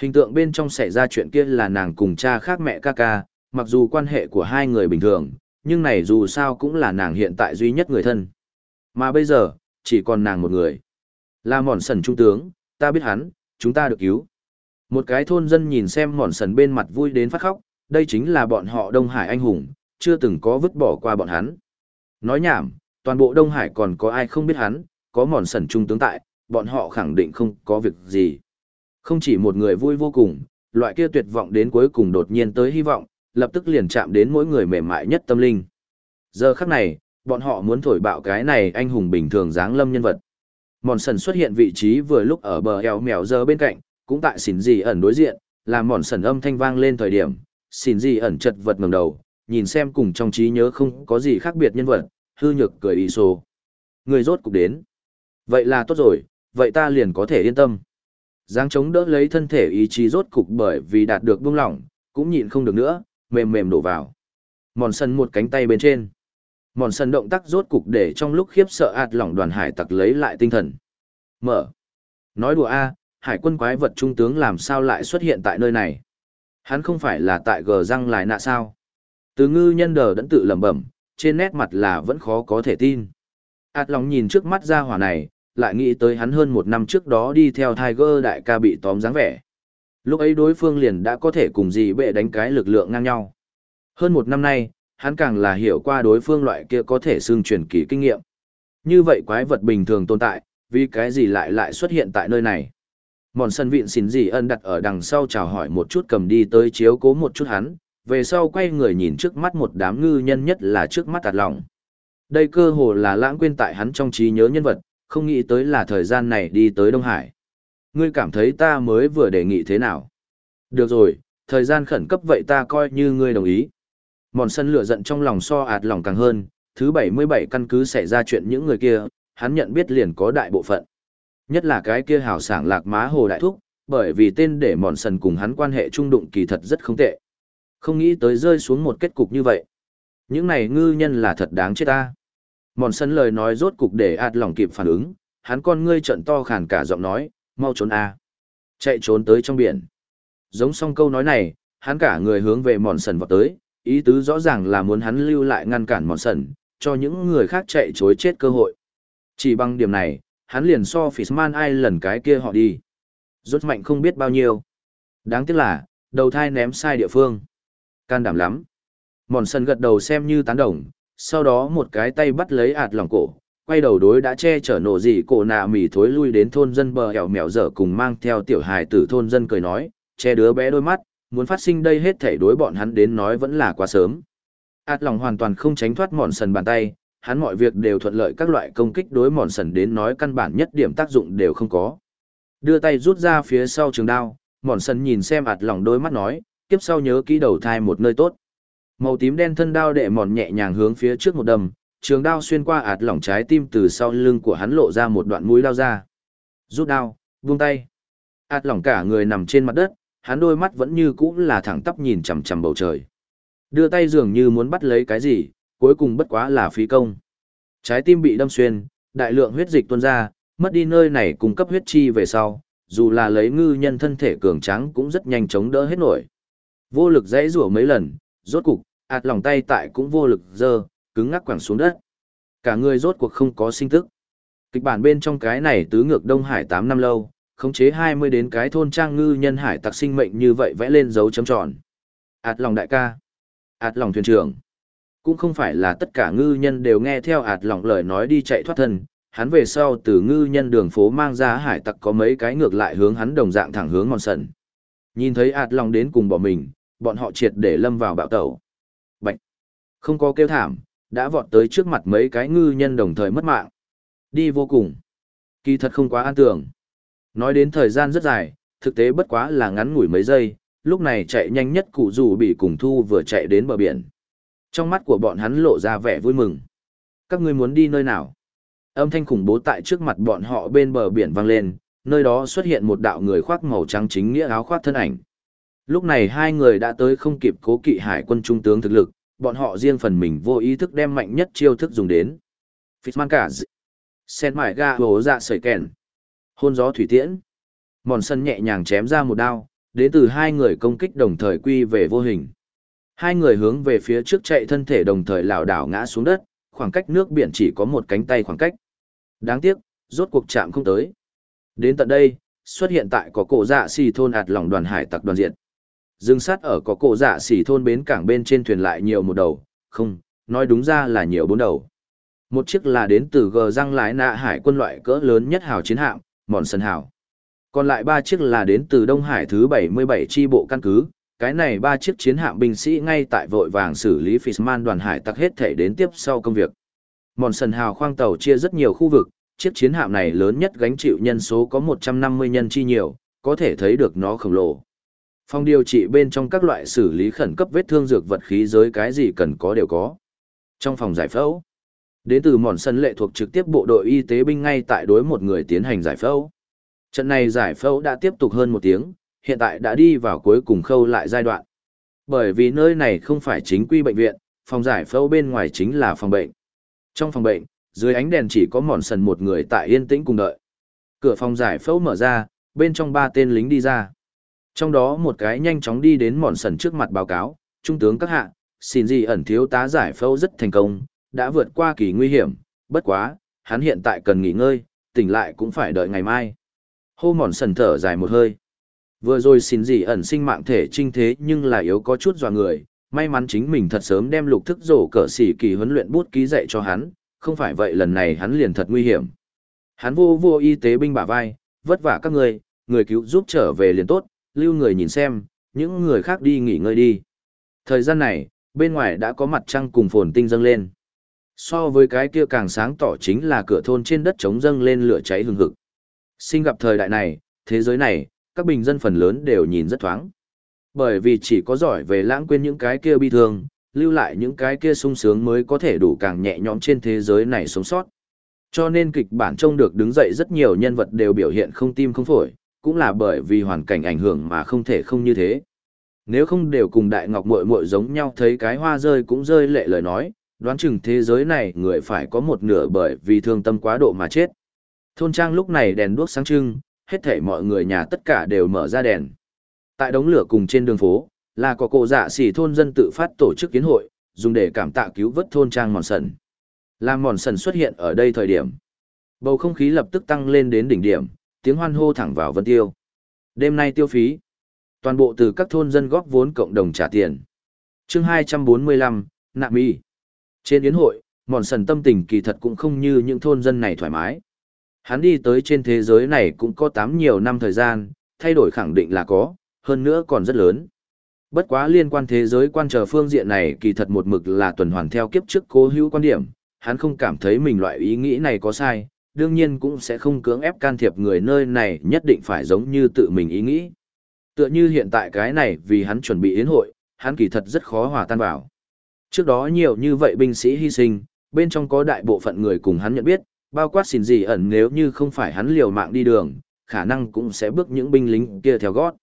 Hình tượng bên trong xảy ra chuyện kia là nàng cùng cha khác mẹ ca ca, mặc dù quan hệ của hai người bình thường, nhưng này dù sao cũng là nàng hiện tại duy nhất người thân. Mà bây giờ, chỉ còn nàng một người. Là mòn sần trung tướng, ta biết hắn, chúng ta được cứu. Một cái thôn dân nhìn xem mòn sần bên mặt vui đến phát khóc, đây chính là bọn họ Đông Hải anh hùng, chưa từng có vứt bỏ qua bọn hắn. Nói nhảm, toàn bộ Đông Hải còn có ai không biết hắn, có mòn sần trung tướng tại, bọn họ khẳng định không có việc gì. Không chỉ một người vui vô cùng, loại kia tuyệt vọng đến cuối cùng đột nhiên tới hy vọng, lập tức liền chạm đến mỗi người mềm mại nhất tâm linh. Giờ khắc này, bọn họ muốn thổi bạo cái này anh hùng bình thường dáng lâm nhân vật. Mòn sần xuất hiện vị trí vừa lúc ở bờ eo mèo giờ bên cạnh, cũng tại xỉn dị ẩn đối diện, làm mòn sần âm thanh vang lên thời điểm, xỉn dị ẩn chật vật ngẩng đầu, nhìn xem cùng trong trí nhớ không có gì khác biệt nhân vật, hư nhược cười y sô. Người rốt cục đến. Vậy là tốt rồi, vậy ta liền có thể yên tâm. Giáng chống đỡ lấy thân thể ý chí rốt cục bởi vì đạt được buông lỏng, cũng nhịn không được nữa, mềm mềm đổ vào. Mòn sần một cánh tay bên trên. Mòn sân động tác rốt cục để trong lúc khiếp sợ ạt lỏng đoàn hải tặc lấy lại tinh thần. Mở. Nói đùa a, hải quân quái vật trung tướng làm sao lại xuất hiện tại nơi này? Hắn không phải là tại gờ răng lại nạ sao? Từ ngư nhân đờ đẫn tự lẩm bẩm, trên nét mặt là vẫn khó có thể tin. ạt lòng nhìn trước mắt ra hỏa này, lại nghĩ tới hắn hơn một năm trước đó đi theo Tiger đại ca bị tóm dáng vẻ. Lúc ấy đối phương liền đã có thể cùng gì bệ đánh cái lực lượng ngang nhau. Hơn một năm nay, hắn càng là hiểu qua đối phương loại kia có thể xương truyền kỳ kinh nghiệm. Như vậy quái vật bình thường tồn tại, vì cái gì lại lại xuất hiện tại nơi này. Mòn sân vịn xin gì ân đặt ở đằng sau chào hỏi một chút cầm đi tới chiếu cố một chút hắn, về sau quay người nhìn trước mắt một đám ngư nhân nhất là trước mắt tạt lòng. Đây cơ hồ là lãng quên tại hắn trong trí nhớ nhân vật, không nghĩ tới là thời gian này đi tới Đông Hải. Ngươi cảm thấy ta mới vừa đề nghị thế nào? Được rồi, thời gian khẩn cấp vậy ta coi như ngươi đồng ý. Mòn sân lửa giận trong lòng so ạt lòng càng hơn, thứ 77 căn cứ xảy ra chuyện những người kia, hắn nhận biết liền có đại bộ phận. Nhất là cái kia hào sảng lạc má hồ đại thúc, bởi vì tên để mòn sần cùng hắn quan hệ trung đụng kỳ thật rất không tệ. Không nghĩ tới rơi xuống một kết cục như vậy. Những này ngư nhân là thật đáng chết ta. Mòn sân lời nói rốt cục để ạt lòng kịp phản ứng, hắn con ngươi trận to khàn cả giọng nói, mau trốn a Chạy trốn tới trong biển. Giống xong câu nói này, hắn cả người hướng về mòn sần vào tới, ý tứ rõ ràng là muốn hắn lưu lại ngăn cản mòn sần, cho những người khác chạy chối chết cơ hội. Chỉ bằng điểm này, hắn liền so Fishman ai lần cái kia họ đi. Rốt mạnh không biết bao nhiêu. Đáng tiếc là, đầu thai ném sai địa phương. Can đảm lắm. Mòn sần gật đầu xem như tán đồng, sau đó một cái tay bắt lấy ạt lòng cổ, quay đầu đối đã che chở nổ gì cổ nạ mỉ thối lui đến thôn dân bờ hẻo mèo dở cùng mang theo tiểu hài tử thôn dân cười nói, che đứa bé đôi mắt, muốn phát sinh đây hết thể đối bọn hắn đến nói vẫn là quá sớm. Át lòng hoàn toàn không tránh thoát mòn sần bàn tay, hắn mọi việc đều thuận lợi các loại công kích đối mòn sần đến nói căn bản nhất điểm tác dụng đều không có. Đưa tay rút ra phía sau trường đao, mòn sần nhìn xem ạt lòng đôi mắt nói, kiếp sau nhớ kỹ đầu thai một nơi tốt. Màu tím đen thân đao đệ mòn nhẹ nhàng hướng phía trước một đầm, trường đao xuyên qua ạt lỏng trái tim từ sau lưng của hắn lộ ra một đoạn mũi đao ra. Rút đao, buông tay. ạt lỏng cả người nằm trên mặt đất, hắn đôi mắt vẫn như cũ là thẳng tắp nhìn chằm chằm bầu trời. Đưa tay dường như muốn bắt lấy cái gì, cuối cùng bất quá là phí công. Trái tim bị đâm xuyên, đại lượng huyết dịch tuôn ra, mất đi nơi này cung cấp huyết chi về sau, dù là lấy ngư nhân thân thể cường tráng cũng rất nhanh chóng đỡ hết nổi. Vô lực dãy rủa mấy lần, rốt cục, ạt lòng tay tại cũng vô lực dơ, cứng ngắc quẳng xuống đất. Cả người rốt cuộc không có sinh tức. Kịch bản bên trong cái này tứ ngược Đông Hải 8 năm lâu, khống chế 20 đến cái thôn trang ngư nhân hải tặc sinh mệnh như vậy vẽ lên dấu chấm tròn. Ảt lòng đại ca. Ảt lòng thuyền trưởng. Cũng không phải là tất cả ngư nhân đều nghe theo ạt lòng lời nói đi chạy thoát thân, hắn về sau từ ngư nhân đường phố mang ra hải tặc có mấy cái ngược lại hướng hắn đồng dạng thẳng hướng mòn sần. Nhìn thấy ạt lòng đến cùng bỏ mình, bọn họ triệt để lâm vào bạo tẩu. Bạch! Không có kêu thảm, đã vọt tới trước mặt mấy cái ngư nhân đồng thời mất mạng. Đi vô cùng. Kỳ thật không quá an tưởng. Nói đến thời gian rất dài, thực tế bất quá là ngắn ngủi mấy giây, lúc này chạy nhanh nhất cụ dù bị cùng thu vừa chạy đến bờ biển. Trong mắt của bọn hắn lộ ra vẻ vui mừng. Các ngươi muốn đi nơi nào? Âm thanh khủng bố tại trước mặt bọn họ bên bờ biển vang lên, nơi đó xuất hiện một đạo người khoác màu trắng chính nghĩa áo khoác thân ảnh. Lúc này hai người đã tới không kịp cố kỵ hải quân trung tướng thực lực, bọn họ riêng phần mình vô ý thức đem mạnh nhất chiêu thức dùng đến. Fitman cả Sen mải ga hố dạ sởi kèn. Hôn gió thủy tiễn. Mòn sân nhẹ nhàng chém ra một đao, đến từ hai người công kích đồng thời quy về vô hình. Hai người hướng về phía trước chạy thân thể đồng thời lảo đảo ngã xuống đất, khoảng cách nước biển chỉ có một cánh tay khoảng cách. Đáng tiếc, rốt cuộc chạm không tới. Đến tận đây, xuất hiện tại có cổ dạ xì thôn ạt lòng đoàn hải tặc đoàn diện. Dương sát ở có cổ dạ xì thôn bến cảng bên trên thuyền lại nhiều một đầu, không, nói đúng ra là nhiều bốn đầu. Một chiếc là đến từ gờ răng lái nạ hải quân loại cỡ lớn nhất hào chiến hạm, mòn sân hào. Còn lại ba chiếc là đến từ Đông Hải thứ 77 chi bộ căn cứ, cái này ba chiếc chiến hạm binh sĩ ngay tại vội vàng xử lý Fishman đoàn hải tặc hết thể đến tiếp sau công việc. Mòn sần hào khoang tàu chia rất nhiều khu vực, chiếc chiến hạm này lớn nhất gánh chịu nhân số có 150 nhân chi nhiều, có thể thấy được nó khổng lồ. Phòng điều trị bên trong các loại xử lý khẩn cấp vết thương dược vật khí giới cái gì cần có đều có. Trong phòng giải phẫu, đến từ mòn sân lệ thuộc trực tiếp bộ đội y tế binh ngay tại đối một người tiến hành giải phẫu. Trận này giải phẫu đã tiếp tục hơn một tiếng, hiện tại đã đi vào cuối cùng khâu lại giai đoạn. Bởi vì nơi này không phải chính quy bệnh viện, phòng giải phẫu bên ngoài chính là phòng bệnh. Trong phòng bệnh, dưới ánh đèn chỉ có mòn sần một người tại yên tĩnh cùng đợi. Cửa phòng giải phẫu mở ra, bên trong ba tên lính đi ra. Trong đó một cái nhanh chóng đi đến mòn sần trước mặt báo cáo, trung tướng các hạ, xin gì ẩn thiếu tá giải phẫu rất thành công, đã vượt qua kỳ nguy hiểm, bất quá, hắn hiện tại cần nghỉ ngơi, tỉnh lại cũng phải đợi ngày mai. Hô mòn sần thở dài một hơi. Vừa rồi xin gì ẩn sinh mạng thể trinh thế nhưng là yếu có chút dọa người, may mắn chính mình thật sớm đem lục thức rổ cỡ xỉ kỳ huấn luyện bút ký dạy cho hắn, không phải vậy lần này hắn liền thật nguy hiểm. Hắn vô vô y tế binh bả vai, vất vả các người, người cứu giúp trở về liền tốt, lưu người nhìn xem, những người khác đi nghỉ ngơi đi. Thời gian này, bên ngoài đã có mặt trăng cùng phồn tinh dâng lên. So với cái kia càng sáng tỏ chính là cửa thôn trên đất trống dâng lên lửa cháy hừng hực. Sinh gặp thời đại này, thế giới này, các bình dân phần lớn đều nhìn rất thoáng. Bởi vì chỉ có giỏi về lãng quên những cái kia bi thương, lưu lại những cái kia sung sướng mới có thể đủ càng nhẹ nhõm trên thế giới này sống sót. Cho nên kịch bản trông được đứng dậy rất nhiều nhân vật đều biểu hiện không tim không phổi, cũng là bởi vì hoàn cảnh ảnh hưởng mà không thể không như thế. Nếu không đều cùng đại ngọc muội muội giống nhau thấy cái hoa rơi cũng rơi lệ lời nói, đoán chừng thế giới này người phải có một nửa bởi vì thương tâm quá độ mà chết. Thôn trang lúc này đèn đuốc sáng trưng, hết thảy mọi người nhà tất cả đều mở ra đèn. Tại đống lửa cùng trên đường phố, là có cổ dạ xỉ thôn dân tự phát tổ chức kiến hội, dùng để cảm tạ cứu vớt thôn trang mòn sần. Làm mòn sần xuất hiện ở đây thời điểm. Bầu không khí lập tức tăng lên đến đỉnh điểm, tiếng hoan hô thẳng vào vân tiêu. Đêm nay tiêu phí. Toàn bộ từ các thôn dân góp vốn cộng đồng trả tiền. chương 245, nạm mi. Trên yến hội, mòn sần tâm tình kỳ thật cũng không như những thôn dân này thoải mái. Hắn đi tới trên thế giới này cũng có tám nhiều năm thời gian, thay đổi khẳng định là có, hơn nữa còn rất lớn. Bất quá liên quan thế giới quan trở phương diện này kỳ thật một mực là tuần hoàn theo kiếp trước cố hữu quan điểm, hắn không cảm thấy mình loại ý nghĩ này có sai, đương nhiên cũng sẽ không cưỡng ép can thiệp người nơi này nhất định phải giống như tự mình ý nghĩ. Tựa như hiện tại cái này vì hắn chuẩn bị yến hội, hắn kỳ thật rất khó hòa tan vào. Trước đó nhiều như vậy binh sĩ hy sinh, bên trong có đại bộ phận người cùng hắn nhận biết, bao quát xin gì ẩn nếu như không phải hắn liều mạng đi đường, khả năng cũng sẽ bước những binh lính kia theo gót.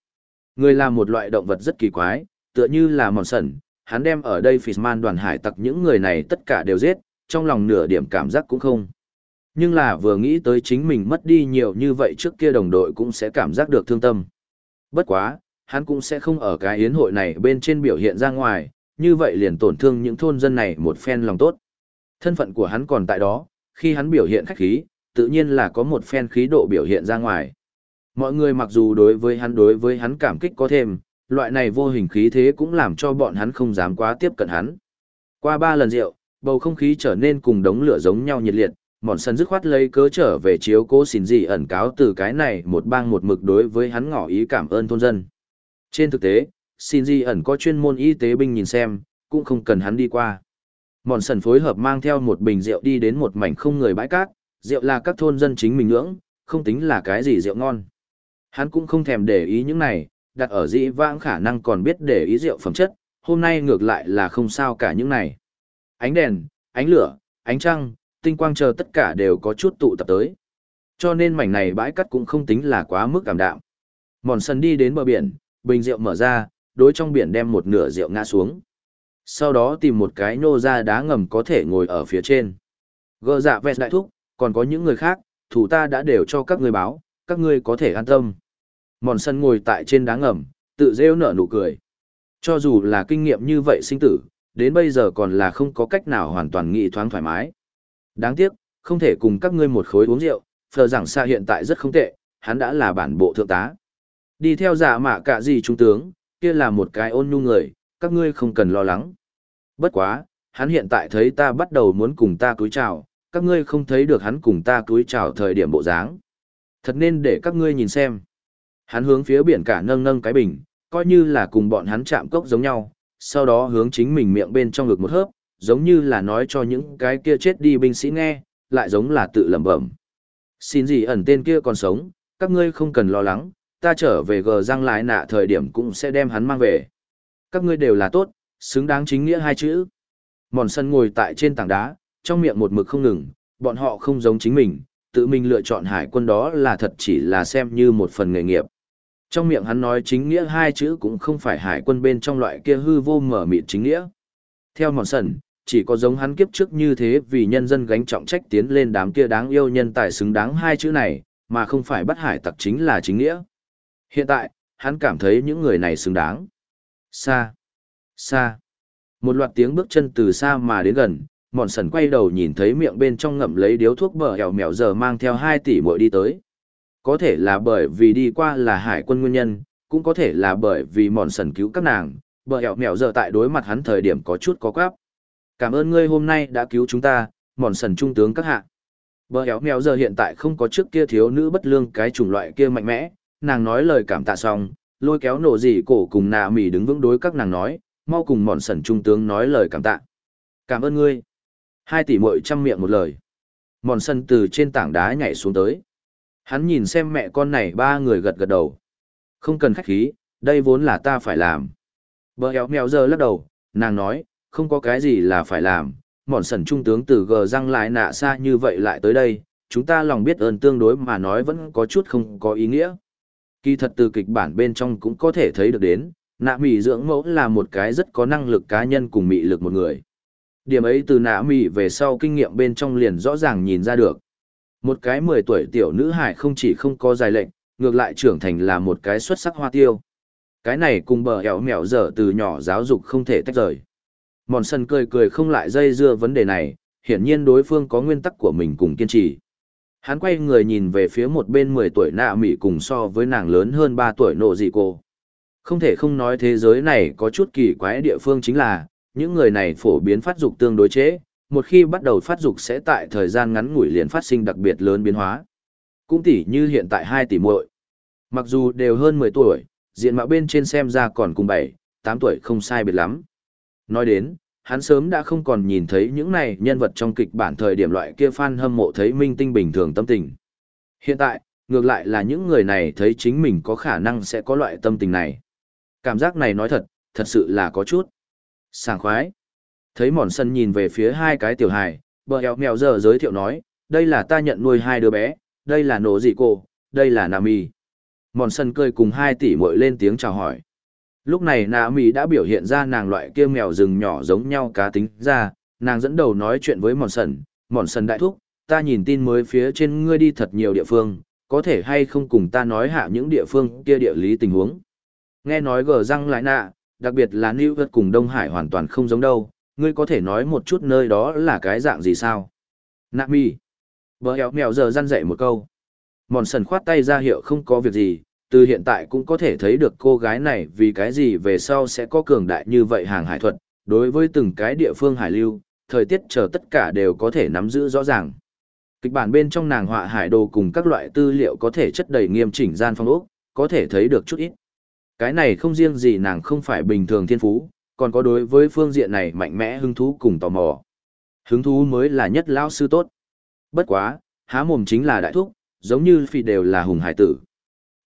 Người là một loại động vật rất kỳ quái, tựa như là mòn sẩn, hắn đem ở đây Fisman đoàn hải tặc những người này tất cả đều giết, trong lòng nửa điểm cảm giác cũng không. Nhưng là vừa nghĩ tới chính mình mất đi nhiều như vậy trước kia đồng đội cũng sẽ cảm giác được thương tâm. Bất quá, hắn cũng sẽ không ở cái yến hội này bên trên biểu hiện ra ngoài, như vậy liền tổn thương những thôn dân này một phen lòng tốt. Thân phận của hắn còn tại đó, khi hắn biểu hiện khách khí, tự nhiên là có một phen khí độ biểu hiện ra ngoài. Mọi người mặc dù đối với hắn đối với hắn cảm kích có thêm, loại này vô hình khí thế cũng làm cho bọn hắn không dám quá tiếp cận hắn. Qua ba lần rượu, bầu không khí trở nên cùng đống lửa giống nhau nhiệt liệt, mòn sân dứt khoát lấy cớ trở về chiếu cố xin gì ẩn cáo từ cái này một bang một mực đối với hắn ngỏ ý cảm ơn thôn dân. Trên thực tế, xin di ẩn có chuyên môn y tế binh nhìn xem, cũng không cần hắn đi qua. Mòn sần phối hợp mang theo một bình rượu đi đến một mảnh không người bãi cát, rượu là các thôn dân chính mình ngưỡng, không tính là cái gì rượu ngon. Hắn cũng không thèm để ý những này, đặt ở dĩ vãng khả năng còn biết để ý rượu phẩm chất, hôm nay ngược lại là không sao cả những này. Ánh đèn, ánh lửa, ánh trăng, tinh quang chờ tất cả đều có chút tụ tập tới. Cho nên mảnh này bãi cát cũng không tính là quá mức cảm đạm. Mòn sần đi đến bờ biển, bình rượu mở ra, đối trong biển đem một nửa rượu ngã xuống. Sau đó tìm một cái nô ra đá ngầm có thể ngồi ở phía trên. Gơ dạ vẹt đại thúc, còn có những người khác, thủ ta đã đều cho các người báo, các ngươi có thể an tâm. Mòn sân ngồi tại trên đá ngầm, tự rêu nở nụ cười. Cho dù là kinh nghiệm như vậy sinh tử, đến bây giờ còn là không có cách nào hoàn toàn nghị thoáng thoải mái. Đáng tiếc, không thể cùng các ngươi một khối uống rượu, phờ rằng xa hiện tại rất không tệ, hắn đã là bản bộ thượng tá. Đi theo giả mạ cả gì trung tướng, kia là một cái ôn nhu người, các ngươi không cần lo lắng. Bất quá, hắn hiện tại thấy ta bắt đầu muốn cùng ta cúi chào, các ngươi không thấy được hắn cùng ta cúi chào thời điểm bộ dáng. Thật nên để các ngươi nhìn xem. Hắn hướng phía biển cả nâng nâng cái bình, coi như là cùng bọn hắn chạm cốc giống nhau, sau đó hướng chính mình miệng bên trong ngực một hớp, giống như là nói cho những cái kia chết đi binh sĩ nghe, lại giống là tự lẩm bẩm. Xin gì ẩn tên kia còn sống, các ngươi không cần lo lắng, ta trở về gờ răng lại nạ thời điểm cũng sẽ đem hắn mang về. Các ngươi đều là tốt, xứng đáng chính nghĩa hai chữ. Mòn sân ngồi tại trên tảng đá, trong miệng một mực không ngừng, bọn họ không giống chính mình, tự mình lựa chọn hải quân đó là thật chỉ là xem như một phần nghề nghiệp. Trong miệng hắn nói chính nghĩa hai chữ cũng không phải hải quân bên trong loại kia hư vô mở mịt chính nghĩa. Theo mòn sần, chỉ có giống hắn kiếp trước như thế vì nhân dân gánh trọng trách tiến lên đám kia đáng yêu nhân tài xứng đáng hai chữ này, mà không phải bắt hải tặc chính là chính nghĩa. Hiện tại, hắn cảm thấy những người này xứng đáng. Xa, xa. Một loạt tiếng bước chân từ xa mà đến gần, mòn sần quay đầu nhìn thấy miệng bên trong ngậm lấy điếu thuốc bờ hẻo mèo giờ mang theo hai tỷ muội đi tới có thể là bởi vì đi qua là hải quân nguyên nhân cũng có thể là bởi vì mòn sần cứu các nàng bờ hẻo mèo giờ tại đối mặt hắn thời điểm có chút có quáp cảm ơn ngươi hôm nay đã cứu chúng ta mòn sần trung tướng các hạ bờ hẻo mèo giờ hiện tại không có trước kia thiếu nữ bất lương cái chủng loại kia mạnh mẽ nàng nói lời cảm tạ xong lôi kéo nổ dị cổ cùng nạ mỉ đứng vững đối các nàng nói mau cùng mòn sẩn trung tướng nói lời cảm tạ cảm ơn ngươi Hai tỷ muội chăm miệng một lời. Mòn sân từ trên tảng đá nhảy xuống tới. Hắn nhìn xem mẹ con này ba người gật gật đầu. Không cần khách khí, đây vốn là ta phải làm. Bờ éo mèo giờ lắc đầu, nàng nói, không có cái gì là phải làm. Mòn sần trung tướng từ gờ răng lại nạ xa như vậy lại tới đây, chúng ta lòng biết ơn tương đối mà nói vẫn có chút không có ý nghĩa. Kỳ thật từ kịch bản bên trong cũng có thể thấy được đến, nạ mì dưỡng mẫu là một cái rất có năng lực cá nhân cùng mị lực một người. Điểm ấy từ nạ mì về sau kinh nghiệm bên trong liền rõ ràng nhìn ra được. Một cái mười tuổi tiểu nữ hải không chỉ không có dài lệnh, ngược lại trưởng thành là một cái xuất sắc hoa tiêu. Cái này cùng bờ hẻo mẹo dở từ nhỏ giáo dục không thể tách rời. Mòn sân cười cười không lại dây dưa vấn đề này, hiển nhiên đối phương có nguyên tắc của mình cùng kiên trì. Hắn quay người nhìn về phía một bên mười tuổi nạ mỉ cùng so với nàng lớn hơn ba tuổi nộ dị cô. Không thể không nói thế giới này có chút kỳ quái địa phương chính là, những người này phổ biến phát dục tương đối chế, một khi bắt đầu phát dục sẽ tại thời gian ngắn ngủi liền phát sinh đặc biệt lớn biến hóa. Cũng tỷ như hiện tại 2 tỷ muội. Mặc dù đều hơn 10 tuổi, diện mạo bên trên xem ra còn cùng 7, 8 tuổi không sai biệt lắm. Nói đến, hắn sớm đã không còn nhìn thấy những này nhân vật trong kịch bản thời điểm loại kia fan hâm mộ thấy minh tinh bình thường tâm tình. Hiện tại, ngược lại là những người này thấy chính mình có khả năng sẽ có loại tâm tình này. Cảm giác này nói thật, thật sự là có chút. Sảng khoái. Thấy mòn sân nhìn về phía hai cái tiểu hài, bờ eo mèo giờ giới thiệu nói, đây là ta nhận nuôi hai đứa bé, đây là nổ dị cô, đây là Nami. Mòn sân cười cùng hai tỷ muội lên tiếng chào hỏi. Lúc này Nami đã biểu hiện ra nàng loại kia mèo rừng nhỏ giống nhau cá tính ra, nàng dẫn đầu nói chuyện với mòn sần mòn sần đại thúc, ta nhìn tin mới phía trên ngươi đi thật nhiều địa phương, có thể hay không cùng ta nói hạ những địa phương kia địa lý tình huống. Nghe nói gờ răng lại nạ, đặc biệt là New York cùng Đông Hải hoàn toàn không giống đâu, ngươi có thể nói một chút nơi đó là cái dạng gì sao? Nạ mi. Bờ éo mèo giờ răn dậy một câu. Mòn sần khoát tay ra hiệu không có việc gì, từ hiện tại cũng có thể thấy được cô gái này vì cái gì về sau sẽ có cường đại như vậy hàng hải thuật, đối với từng cái địa phương hải lưu, thời tiết chờ tất cả đều có thể nắm giữ rõ ràng. Kịch bản bên trong nàng họa hải đồ cùng các loại tư liệu có thể chất đầy nghiêm chỉnh gian phong ốc, có thể thấy được chút ít. Cái này không riêng gì nàng không phải bình thường thiên phú, còn có đối với phương diện này mạnh mẽ hứng thú cùng tò mò. Hứng thú mới là nhất lão sư tốt. Bất quá, há mồm chính là đại thúc, giống như phi đều là hùng hải tử.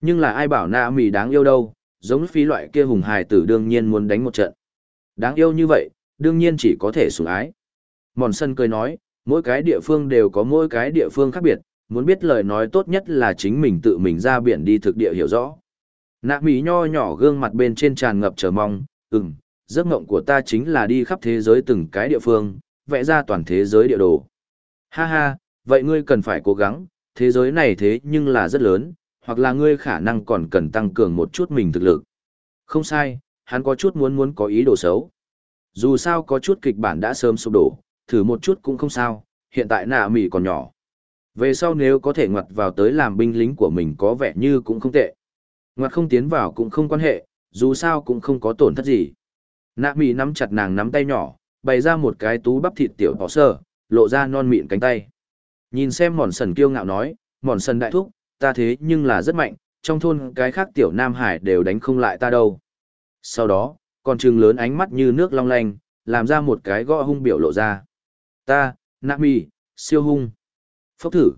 Nhưng là ai bảo na mì đáng yêu đâu, giống phi loại kia hùng hài tử đương nhiên muốn đánh một trận. Đáng yêu như vậy, đương nhiên chỉ có thể sủng ái. Mòn sân cười nói, mỗi cái địa phương đều có mỗi cái địa phương khác biệt, muốn biết lời nói tốt nhất là chính mình tự mình ra biển đi thực địa hiểu rõ. Nạ mì nho nhỏ gương mặt bên trên tràn ngập chờ mong, ừm, giấc mộng của ta chính là đi khắp thế giới từng cái địa phương, vẽ ra toàn thế giới địa đồ. Ha ha, vậy ngươi cần phải cố gắng, thế giới này thế nhưng là rất lớn, hoặc là ngươi khả năng còn cần tăng cường một chút mình thực lực. Không sai, hắn có chút muốn muốn có ý đồ xấu. Dù sao có chút kịch bản đã sớm sụp đổ, thử một chút cũng không sao, hiện tại nạ mỉ còn nhỏ. Về sau nếu có thể ngoặt vào tới làm binh lính của mình có vẻ như cũng không tệ. Ngoặt không tiến vào cũng không quan hệ, dù sao cũng không có tổn thất gì. Nạ mỉ nắm chặt nàng nắm tay nhỏ, bày ra một cái tú bắp thịt tiểu bỏ sơ, lộ ra non mịn cánh tay. Nhìn xem mòn sần kiêu ngạo nói, mòn sần đại thúc, ta thế nhưng là rất mạnh, trong thôn cái khác tiểu Nam Hải đều đánh không lại ta đâu. Sau đó, con trừng lớn ánh mắt như nước long lanh, làm ra một cái gõ hung biểu lộ ra. Ta, Nami, siêu hung. Phốc thử.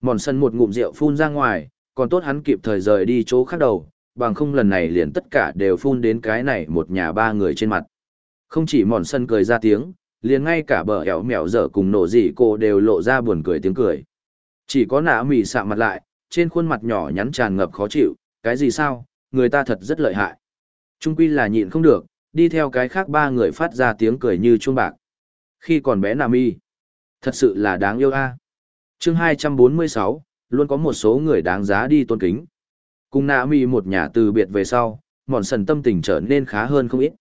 Mòn sân một ngụm rượu phun ra ngoài, còn tốt hắn kịp thời rời đi chỗ khác đầu, bằng không lần này liền tất cả đều phun đến cái này một nhà ba người trên mặt. Không chỉ mòn sân cười ra tiếng, liền ngay cả bờ ẻo mèo dở cùng nổ dị cô đều lộ ra buồn cười tiếng cười. Chỉ có nã mì sạm mặt lại, trên khuôn mặt nhỏ nhắn tràn ngập khó chịu, cái gì sao, người ta thật rất lợi hại. Trung quy là nhịn không được, đi theo cái khác ba người phát ra tiếng cười như chuông bạc. Khi còn bé Nam Y, thật sự là đáng yêu a. À. Chương 246, luôn có một số người đáng giá đi tôn kính. Cùng Nam Y một nhà từ biệt về sau, mòn sần tâm tình trở nên khá hơn không ít.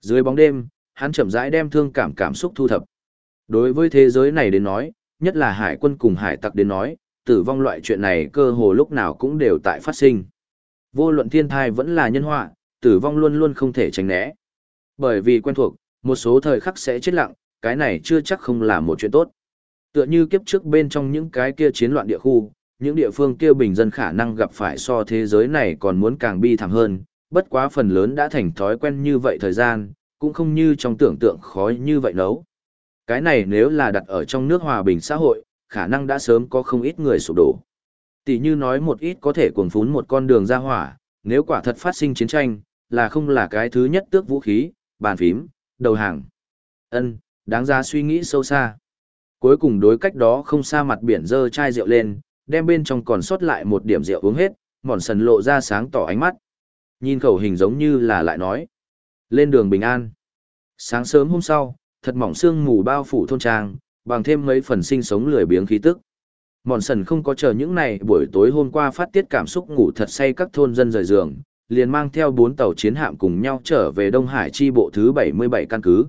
Dưới bóng đêm, hắn chậm rãi đem thương cảm cảm xúc thu thập. Đối với thế giới này đến nói, nhất là hải quân cùng hải tặc đến nói, tử vong loại chuyện này cơ hồ lúc nào cũng đều tại phát sinh. Vô luận thiên thai vẫn là nhân họa, tử vong luôn luôn không thể tránh né. Bởi vì quen thuộc, một số thời khắc sẽ chết lặng, cái này chưa chắc không là một chuyện tốt. Tựa như kiếp trước bên trong những cái kia chiến loạn địa khu, những địa phương kia bình dân khả năng gặp phải so thế giới này còn muốn càng bi thảm hơn, bất quá phần lớn đã thành thói quen như vậy thời gian, cũng không như trong tưởng tượng khói như vậy nấu. Cái này nếu là đặt ở trong nước hòa bình xã hội, khả năng đã sớm có không ít người sụp đổ. Tỷ như nói một ít có thể cuồng phún một con đường ra hỏa, nếu quả thật phát sinh chiến tranh, là không là cái thứ nhất tước vũ khí, bàn phím, đầu hàng. Ân, đáng ra suy nghĩ sâu xa. Cuối cùng đối cách đó không xa mặt biển dơ chai rượu lên, đem bên trong còn sót lại một điểm rượu uống hết, mòn sần lộ ra sáng tỏ ánh mắt. Nhìn khẩu hình giống như là lại nói. Lên đường bình an. Sáng sớm hôm sau, thật mỏng sương mù bao phủ thôn trang, bằng thêm mấy phần sinh sống lười biếng khí tức. Mòn sần không có chờ những này buổi tối hôm qua phát tiết cảm xúc ngủ thật say các thôn dân rời giường, liền mang theo bốn tàu chiến hạm cùng nhau trở về Đông Hải chi bộ thứ 77 căn cứ.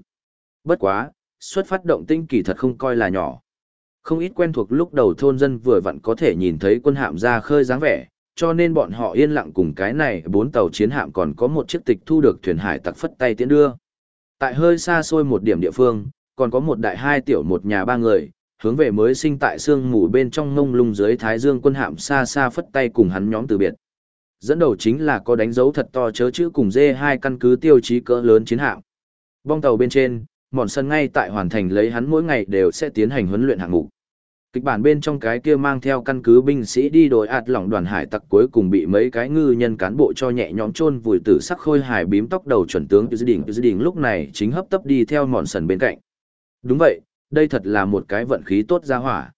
Bất quá, xuất phát động tinh kỳ thật không coi là nhỏ. Không ít quen thuộc lúc đầu thôn dân vừa vặn có thể nhìn thấy quân hạm ra khơi dáng vẻ, cho nên bọn họ yên lặng cùng cái này bốn tàu chiến hạm còn có một chiếc tịch thu được thuyền hải tặc phất tay tiến đưa. Tại hơi xa xôi một điểm địa phương, còn có một đại hai tiểu một nhà ba người, hướng về mới sinh tại sương mù bên trong ngông lung dưới thái dương quân hạm xa xa phất tay cùng hắn nhóm từ biệt. Dẫn đầu chính là có đánh dấu thật to chớ chữ cùng dê hai căn cứ tiêu chí cỡ lớn chiến hạm. Bong tàu bên trên, mòn sân ngay tại hoàn thành lấy hắn mỗi ngày đều sẽ tiến hành huấn luyện hạng mục. Kịch bản bên trong cái kia mang theo căn cứ binh sĩ đi đổi ạt lỏng đoàn hải tặc cuối cùng bị mấy cái ngư nhân cán bộ cho nhẹ nhõm chôn vùi tử sắc khôi hài bím tóc đầu chuẩn tướng Dự Đình Dự Đình lúc này chính hấp tấp đi theo mòn sần bên cạnh. Đúng vậy, đây thật là một cái vận khí tốt ra hỏa.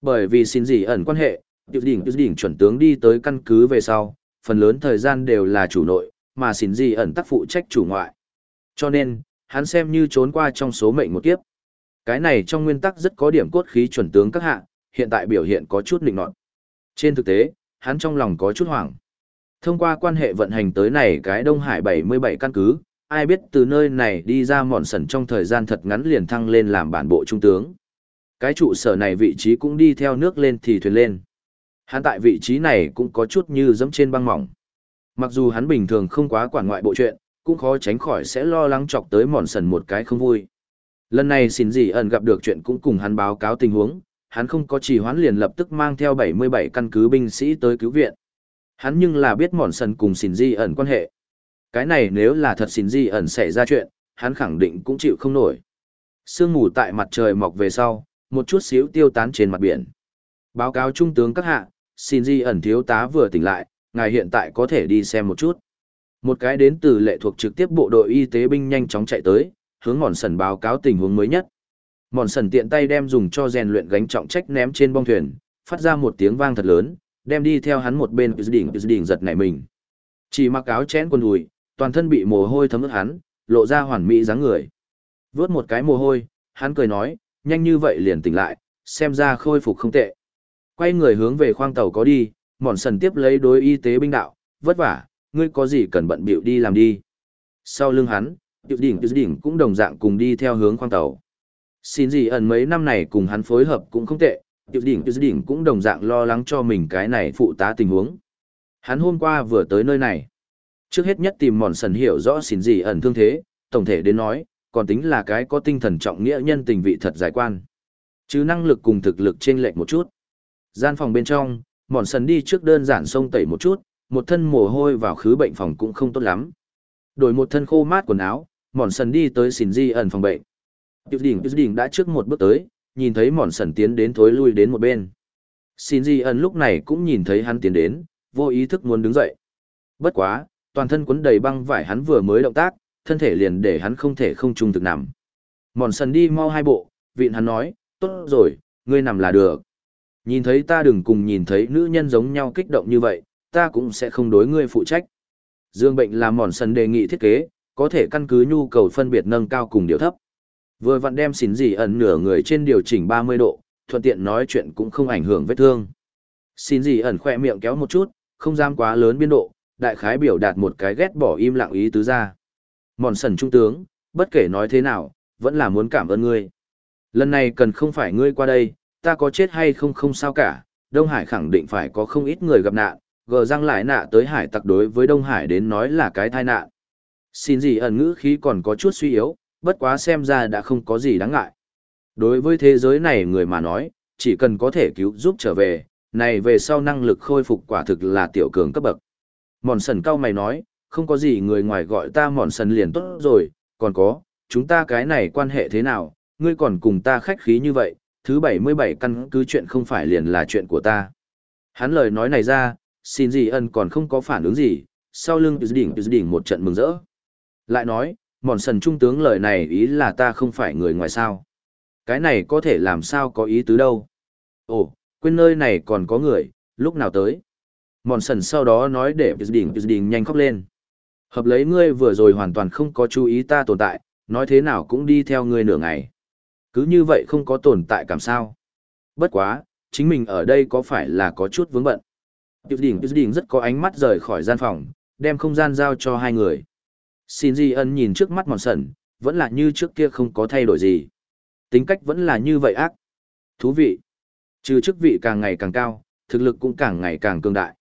Bởi vì xin gì ẩn quan hệ, tiểu đỉnh tiểu đỉnh chuẩn tướng đi tới căn cứ về sau, phần lớn thời gian đều là chủ nội, mà xin gì ẩn tác phụ trách chủ ngoại. Cho nên, hắn xem như trốn qua trong số mệnh một kiếp. Cái này trong nguyên tắc rất có điểm cốt khí chuẩn tướng các hạ, hiện tại biểu hiện có chút nịnh nọt. Trên thực tế, hắn trong lòng có chút hoảng. Thông qua quan hệ vận hành tới này cái Đông Hải 77 căn cứ, ai biết từ nơi này đi ra mòn sần trong thời gian thật ngắn liền thăng lên làm bản bộ trung tướng. Cái trụ sở này vị trí cũng đi theo nước lên thì thuyền lên. Hắn tại vị trí này cũng có chút như dẫm trên băng mỏng. Mặc dù hắn bình thường không quá quản ngoại bộ chuyện, cũng khó tránh khỏi sẽ lo lắng chọc tới mòn sần một cái không vui. Lần này xin gì ẩn gặp được chuyện cũng cùng hắn báo cáo tình huống, hắn không có trì hoãn liền lập tức mang theo 77 căn cứ binh sĩ tới cứu viện. Hắn nhưng là biết mòn sần cùng xin gì ẩn quan hệ. Cái này nếu là thật xin gì ẩn xảy ra chuyện, hắn khẳng định cũng chịu không nổi. Sương mù tại mặt trời mọc về sau, một chút xíu tiêu tán trên mặt biển. Báo cáo trung tướng các hạ, xin gì ẩn thiếu tá vừa tỉnh lại, ngài hiện tại có thể đi xem một chút. Một cái đến từ lệ thuộc trực tiếp bộ đội y tế binh nhanh chóng chạy tới, hướng mòn sần báo cáo tình huống mới nhất. Mòn sần tiện tay đem dùng cho rèn luyện gánh trọng trách ném trên bong thuyền, phát ra một tiếng vang thật lớn, đem đi theo hắn một bên đỉnh đỉnh giật nảy mình. Chỉ mặc áo chén quần đùi, toàn thân bị mồ hôi thấm ướt hắn, lộ ra hoàn mỹ dáng người. Vớt một cái mồ hôi, hắn cười nói, nhanh như vậy liền tỉnh lại, xem ra khôi phục không tệ. Quay người hướng về khoang tàu có đi, mòn sần tiếp lấy đối y tế binh đạo, vất vả, ngươi có gì cần bận bịu đi làm đi. Sau lưng hắn, Tiểu đỉnh Tiểu đỉnh cũng đồng dạng cùng đi theo hướng khoang tàu. Xin gì ẩn mấy năm này cùng hắn phối hợp cũng không tệ, Tiểu đỉnh Tiểu đỉnh cũng đồng dạng lo lắng cho mình cái này phụ tá tình huống. Hắn hôm qua vừa tới nơi này. Trước hết nhất tìm mòn sần hiểu rõ xin gì ẩn thương thế, tổng thể đến nói, còn tính là cái có tinh thần trọng nghĩa nhân tình vị thật giải quan. Chứ năng lực cùng thực lực trên lệch một chút. Gian phòng bên trong, mòn sần đi trước đơn giản xông tẩy một chút, một thân mồ hôi vào khứ bệnh phòng cũng không tốt lắm. Đổi một thân khô mát quần áo, mòn sần đi tới xỉn di ẩn phòng bệnh tiểu đỉnh tiểu đỉnh đã trước một bước tới nhìn thấy mòn sần tiến đến thối lui đến một bên xin di ẩn lúc này cũng nhìn thấy hắn tiến đến vô ý thức muốn đứng dậy bất quá toàn thân quấn đầy băng vải hắn vừa mới động tác thân thể liền để hắn không thể không trung thực nằm mòn sần đi mau hai bộ vịn hắn nói tốt rồi ngươi nằm là được nhìn thấy ta đừng cùng nhìn thấy nữ nhân giống nhau kích động như vậy ta cũng sẽ không đối ngươi phụ trách dương bệnh là mòn sần đề nghị thiết kế có thể căn cứ nhu cầu phân biệt nâng cao cùng điều thấp. Vừa vặn đem xỉn gì ẩn nửa người trên điều chỉnh 30 độ, thuận tiện nói chuyện cũng không ảnh hưởng vết thương. Xin gì ẩn khỏe miệng kéo một chút, không dám quá lớn biên độ, đại khái biểu đạt một cái ghét bỏ im lặng ý tứ ra. Mòn sần trung tướng, bất kể nói thế nào, vẫn là muốn cảm ơn ngươi. Lần này cần không phải ngươi qua đây, ta có chết hay không không sao cả, Đông Hải khẳng định phải có không ít người gặp nạn, gờ răng lại nạ tới hải tặc đối với Đông Hải đến nói là cái tai nạn. Xin gì ẩn ngữ khí còn có chút suy yếu, bất quá xem ra đã không có gì đáng ngại. Đối với thế giới này người mà nói, chỉ cần có thể cứu giúp trở về, này về sau năng lực khôi phục quả thực là tiểu cường cấp bậc. Mòn sần cao mày nói, không có gì người ngoài gọi ta mòn sần liền tốt rồi, còn có, chúng ta cái này quan hệ thế nào, ngươi còn cùng ta khách khí như vậy, thứ 77 căn cứ chuyện không phải liền là chuyện của ta. Hắn lời nói này ra, xin gì ân còn không có phản ứng gì, sau lưng đỉnh đỉnh một trận mừng rỡ. Lại nói, mòn sần trung tướng lời này ý là ta không phải người ngoài sao. Cái này có thể làm sao có ý tứ đâu. Ồ, quên nơi này còn có người, lúc nào tới. Mòn sần sau đó nói để đỉnh đỉnh nhanh khóc lên. Hợp lấy ngươi vừa rồi hoàn toàn không có chú ý ta tồn tại, nói thế nào cũng đi theo ngươi nửa ngày. Cứ như vậy không có tồn tại cảm sao. Bất quá, chính mình ở đây có phải là có chút vướng bận. Tiểu đỉnh Tiểu đỉnh rất có ánh mắt rời khỏi gian phòng, đem không gian giao cho hai người. Xin Di ân nhìn trước mắt mòn sần, vẫn là như trước kia không có thay đổi gì. Tính cách vẫn là như vậy ác. Thú vị. Trừ chức vị càng ngày càng cao, thực lực cũng càng ngày càng cường đại.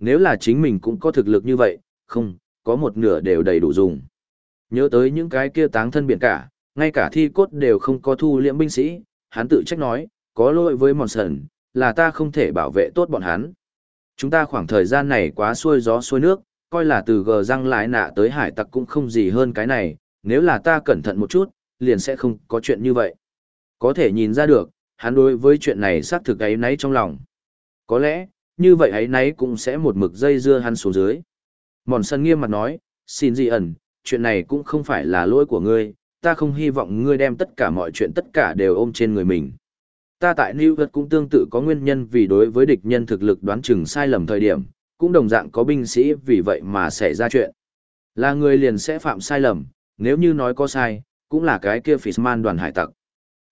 Nếu là chính mình cũng có thực lực như vậy, không, có một nửa đều đầy đủ dùng. Nhớ tới những cái kia táng thân biển cả, ngay cả thi cốt đều không có thu liễm binh sĩ, hắn tự trách nói, có lỗi với mòn sần, là ta không thể bảo vệ tốt bọn hắn. Chúng ta khoảng thời gian này quá xuôi gió xuôi nước, coi là từ gờ răng lại nạ tới hải tặc cũng không gì hơn cái này, nếu là ta cẩn thận một chút, liền sẽ không có chuyện như vậy. Có thể nhìn ra được, hắn đối với chuyện này xác thực ấy nấy trong lòng. Có lẽ, như vậy ấy nấy cũng sẽ một mực dây dưa hắn xuống dưới. Mòn sân nghiêm mặt nói, xin gì ẩn, chuyện này cũng không phải là lỗi của ngươi, ta không hy vọng ngươi đem tất cả mọi chuyện tất cả đều ôm trên người mình. Ta tại New York cũng tương tự có nguyên nhân vì đối với địch nhân thực lực đoán chừng sai lầm thời điểm, cũng đồng dạng có binh sĩ vì vậy mà xảy ra chuyện. Là người liền sẽ phạm sai lầm, nếu như nói có sai, cũng là cái kia Fishman đoàn hải tặc.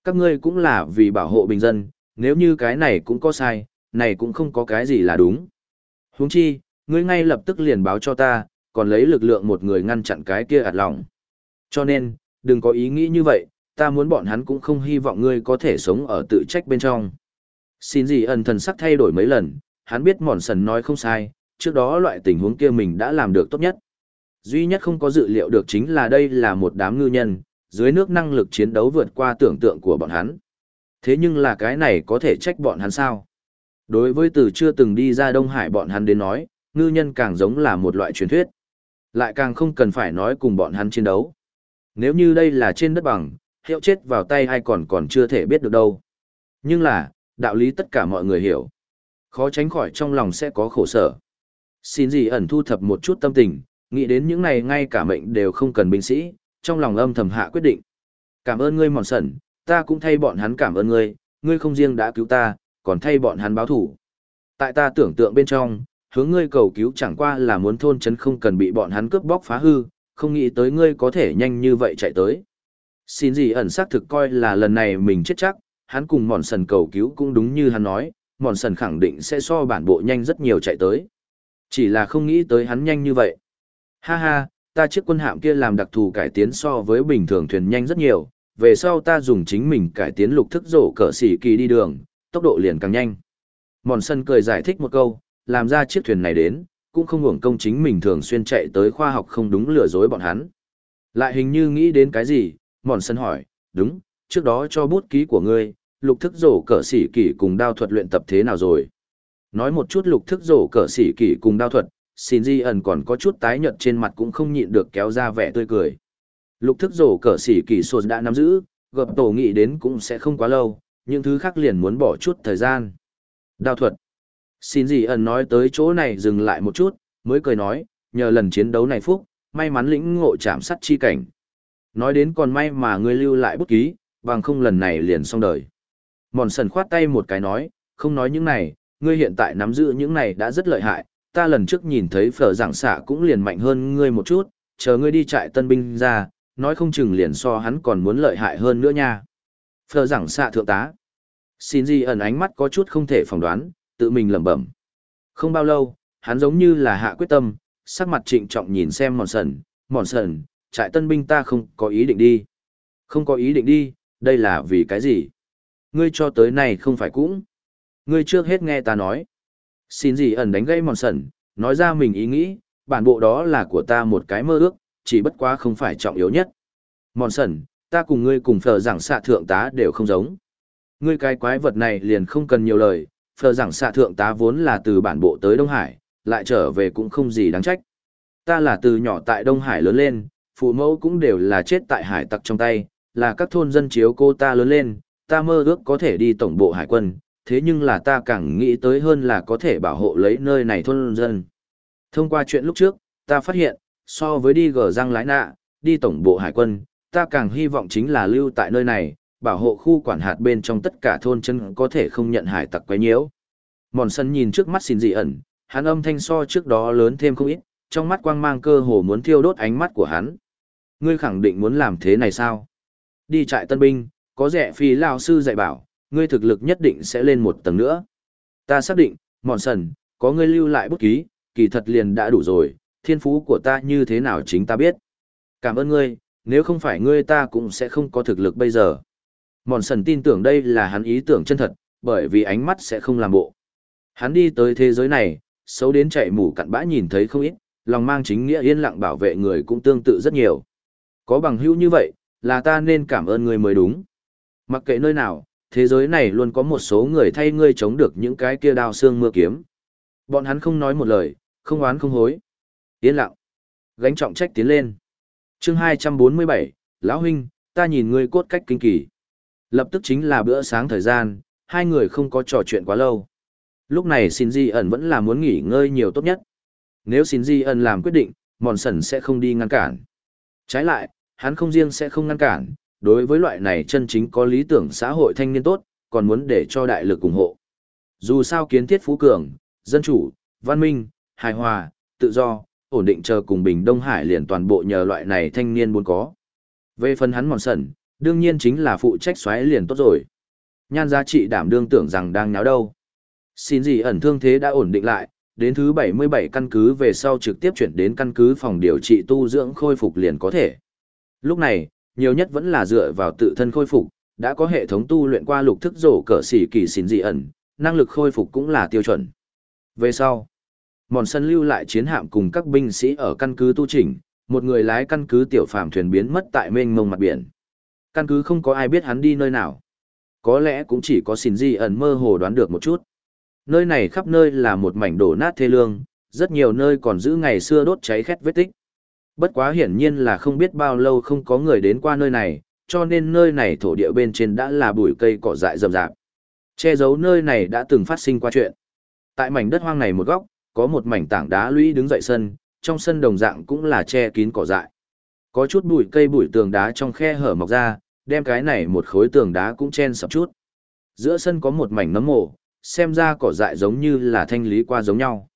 Các ngươi cũng là vì bảo hộ bình dân, nếu như cái này cũng có sai, này cũng không có cái gì là đúng. Huống chi, ngươi ngay lập tức liền báo cho ta, còn lấy lực lượng một người ngăn chặn cái kia ạt lòng. Cho nên, đừng có ý nghĩ như vậy, ta muốn bọn hắn cũng không hy vọng ngươi có thể sống ở tự trách bên trong. Xin gì ẩn thần sắc thay đổi mấy lần, hắn biết mòn sần nói không sai, trước đó loại tình huống kia mình đã làm được tốt nhất. Duy nhất không có dự liệu được chính là đây là một đám ngư nhân, dưới nước năng lực chiến đấu vượt qua tưởng tượng của bọn hắn. Thế nhưng là cái này có thể trách bọn hắn sao? Đối với từ chưa từng đi ra Đông Hải bọn hắn đến nói, ngư nhân càng giống là một loại truyền thuyết. Lại càng không cần phải nói cùng bọn hắn chiến đấu. Nếu như đây là trên đất bằng, hiệu chết vào tay ai còn còn chưa thể biết được đâu. Nhưng là, đạo lý tất cả mọi người hiểu. Khó tránh khỏi trong lòng sẽ có khổ sở. Xin gì ẩn thu thập một chút tâm tình, nghĩ đến những này ngay cả mệnh đều không cần binh sĩ, trong lòng âm thầm hạ quyết định. Cảm ơn ngươi mòn sẩn, ta cũng thay bọn hắn cảm ơn ngươi, ngươi không riêng đã cứu ta, còn thay bọn hắn báo thủ. Tại ta tưởng tượng bên trong, hướng ngươi cầu cứu chẳng qua là muốn thôn chấn không cần bị bọn hắn cướp bóc phá hư, không nghĩ tới ngươi có thể nhanh như vậy chạy tới. Xin gì ẩn xác thực coi là lần này mình chết chắc, hắn cùng mòn sần cầu cứu cũng đúng như hắn nói, mòn sần khẳng định sẽ so bản bộ nhanh rất nhiều chạy tới. Chỉ là không nghĩ tới hắn nhanh như vậy. Ha ha, ta chiếc quân hạm kia làm đặc thù cải tiến so với bình thường thuyền nhanh rất nhiều, về sau ta dùng chính mình cải tiến lục thức rổ cỡ xỉ kỳ đi đường, tốc độ liền càng nhanh. Mòn sân cười giải thích một câu, làm ra chiếc thuyền này đến, cũng không hưởng công chính mình thường xuyên chạy tới khoa học không đúng lừa dối bọn hắn. Lại hình như nghĩ đến cái gì, mòn sân hỏi, đúng, trước đó cho bút ký của ngươi, lục thức rổ cỡ sĩ kỷ cùng đao thuật luyện tập thế nào rồi? Nói một chút lục thức rổ cỡ sĩ kỷ cùng đao thuật, xin di ẩn còn có chút tái nhợt trên mặt cũng không nhịn được kéo ra vẻ tươi cười. Lục thức rổ cỡ sĩ kỷ sột đã nắm giữ, gập tổ nghĩ đến cũng sẽ không quá lâu, những thứ khác liền muốn bỏ chút thời gian. Đao thuật. Xin gì ẩn nói tới chỗ này dừng lại một chút, mới cười nói, nhờ lần chiến đấu này phúc, may mắn lĩnh ngộ chạm sắt chi cảnh. Nói đến còn may mà ngươi lưu lại bút ký, bằng không lần này liền xong đời. Mòn sần khoát tay một cái nói, không nói những này, ngươi hiện tại nắm giữ những này đã rất lợi hại, ta lần trước nhìn thấy phở giảng xạ cũng liền mạnh hơn ngươi một chút, chờ ngươi đi trại tân binh ra, nói không chừng liền so hắn còn muốn lợi hại hơn nữa nha. Phở giảng xạ thượng tá. Xin gì ẩn ánh mắt có chút không thể phỏng đoán, tự mình lẩm bẩm. Không bao lâu, hắn giống như là hạ quyết tâm, sắc mặt trịnh trọng nhìn xem mòn sần, mòn sần, trại tân binh ta không có ý định đi. Không có ý định đi, đây là vì cái gì? Ngươi cho tới nay không phải cũng. Ngươi trước hết nghe ta nói. Xin gì ẩn đánh gây mòn sần, nói ra mình ý nghĩ, bản bộ đó là của ta một cái mơ ước, chỉ bất quá không phải trọng yếu nhất. Mòn sần, ta cùng ngươi cùng phở giảng xạ thượng tá đều không giống. Ngươi cái quái vật này liền không cần nhiều lời, phờ rằng xạ thượng tá vốn là từ bản bộ tới Đông Hải, lại trở về cũng không gì đáng trách. Ta là từ nhỏ tại Đông Hải lớn lên, phụ mẫu cũng đều là chết tại hải tặc trong tay, là các thôn dân chiếu cô ta lớn lên, ta mơ ước có thể đi tổng bộ hải quân, thế nhưng là ta càng nghĩ tới hơn là có thể bảo hộ lấy nơi này thôn dân. Thông qua chuyện lúc trước, ta phát hiện, so với đi gờ răng lái nạ, đi tổng bộ hải quân, ta càng hy vọng chính là lưu tại nơi này, bảo hộ khu quản hạt bên trong tất cả thôn chân có thể không nhận hải tặc quấy nhiễu. Mòn sân nhìn trước mắt xin dị ẩn, hắn âm thanh so trước đó lớn thêm không ít, trong mắt quang mang cơ hồ muốn thiêu đốt ánh mắt của hắn. Ngươi khẳng định muốn làm thế này sao? Đi trại tân binh, có rẻ phi lao sư dạy bảo, ngươi thực lực nhất định sẽ lên một tầng nữa. Ta xác định, mòn sần, có ngươi lưu lại bút ký, kỳ thật liền đã đủ rồi, thiên phú của ta như thế nào chính ta biết. Cảm ơn ngươi, nếu không phải ngươi ta cũng sẽ không có thực lực bây giờ. Mòn sần tin tưởng đây là hắn ý tưởng chân thật, bởi vì ánh mắt sẽ không làm bộ. Hắn đi tới thế giới này, xấu đến chạy mù cặn bã nhìn thấy không ít, lòng mang chính nghĩa yên lặng bảo vệ người cũng tương tự rất nhiều. Có bằng hữu như vậy, là ta nên cảm ơn người mới đúng. Mặc kệ nơi nào, thế giới này luôn có một số người thay ngươi chống được những cái kia đao xương mưa kiếm. Bọn hắn không nói một lời, không oán không hối. Yên lặng. Gánh trọng trách tiến lên. chương 247, Lão Huynh, ta nhìn ngươi cốt cách kinh kỳ. Lập tức chính là bữa sáng thời gian, hai người không có trò chuyện quá lâu. Lúc này Shinji ẩn vẫn là muốn nghỉ ngơi nhiều tốt nhất. Nếu Shinji ẩn làm quyết định, Mòn Sần sẽ không đi ngăn cản. Trái lại, hắn không riêng sẽ không ngăn cản, đối với loại này chân chính có lý tưởng xã hội thanh niên tốt, còn muốn để cho đại lực ủng hộ. Dù sao kiến thiết phú cường, dân chủ, văn minh, hài hòa, tự do, ổn định chờ cùng Bình Đông Hải liền toàn bộ nhờ loại này thanh niên muốn có. Về phần hắn mòn sẩn, đương nhiên chính là phụ trách xoáy liền tốt rồi. Nhan giá trị đảm đương tưởng rằng đang nháo đâu. Xin gì ẩn thương thế đã ổn định lại, đến thứ 77 căn cứ về sau trực tiếp chuyển đến căn cứ phòng điều trị tu dưỡng khôi phục liền có thể. Lúc này, nhiều nhất vẫn là dựa vào tự thân khôi phục, đã có hệ thống tu luyện qua lục thức rổ cỡ xỉ kỳ xin dị ẩn, năng lực khôi phục cũng là tiêu chuẩn. Về sau, mòn sân lưu lại chiến hạm cùng các binh sĩ ở căn cứ tu chỉnh, một người lái căn cứ tiểu phàm thuyền biến mất tại mênh mông mặt biển. Căn cứ không có ai biết hắn đi nơi nào. Có lẽ cũng chỉ có xin dị ẩn mơ hồ đoán được một chút. Nơi này khắp nơi là một mảnh đổ nát thê lương, rất nhiều nơi còn giữ ngày xưa đốt cháy khét vết tích. Bất quá hiển nhiên là không biết bao lâu không có người đến qua nơi này, cho nên nơi này thổ địa bên trên đã là bụi cây cỏ dại rậm rạp. Che giấu nơi này đã từng phát sinh qua chuyện. Tại mảnh đất hoang này một góc, có một mảnh tảng đá lũy đứng dậy sân, trong sân đồng dạng cũng là che kín cỏ dại. Có chút bụi cây bụi tường đá trong khe hở mọc ra, đem cái này một khối tường đá cũng chen sập chút. Giữa sân có một mảnh nấm mộ, xem ra cỏ dại giống như là thanh lý qua giống nhau.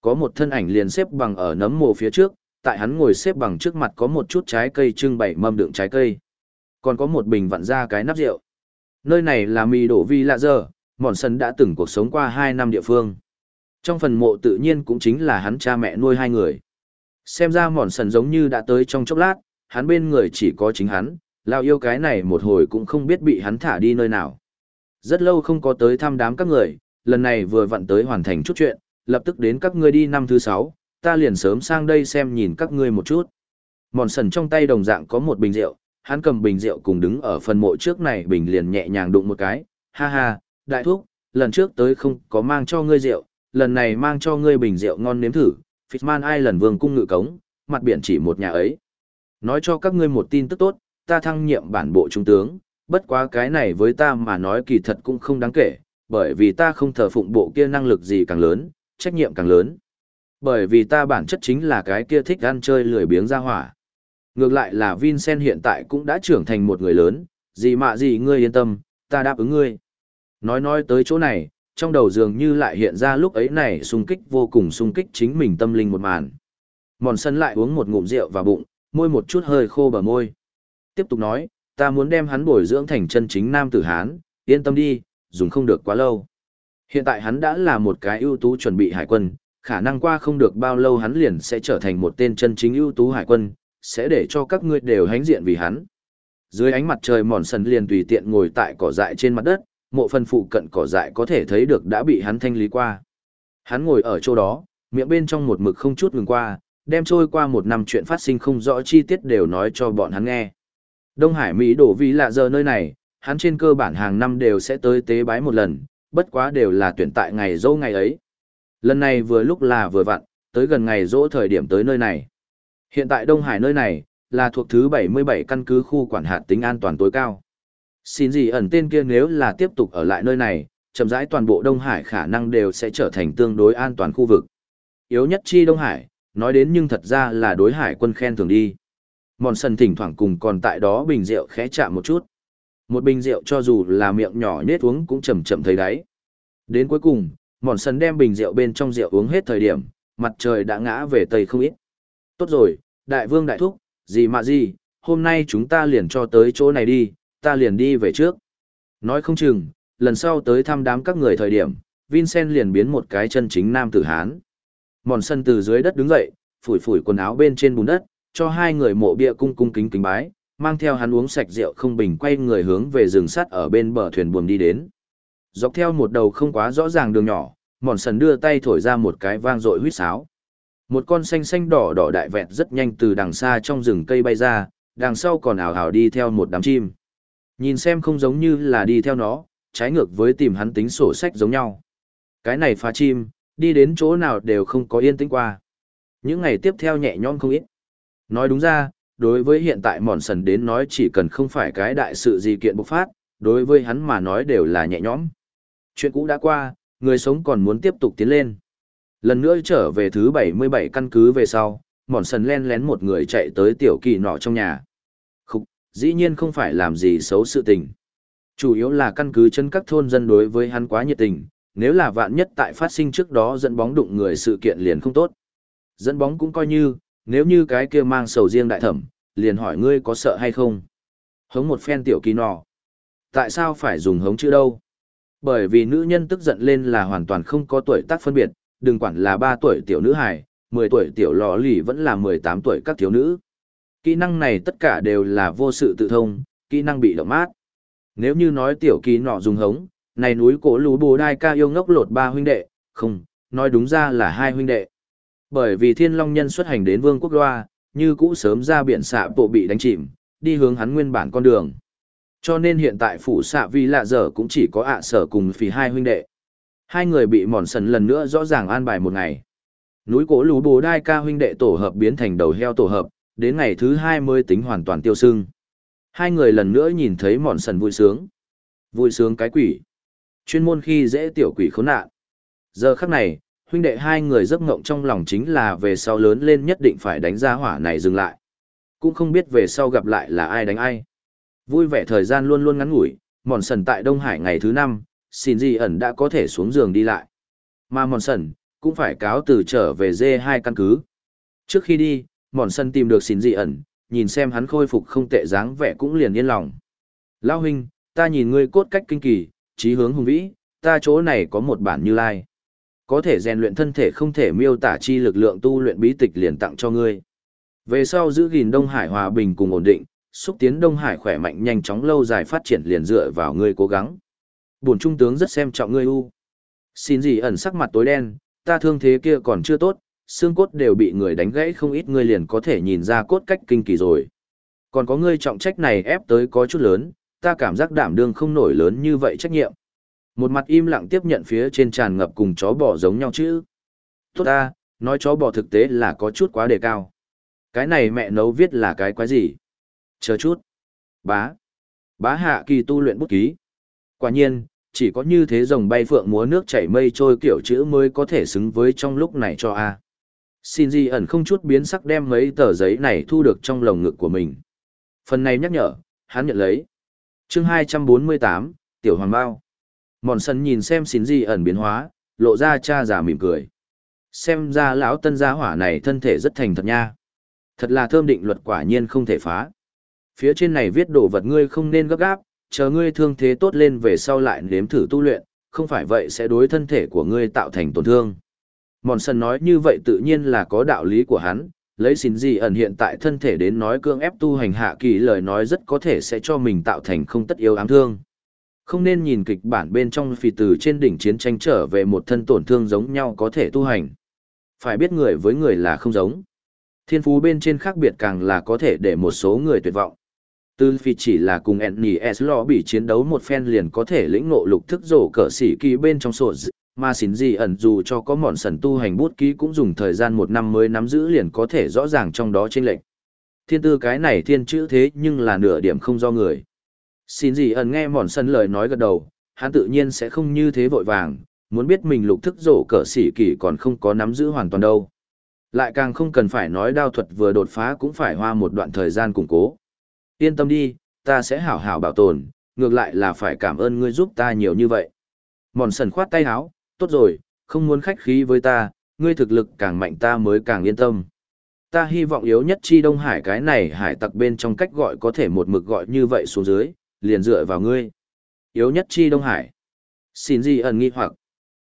Có một thân ảnh liền xếp bằng ở nấm mộ phía trước, tại hắn ngồi xếp bằng trước mặt có một chút trái cây trưng bày mâm đựng trái cây. Còn có một bình vặn ra cái nắp rượu. Nơi này là mì đổ vi lạ giờ, mòn sân đã từng cuộc sống qua hai năm địa phương. Trong phần mộ tự nhiên cũng chính là hắn cha mẹ nuôi hai người. Xem ra mòn sần giống như đã tới trong chốc lát, hắn bên người chỉ có chính hắn, lao yêu cái này một hồi cũng không biết bị hắn thả đi nơi nào. Rất lâu không có tới thăm đám các người, lần này vừa vặn tới hoàn thành chút chuyện, lập tức đến các ngươi đi năm thứ sáu, ta liền sớm sang đây xem nhìn các ngươi một chút. Mòn sần trong tay đồng dạng có một bình rượu, hắn cầm bình rượu cùng đứng ở phần mộ trước này bình liền nhẹ nhàng đụng một cái, ha ha, đại thúc, lần trước tới không có mang cho ngươi rượu, lần này mang cho ngươi bình rượu ngon nếm thử, Fitman ai lần vương cung ngự cống, mặt biển chỉ một nhà ấy. Nói cho các ngươi một tin tức tốt, ta thăng nhiệm bản bộ trung tướng, bất quá cái này với ta mà nói kỳ thật cũng không đáng kể, bởi vì ta không thờ phụng bộ kia năng lực gì càng lớn, trách nhiệm càng lớn. Bởi vì ta bản chất chính là cái kia thích ăn chơi lười biếng ra hỏa. Ngược lại là Vincent hiện tại cũng đã trưởng thành một người lớn, gì mà gì ngươi yên tâm, ta đáp ứng ngươi. Nói nói tới chỗ này, trong đầu dường như lại hiện ra lúc ấy này sung kích vô cùng sung kích chính mình tâm linh một màn. Mòn sân lại uống một ngụm rượu vào bụng, môi một chút hơi khô bờ môi. Tiếp tục nói, ta muốn đem hắn bồi dưỡng thành chân chính nam tử Hán, yên tâm đi, dùng không được quá lâu. Hiện tại hắn đã là một cái ưu tú chuẩn bị hải quân, khả năng qua không được bao lâu hắn liền sẽ trở thành một tên chân chính ưu tú hải quân, sẽ để cho các ngươi đều hãnh diện vì hắn. Dưới ánh mặt trời mòn sần liền tùy tiện ngồi tại cỏ dại trên mặt đất, mộ phần phụ cận cỏ dại có thể thấy được đã bị hắn thanh lý qua. Hắn ngồi ở chỗ đó, miệng bên trong một mực không chút ngừng qua, đem trôi qua một năm chuyện phát sinh không rõ chi tiết đều nói cho bọn hắn nghe. Đông Hải Mỹ đổ vì lạ giờ nơi này, hắn trên cơ bản hàng năm đều sẽ tới tế bái một lần, bất quá đều là tuyển tại ngày dâu ngày ấy. Lần này vừa lúc là vừa vặn, tới gần ngày dỗ thời điểm tới nơi này. Hiện tại Đông Hải nơi này, là thuộc thứ 77 căn cứ khu quản hạt tính an toàn tối cao. Xin gì ẩn tên kia nếu là tiếp tục ở lại nơi này, chậm rãi toàn bộ Đông Hải khả năng đều sẽ trở thành tương đối an toàn khu vực. Yếu nhất chi Đông Hải, nói đến nhưng thật ra là đối hải quân khen thường đi. Mòn sần thỉnh thoảng cùng còn tại đó bình rượu khẽ chạm một chút. Một bình rượu cho dù là miệng nhỏ nết uống cũng chậm chậm thấy đáy. Đến cuối cùng, mòn sần đem bình rượu bên trong rượu uống hết thời điểm, mặt trời đã ngã về tây không ít. Tốt rồi, đại vương đại thúc, gì mà gì, hôm nay chúng ta liền cho tới chỗ này đi, ta liền đi về trước. Nói không chừng, lần sau tới thăm đám các người thời điểm, Vincent liền biến một cái chân chính nam tử Hán. Mòn sân từ dưới đất đứng dậy, phủi phủi quần áo bên trên bùn đất, cho hai người mộ bia cung cung kính kính bái, mang theo hắn uống sạch rượu không bình quay người hướng về rừng sắt ở bên bờ thuyền buồm đi đến. Dọc theo một đầu không quá rõ ràng đường nhỏ, mòn sần đưa tay thổi ra một cái vang dội huýt sáo. Một con xanh xanh đỏ đỏ đại vẹt rất nhanh từ đằng xa trong rừng cây bay ra, đằng sau còn ảo ảo đi theo một đám chim. Nhìn xem không giống như là đi theo nó, trái ngược với tìm hắn tính sổ sách giống nhau. Cái này phá chim, đi đến chỗ nào đều không có yên tĩnh qua. Những ngày tiếp theo nhẹ nhõm không ít. Nói đúng ra, đối với hiện tại mòn sần đến nói chỉ cần không phải cái đại sự gì kiện bộc phát, đối với hắn mà nói đều là nhẹ nhõm. Chuyện cũ đã qua, người sống còn muốn tiếp tục tiến lên. Lần nữa trở về thứ 77 căn cứ về sau, mòn sần len lén một người chạy tới tiểu kỳ nọ trong nhà. Dĩ nhiên không phải làm gì xấu sự tình. Chủ yếu là căn cứ chân các thôn dân đối với hắn quá nhiệt tình, nếu là vạn nhất tại phát sinh trước đó dẫn bóng đụng người sự kiện liền không tốt. Dẫn bóng cũng coi như, nếu như cái kia mang sầu riêng đại thẩm, liền hỏi ngươi có sợ hay không. Hống một phen tiểu kỳ nọ. Tại sao phải dùng hống chữ đâu? Bởi vì nữ nhân tức giận lên là hoàn toàn không có tuổi tác phân biệt, đừng quản là 3 tuổi tiểu nữ hài, 10 tuổi tiểu lò lì vẫn là 18 tuổi các thiếu nữ. Kỹ năng này tất cả đều là vô sự tự thông, kỹ năng bị động mát. Nếu như nói tiểu kỳ nọ dùng hống, này núi cổ lú bồ đai ca yêu ngốc lột ba huynh đệ, không, nói đúng ra là hai huynh đệ. Bởi vì thiên long nhân xuất hành đến vương quốc đoa, như cũ sớm ra biển xạ bộ bị đánh chìm, đi hướng hắn nguyên bản con đường. Cho nên hiện tại phủ xạ vi lạ dở cũng chỉ có ạ sở cùng phì hai huynh đệ. Hai người bị mòn sần lần nữa rõ ràng an bài một ngày. Núi cổ lú bồ đai ca huynh đệ tổ hợp biến thành đầu heo tổ hợp, đến ngày thứ hai mới tính hoàn toàn tiêu sưng. Hai người lần nữa nhìn thấy mòn sần vui sướng. Vui sướng cái quỷ. Chuyên môn khi dễ tiểu quỷ khốn nạn. Giờ khắc này, huynh đệ hai người giấc ngộng trong lòng chính là về sau lớn lên nhất định phải đánh ra hỏa này dừng lại. Cũng không biết về sau gặp lại là ai đánh ai. Vui vẻ thời gian luôn luôn ngắn ngủi, mòn sần tại Đông Hải ngày thứ năm, xin gì ẩn đã có thể xuống giường đi lại. Mà mòn sần, cũng phải cáo từ trở về dê hai căn cứ. Trước khi đi, mòn sân tìm được xin gì ẩn, nhìn xem hắn khôi phục không tệ dáng vẻ cũng liền yên lòng. Lao huynh, ta nhìn ngươi cốt cách kinh kỳ, trí hướng hùng vĩ, ta chỗ này có một bản như lai. Có thể rèn luyện thân thể không thể miêu tả chi lực lượng tu luyện bí tịch liền tặng cho ngươi. Về sau giữ gìn Đông Hải hòa bình cùng ổn định, xúc tiến Đông Hải khỏe mạnh nhanh chóng lâu dài phát triển liền dựa vào ngươi cố gắng. Bổn trung tướng rất xem trọng ngươi u. Xin gì ẩn sắc mặt tối đen, ta thương thế kia còn chưa tốt, xương cốt đều bị người đánh gãy không ít ngươi liền có thể nhìn ra cốt cách kinh kỳ rồi. Còn có ngươi trọng trách này ép tới có chút lớn, ta cảm giác đảm đương không nổi lớn như vậy trách nhiệm. Một mặt im lặng tiếp nhận phía trên tràn ngập cùng chó bò giống nhau chứ. Tốt ta, nói chó bò thực tế là có chút quá đề cao. Cái này mẹ nấu viết là cái quái gì? Chờ chút. Bá. Bá hạ kỳ tu luyện bút ký. Quả nhiên, chỉ có như thế rồng bay phượng múa nước chảy mây trôi kiểu chữ mới có thể xứng với trong lúc này cho A. Xin gì ẩn không chút biến sắc đem mấy tờ giấy này thu được trong lồng ngực của mình. Phần này nhắc nhở, hắn nhận lấy. chương 248, Tiểu Hoàng Bao. Mòn sân nhìn xem xin gì ẩn biến hóa, lộ ra cha già mỉm cười. Xem ra lão tân gia hỏa này thân thể rất thành thật nha. Thật là thơm định luật quả nhiên không thể phá. Phía trên này viết đồ vật ngươi không nên gấp gáp, chờ ngươi thương thế tốt lên về sau lại nếm thử tu luyện, không phải vậy sẽ đối thân thể của ngươi tạo thành tổn thương. Mòn sần nói như vậy tự nhiên là có đạo lý của hắn, lấy xin gì ẩn hiện tại thân thể đến nói cương ép tu hành hạ kỳ lời nói rất có thể sẽ cho mình tạo thành không tất yếu ám thương. Không nên nhìn kịch bản bên trong phi từ trên đỉnh chiến tranh trở về một thân tổn thương giống nhau có thể tu hành. Phải biết người với người là không giống. Thiên phú bên trên khác biệt càng là có thể để một số người tuyệt vọng. Tư phi chỉ là cùng N.S. lo bị chiến đấu một phen liền có thể lĩnh ngộ lục thức rổ cỡ sĩ kỳ bên trong sổ mà xin gì ẩn dù cho có mòn sần tu hành bút ký cũng dùng thời gian một năm mới nắm giữ liền có thể rõ ràng trong đó trên lệnh. Thiên tư cái này thiên chữ thế nhưng là nửa điểm không do người. Xin gì ẩn nghe mòn sần lời nói gật đầu, hắn tự nhiên sẽ không như thế vội vàng, muốn biết mình lục thức rổ cỡ sĩ kỳ còn không có nắm giữ hoàn toàn đâu. Lại càng không cần phải nói đao thuật vừa đột phá cũng phải hoa một đoạn thời gian củng cố. Yên tâm đi, ta sẽ hảo hảo bảo tồn, ngược lại là phải cảm ơn ngươi giúp ta nhiều như vậy. Mòn sần khoát tay háo tốt rồi, không muốn khách khí với ta, ngươi thực lực càng mạnh ta mới càng yên tâm. Ta hy vọng yếu nhất chi Đông Hải cái này hải tặc bên trong cách gọi có thể một mực gọi như vậy xuống dưới, liền dựa vào ngươi. Yếu nhất chi Đông Hải. Xin gì ẩn nghi hoặc.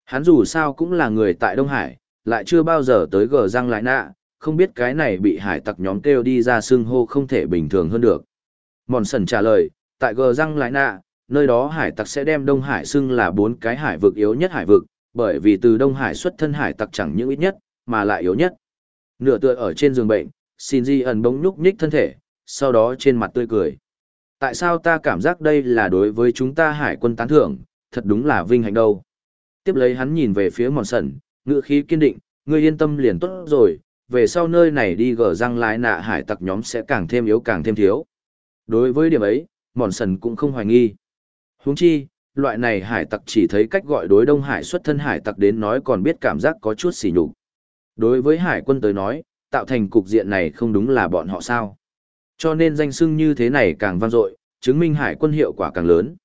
Hắn dù sao cũng là người tại Đông Hải, lại chưa bao giờ tới gờ răng lại nạ, không biết cái này bị hải tặc nhóm kêu đi ra xưng hô không thể bình thường hơn được. Mòn sần trả lời, tại gờ răng lại nạ, nơi đó hải tặc sẽ đem Đông Hải xưng là bốn cái hải vực yếu nhất hải vực, bởi vì từ Đông Hải xuất thân hải tặc chẳng những ít nhất, mà lại yếu nhất. Nửa tựa ở trên giường bệnh, Shinji ẩn bỗng nhúc nhích thân thể, sau đó trên mặt tươi cười. Tại sao ta cảm giác đây là đối với chúng ta hải quân tán thưởng, thật đúng là vinh hạnh đâu. Tiếp lấy hắn nhìn về phía mòn Sẩn, ngựa khí kiên định, ngươi yên tâm liền tốt rồi, về sau nơi này đi gờ răng lái nạ hải tặc nhóm sẽ càng thêm yếu càng thêm thiếu. Đối với điểm ấy, mòn sần cũng không hoài nghi. Huống chi, loại này hải tặc chỉ thấy cách gọi đối đông hải xuất thân hải tặc đến nói còn biết cảm giác có chút xỉ nhục. Đối với hải quân tới nói, tạo thành cục diện này không đúng là bọn họ sao. Cho nên danh sưng như thế này càng vang dội, chứng minh hải quân hiệu quả càng lớn.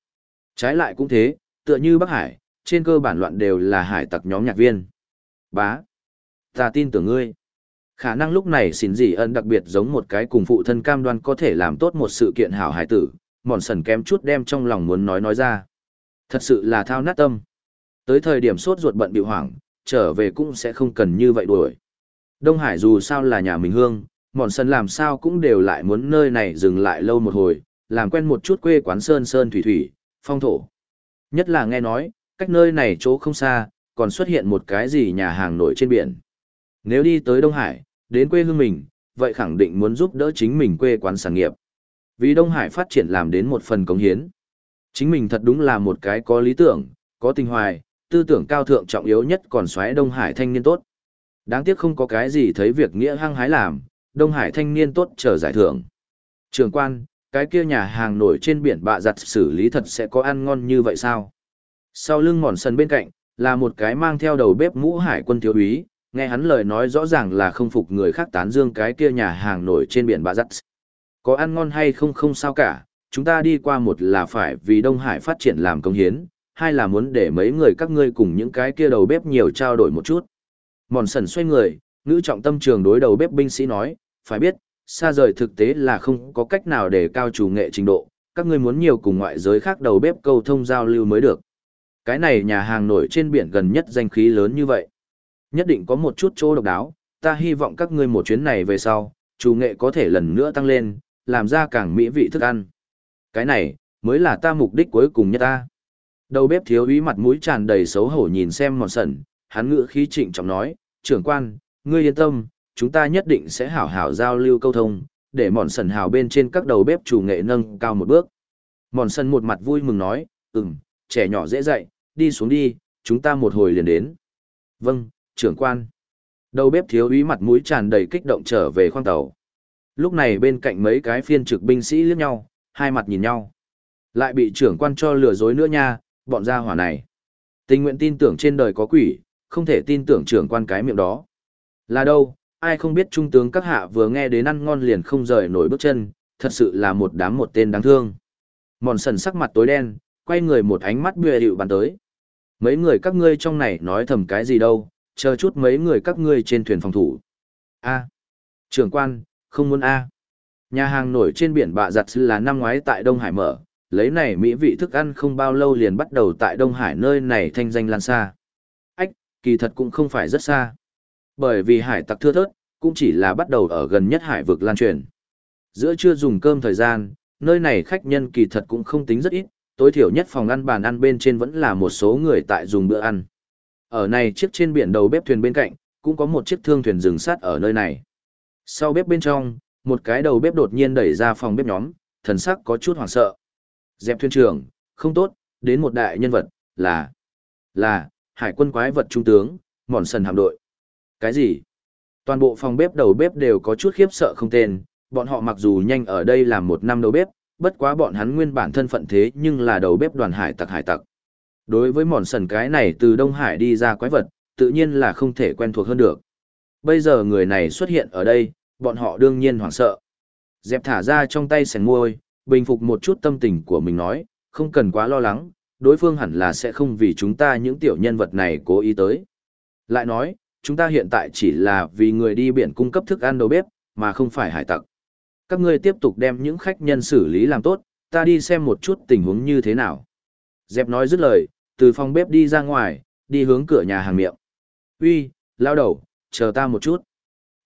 Trái lại cũng thế, tựa như Bắc Hải, trên cơ bản loạn đều là hải tặc nhóm nhạc viên. Bá. Ta tin tưởng ngươi. Khả năng lúc này xin gì ân đặc biệt giống một cái cùng phụ thân cam đoan có thể làm tốt một sự kiện hảo hải tử, mòn sần kém chút đem trong lòng muốn nói nói ra. Thật sự là thao nát tâm. Tới thời điểm sốt ruột bận bị hoảng, trở về cũng sẽ không cần như vậy đuổi. Đông Hải dù sao là nhà mình hương, mòn sân làm sao cũng đều lại muốn nơi này dừng lại lâu một hồi, làm quen một chút quê quán sơn sơn thủy thủy, phong thổ. Nhất là nghe nói, cách nơi này chỗ không xa, còn xuất hiện một cái gì nhà hàng nổi trên biển. Nếu đi tới Đông Hải, đến quê hương mình, vậy khẳng định muốn giúp đỡ chính mình quê quán sản nghiệp. Vì Đông Hải phát triển làm đến một phần cống hiến. Chính mình thật đúng là một cái có lý tưởng, có tình hoài, tư tưởng cao thượng trọng yếu nhất còn xoáy Đông Hải thanh niên tốt. Đáng tiếc không có cái gì thấy việc nghĩa hăng hái làm, Đông Hải thanh niên tốt chờ giải thưởng. Trường quan, cái kia nhà hàng nổi trên biển bạ giặt xử lý thật sẽ có ăn ngon như vậy sao? Sau lưng mòn sân bên cạnh, là một cái mang theo đầu bếp mũ hải quân thiếu úy, nghe hắn lời nói rõ ràng là không phục người khác tán dương cái kia nhà hàng nổi trên biển bạ giặt. Có ăn ngon hay không không sao cả, chúng ta đi qua một là phải vì Đông Hải phát triển làm công hiến, hai là muốn để mấy người các ngươi cùng những cái kia đầu bếp nhiều trao đổi một chút. Mòn sần xoay người, ngữ trọng tâm trường đối đầu bếp binh sĩ nói, phải biết, xa rời thực tế là không có cách nào để cao chủ nghệ trình độ, các ngươi muốn nhiều cùng ngoại giới khác đầu bếp câu thông giao lưu mới được. Cái này nhà hàng nổi trên biển gần nhất danh khí lớn như vậy. Nhất định có một chút chỗ độc đáo, ta hy vọng các ngươi một chuyến này về sau, chủ nghệ có thể lần nữa tăng lên, làm ra càng mỹ vị thức ăn. Cái này, mới là ta mục đích cuối cùng nhất ta. Đầu bếp thiếu úy mặt mũi tràn đầy xấu hổ nhìn xem mòn sần, hắn ngựa khí trịnh trọng nói, trưởng quan, ngươi yên tâm, chúng ta nhất định sẽ hảo hảo giao lưu câu thông, để mòn sần hào bên trên các đầu bếp chủ nghệ nâng cao một bước. Mòn sần một mặt vui mừng nói, ừm, trẻ nhỏ dễ dạy, đi xuống đi, chúng ta một hồi liền đến. Vâng, trưởng quan. Đầu bếp thiếu úy mặt mũi tràn đầy kích động trở về khoang tàu. Lúc này bên cạnh mấy cái phiên trực binh sĩ liếc nhau, hai mặt nhìn nhau. Lại bị trưởng quan cho lừa dối nữa nha, bọn gia hỏa này. Tình nguyện tin tưởng trên đời có quỷ, không thể tin tưởng trưởng quan cái miệng đó. Là đâu, ai không biết trung tướng các hạ vừa nghe đến ăn ngon liền không rời nổi bước chân, thật sự là một đám một tên đáng thương. Mòn sần sắc mặt tối đen, quay người một ánh mắt bùa hiệu bàn tới. Mấy người các ngươi trong này nói thầm cái gì đâu, chờ chút mấy người các ngươi trên thuyền phòng thủ. A. Trưởng quan, không muốn A. Nhà hàng nổi trên biển bạ giặt là năm ngoái tại Đông Hải mở, lấy này mỹ vị thức ăn không bao lâu liền bắt đầu tại Đông Hải nơi này thanh danh lan xa. Ách, kỳ thật cũng không phải rất xa. Bởi vì hải tặc thưa thớt, cũng chỉ là bắt đầu ở gần nhất hải vực lan truyền. Giữa trưa dùng cơm thời gian, nơi này khách nhân kỳ thật cũng không tính rất ít, tối thiểu nhất phòng ăn bàn ăn bên trên vẫn là một số người tại dùng bữa ăn. Ở này chiếc trên biển đầu bếp thuyền bên cạnh, cũng có một chiếc thương thuyền dừng sát ở nơi này. Sau bếp bên trong, một cái đầu bếp đột nhiên đẩy ra phòng bếp nhóm, thần sắc có chút hoảng sợ. Dẹp thuyền trưởng, không tốt, đến một đại nhân vật, là, là, hải quân quái vật trung tướng, mòn sần hạm đội. Cái gì? Toàn bộ phòng bếp đầu bếp đều có chút khiếp sợ không tên, bọn họ mặc dù nhanh ở đây làm một năm đầu bếp, bất quá bọn hắn nguyên bản thân phận thế nhưng là đầu bếp đoàn hải tặc hải tặc. Đối với mòn sần cái này từ Đông Hải đi ra quái vật, tự nhiên là không thể quen thuộc hơn được. Bây giờ người này xuất hiện ở đây, bọn họ đương nhiên hoảng sợ. Dẹp thả ra trong tay sèn môi, bình phục một chút tâm tình của mình nói, không cần quá lo lắng, đối phương hẳn là sẽ không vì chúng ta những tiểu nhân vật này cố ý tới. Lại nói, chúng ta hiện tại chỉ là vì người đi biển cung cấp thức ăn đầu bếp, mà không phải hải tặc. Các ngươi tiếp tục đem những khách nhân xử lý làm tốt, ta đi xem một chút tình huống như thế nào. Dẹp nói dứt lời, từ phòng bếp đi ra ngoài, đi hướng cửa nhà hàng miệng. Uy, lao đầu, chờ ta một chút.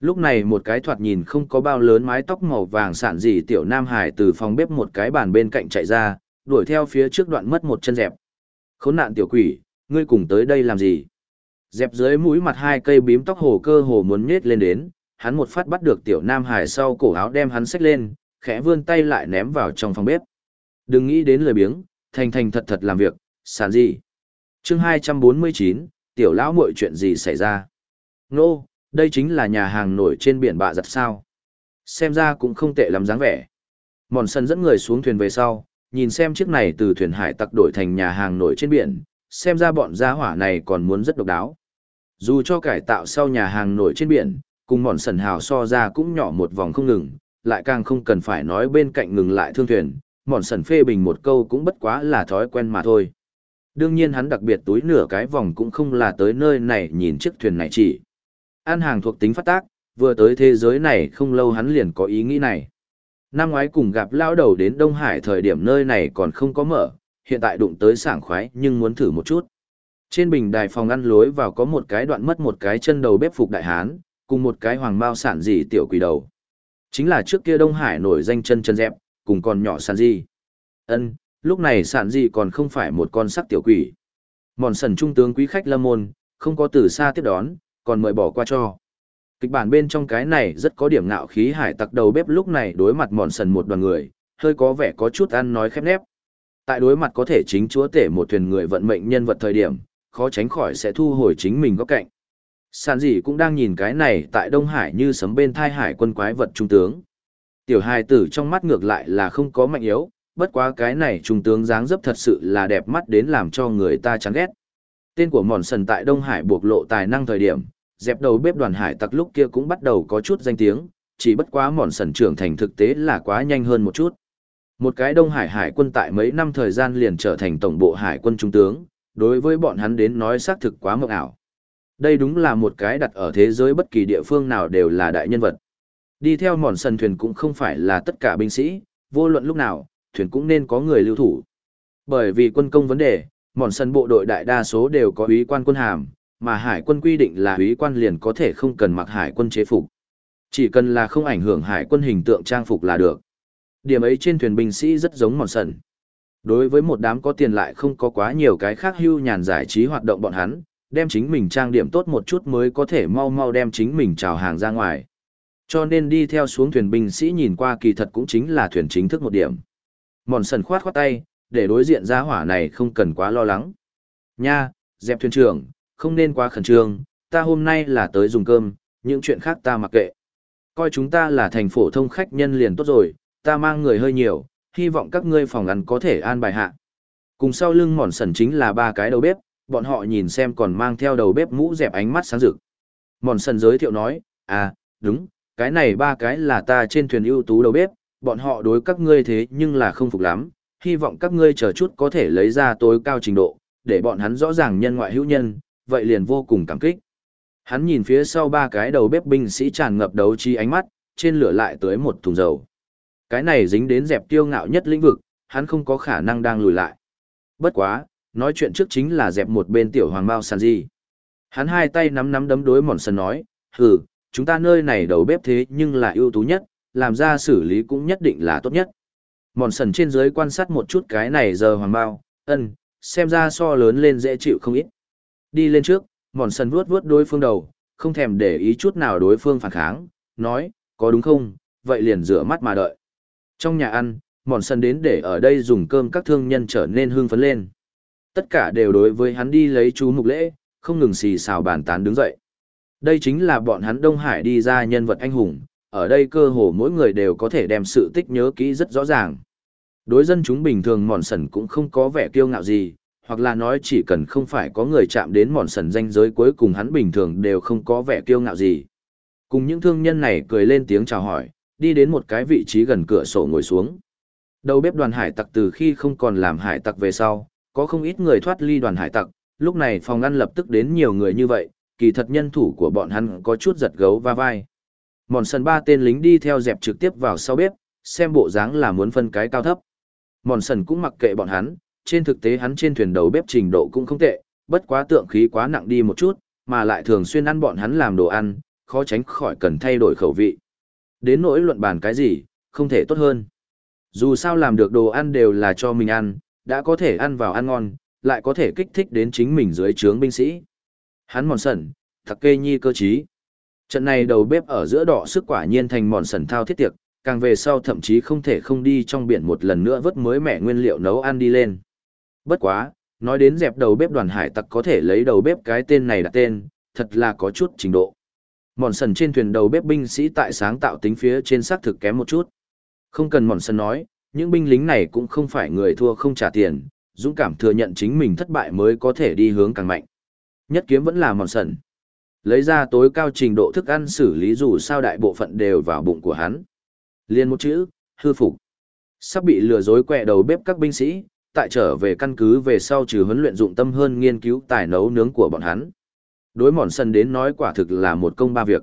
Lúc này một cái thoạt nhìn không có bao lớn mái tóc màu vàng sản gì tiểu Nam Hải từ phòng bếp một cái bàn bên cạnh chạy ra, đuổi theo phía trước đoạn mất một chân dẹp. Khốn nạn tiểu quỷ, ngươi cùng tới đây làm gì? Dẹp dưới mũi mặt hai cây bím tóc hồ cơ hồ muốn nhét lên đến, hắn một phát bắt được tiểu Nam Hải sau cổ áo đem hắn xách lên, khẽ vươn tay lại ném vào trong phòng bếp. Đừng nghĩ đến lời biếng, thành thành thật thật làm việc, sản gì. chương 249, tiểu lão muội chuyện gì xảy ra? Nô, đây chính là nhà hàng nổi trên biển bạ giặt sao. Xem ra cũng không tệ lắm dáng vẻ. Mòn sân dẫn người xuống thuyền về sau, nhìn xem chiếc này từ thuyền hải tặc đổi thành nhà hàng nổi trên biển, xem ra bọn gia hỏa này còn muốn rất độc đáo. Dù cho cải tạo sau nhà hàng nổi trên biển, cùng mòn sần hào so ra cũng nhỏ một vòng không ngừng, lại càng không cần phải nói bên cạnh ngừng lại thương thuyền, mòn sần phê bình một câu cũng bất quá là thói quen mà thôi. Đương nhiên hắn đặc biệt túi nửa cái vòng cũng không là tới nơi này nhìn chiếc thuyền này chỉ. An hàng thuộc tính phát tác, vừa tới thế giới này không lâu hắn liền có ý nghĩ này. Năm ngoái cùng gặp lao đầu đến Đông Hải thời điểm nơi này còn không có mở, hiện tại đụng tới sảng khoái nhưng muốn thử một chút. Trên bình đài phòng ăn lối vào có một cái đoạn mất một cái chân đầu bếp phục đại hán, cùng một cái hoàng bao sản dị tiểu quỷ đầu. Chính là trước kia Đông Hải nổi danh chân chân dẹp, cùng con nhỏ sản dị. Ân, lúc này sản dị còn không phải một con sắc tiểu quỷ. Mòn sần trung tướng quý khách lâm môn, không có từ xa tiếp đón, còn mời bỏ qua cho. Kịch bản bên trong cái này rất có điểm ngạo khí hải tặc đầu bếp lúc này đối mặt mòn sần một đoàn người, hơi có vẻ có chút ăn nói khép nép. Tại đối mặt có thể chính chúa tể một thuyền người vận mệnh nhân vật thời điểm, khó tránh khỏi sẽ thu hồi chính mình góc cạnh. Sàn gì cũng đang nhìn cái này tại Đông Hải như sấm bên thai hải quân quái vật trung tướng. Tiểu hài tử trong mắt ngược lại là không có mạnh yếu, bất quá cái này trung tướng dáng dấp thật sự là đẹp mắt đến làm cho người ta chán ghét. Tên của mòn sần tại Đông Hải buộc lộ tài năng thời điểm, dẹp đầu bếp đoàn hải tặc lúc kia cũng bắt đầu có chút danh tiếng, chỉ bất quá mòn sần trưởng thành thực tế là quá nhanh hơn một chút. Một cái Đông Hải hải quân tại mấy năm thời gian liền trở thành tổng bộ hải quân trung tướng, đối với bọn hắn đến nói xác thực quá mộng ảo. Đây đúng là một cái đặt ở thế giới bất kỳ địa phương nào đều là đại nhân vật. Đi theo mòn sần thuyền cũng không phải là tất cả binh sĩ, vô luận lúc nào, thuyền cũng nên có người lưu thủ. Bởi vì quân công vấn đề, mòn sân bộ đội đại đa số đều có ý quan quân hàm, mà hải quân quy định là úy quan liền có thể không cần mặc hải quân chế phục. Chỉ cần là không ảnh hưởng hải quân hình tượng trang phục là được. Điểm ấy trên thuyền binh sĩ rất giống mòn sần. Đối với một đám có tiền lại không có quá nhiều cái khác hưu nhàn giải trí hoạt động bọn hắn, đem chính mình trang điểm tốt một chút mới có thể mau mau đem chính mình trào hàng ra ngoài. Cho nên đi theo xuống thuyền binh sĩ nhìn qua kỳ thật cũng chính là thuyền chính thức một điểm. Mòn sần khoát khoát tay, để đối diện gia hỏa này không cần quá lo lắng. Nha, dẹp thuyền trưởng, không nên quá khẩn trương, ta hôm nay là tới dùng cơm, những chuyện khác ta mặc kệ. Coi chúng ta là thành phổ thông khách nhân liền tốt rồi, ta mang người hơi nhiều, hy vọng các ngươi phòng ăn có thể an bài hạ. Cùng sau lưng mòn sần chính là ba cái đầu bếp, bọn họ nhìn xem còn mang theo đầu bếp mũ dẹp ánh mắt sáng rực. Mòn sần giới thiệu nói, à, đúng, cái này ba cái là ta trên thuyền ưu tú đầu bếp, bọn họ đối các ngươi thế nhưng là không phục lắm, hy vọng các ngươi chờ chút có thể lấy ra tối cao trình độ, để bọn hắn rõ ràng nhân ngoại hữu nhân, vậy liền vô cùng cảm kích. Hắn nhìn phía sau ba cái đầu bếp binh sĩ tràn ngập đấu trí ánh mắt, trên lửa lại tới một thùng dầu. Cái này dính đến dẹp tiêu ngạo nhất lĩnh vực, hắn không có khả năng đang lùi lại. Bất quá, nói chuyện trước chính là dẹp một bên tiểu hoàng bao sàn gì. Hắn hai tay nắm nắm đấm đối mòn sân nói, hừ, chúng ta nơi này đầu bếp thế nhưng là ưu tú nhất, làm ra xử lý cũng nhất định là tốt nhất. Mòn sần trên dưới quan sát một chút cái này giờ hoàng bao, ân, xem ra so lớn lên dễ chịu không ít. Đi lên trước, mòn sần vuốt vuốt đối phương đầu, không thèm để ý chút nào đối phương phản kháng, nói, có đúng không, vậy liền rửa mắt mà đợi. Trong nhà ăn, mòn sần đến để ở đây dùng cơm các thương nhân trở nên hưng phấn lên. Tất cả đều đối với hắn đi lấy chú mục lễ, không ngừng xì xào bàn tán đứng dậy. Đây chính là bọn hắn Đông Hải đi ra nhân vật anh hùng, ở đây cơ hồ mỗi người đều có thể đem sự tích nhớ kỹ rất rõ ràng. Đối dân chúng bình thường mòn sần cũng không có vẻ kiêu ngạo gì, hoặc là nói chỉ cần không phải có người chạm đến mòn sần danh giới cuối cùng hắn bình thường đều không có vẻ kiêu ngạo gì. Cùng những thương nhân này cười lên tiếng chào hỏi, đi đến một cái vị trí gần cửa sổ ngồi xuống. Đầu bếp đoàn hải tặc từ khi không còn làm hải tặc về sau, có không ít người thoát ly đoàn hải tặc, lúc này phòng ăn lập tức đến nhiều người như vậy, kỳ thật nhân thủ của bọn hắn có chút giật gấu va vai. Mòn sần ba tên lính đi theo dẹp trực tiếp vào sau bếp, xem bộ dáng là muốn phân cái cao thấp. Mòn sần cũng mặc kệ bọn hắn, trên thực tế hắn trên thuyền đầu bếp trình độ cũng không tệ, bất quá tượng khí quá nặng đi một chút, mà lại thường xuyên ăn bọn hắn làm đồ ăn, khó tránh khỏi cần thay đổi khẩu vị. Đến nỗi luận bàn cái gì, không thể tốt hơn. Dù sao làm được đồ ăn đều là cho mình ăn, đã có thể ăn vào ăn ngon, lại có thể kích thích đến chính mình dưới trướng binh sĩ. Hắn mòn sẩn, thật kê nhi cơ trí. Trận này đầu bếp ở giữa đỏ sức quả nhiên thành mòn sẩn thao thiết tiệc, càng về sau thậm chí không thể không đi trong biển một lần nữa vớt mới mẻ nguyên liệu nấu ăn đi lên. Bất quá, nói đến dẹp đầu bếp đoàn hải tặc có thể lấy đầu bếp cái tên này đặt tên, thật là có chút trình độ. Mòn sần trên thuyền đầu bếp binh sĩ tại sáng tạo tính phía trên xác thực kém một chút. Không cần mòn sần nói, những binh lính này cũng không phải người thua không trả tiền, dũng cảm thừa nhận chính mình thất bại mới có thể đi hướng càng mạnh. Nhất kiếm vẫn là mòn sần. Lấy ra tối cao trình độ thức ăn xử lý dù sao đại bộ phận đều vào bụng của hắn. Liên một chữ, hư phục. Sắp bị lừa dối quẹ đầu bếp các binh sĩ, tại trở về căn cứ về sau trừ huấn luyện dụng tâm hơn nghiên cứu tài nấu nướng của bọn hắn. Đối mòn sân đến nói quả thực là một công ba việc.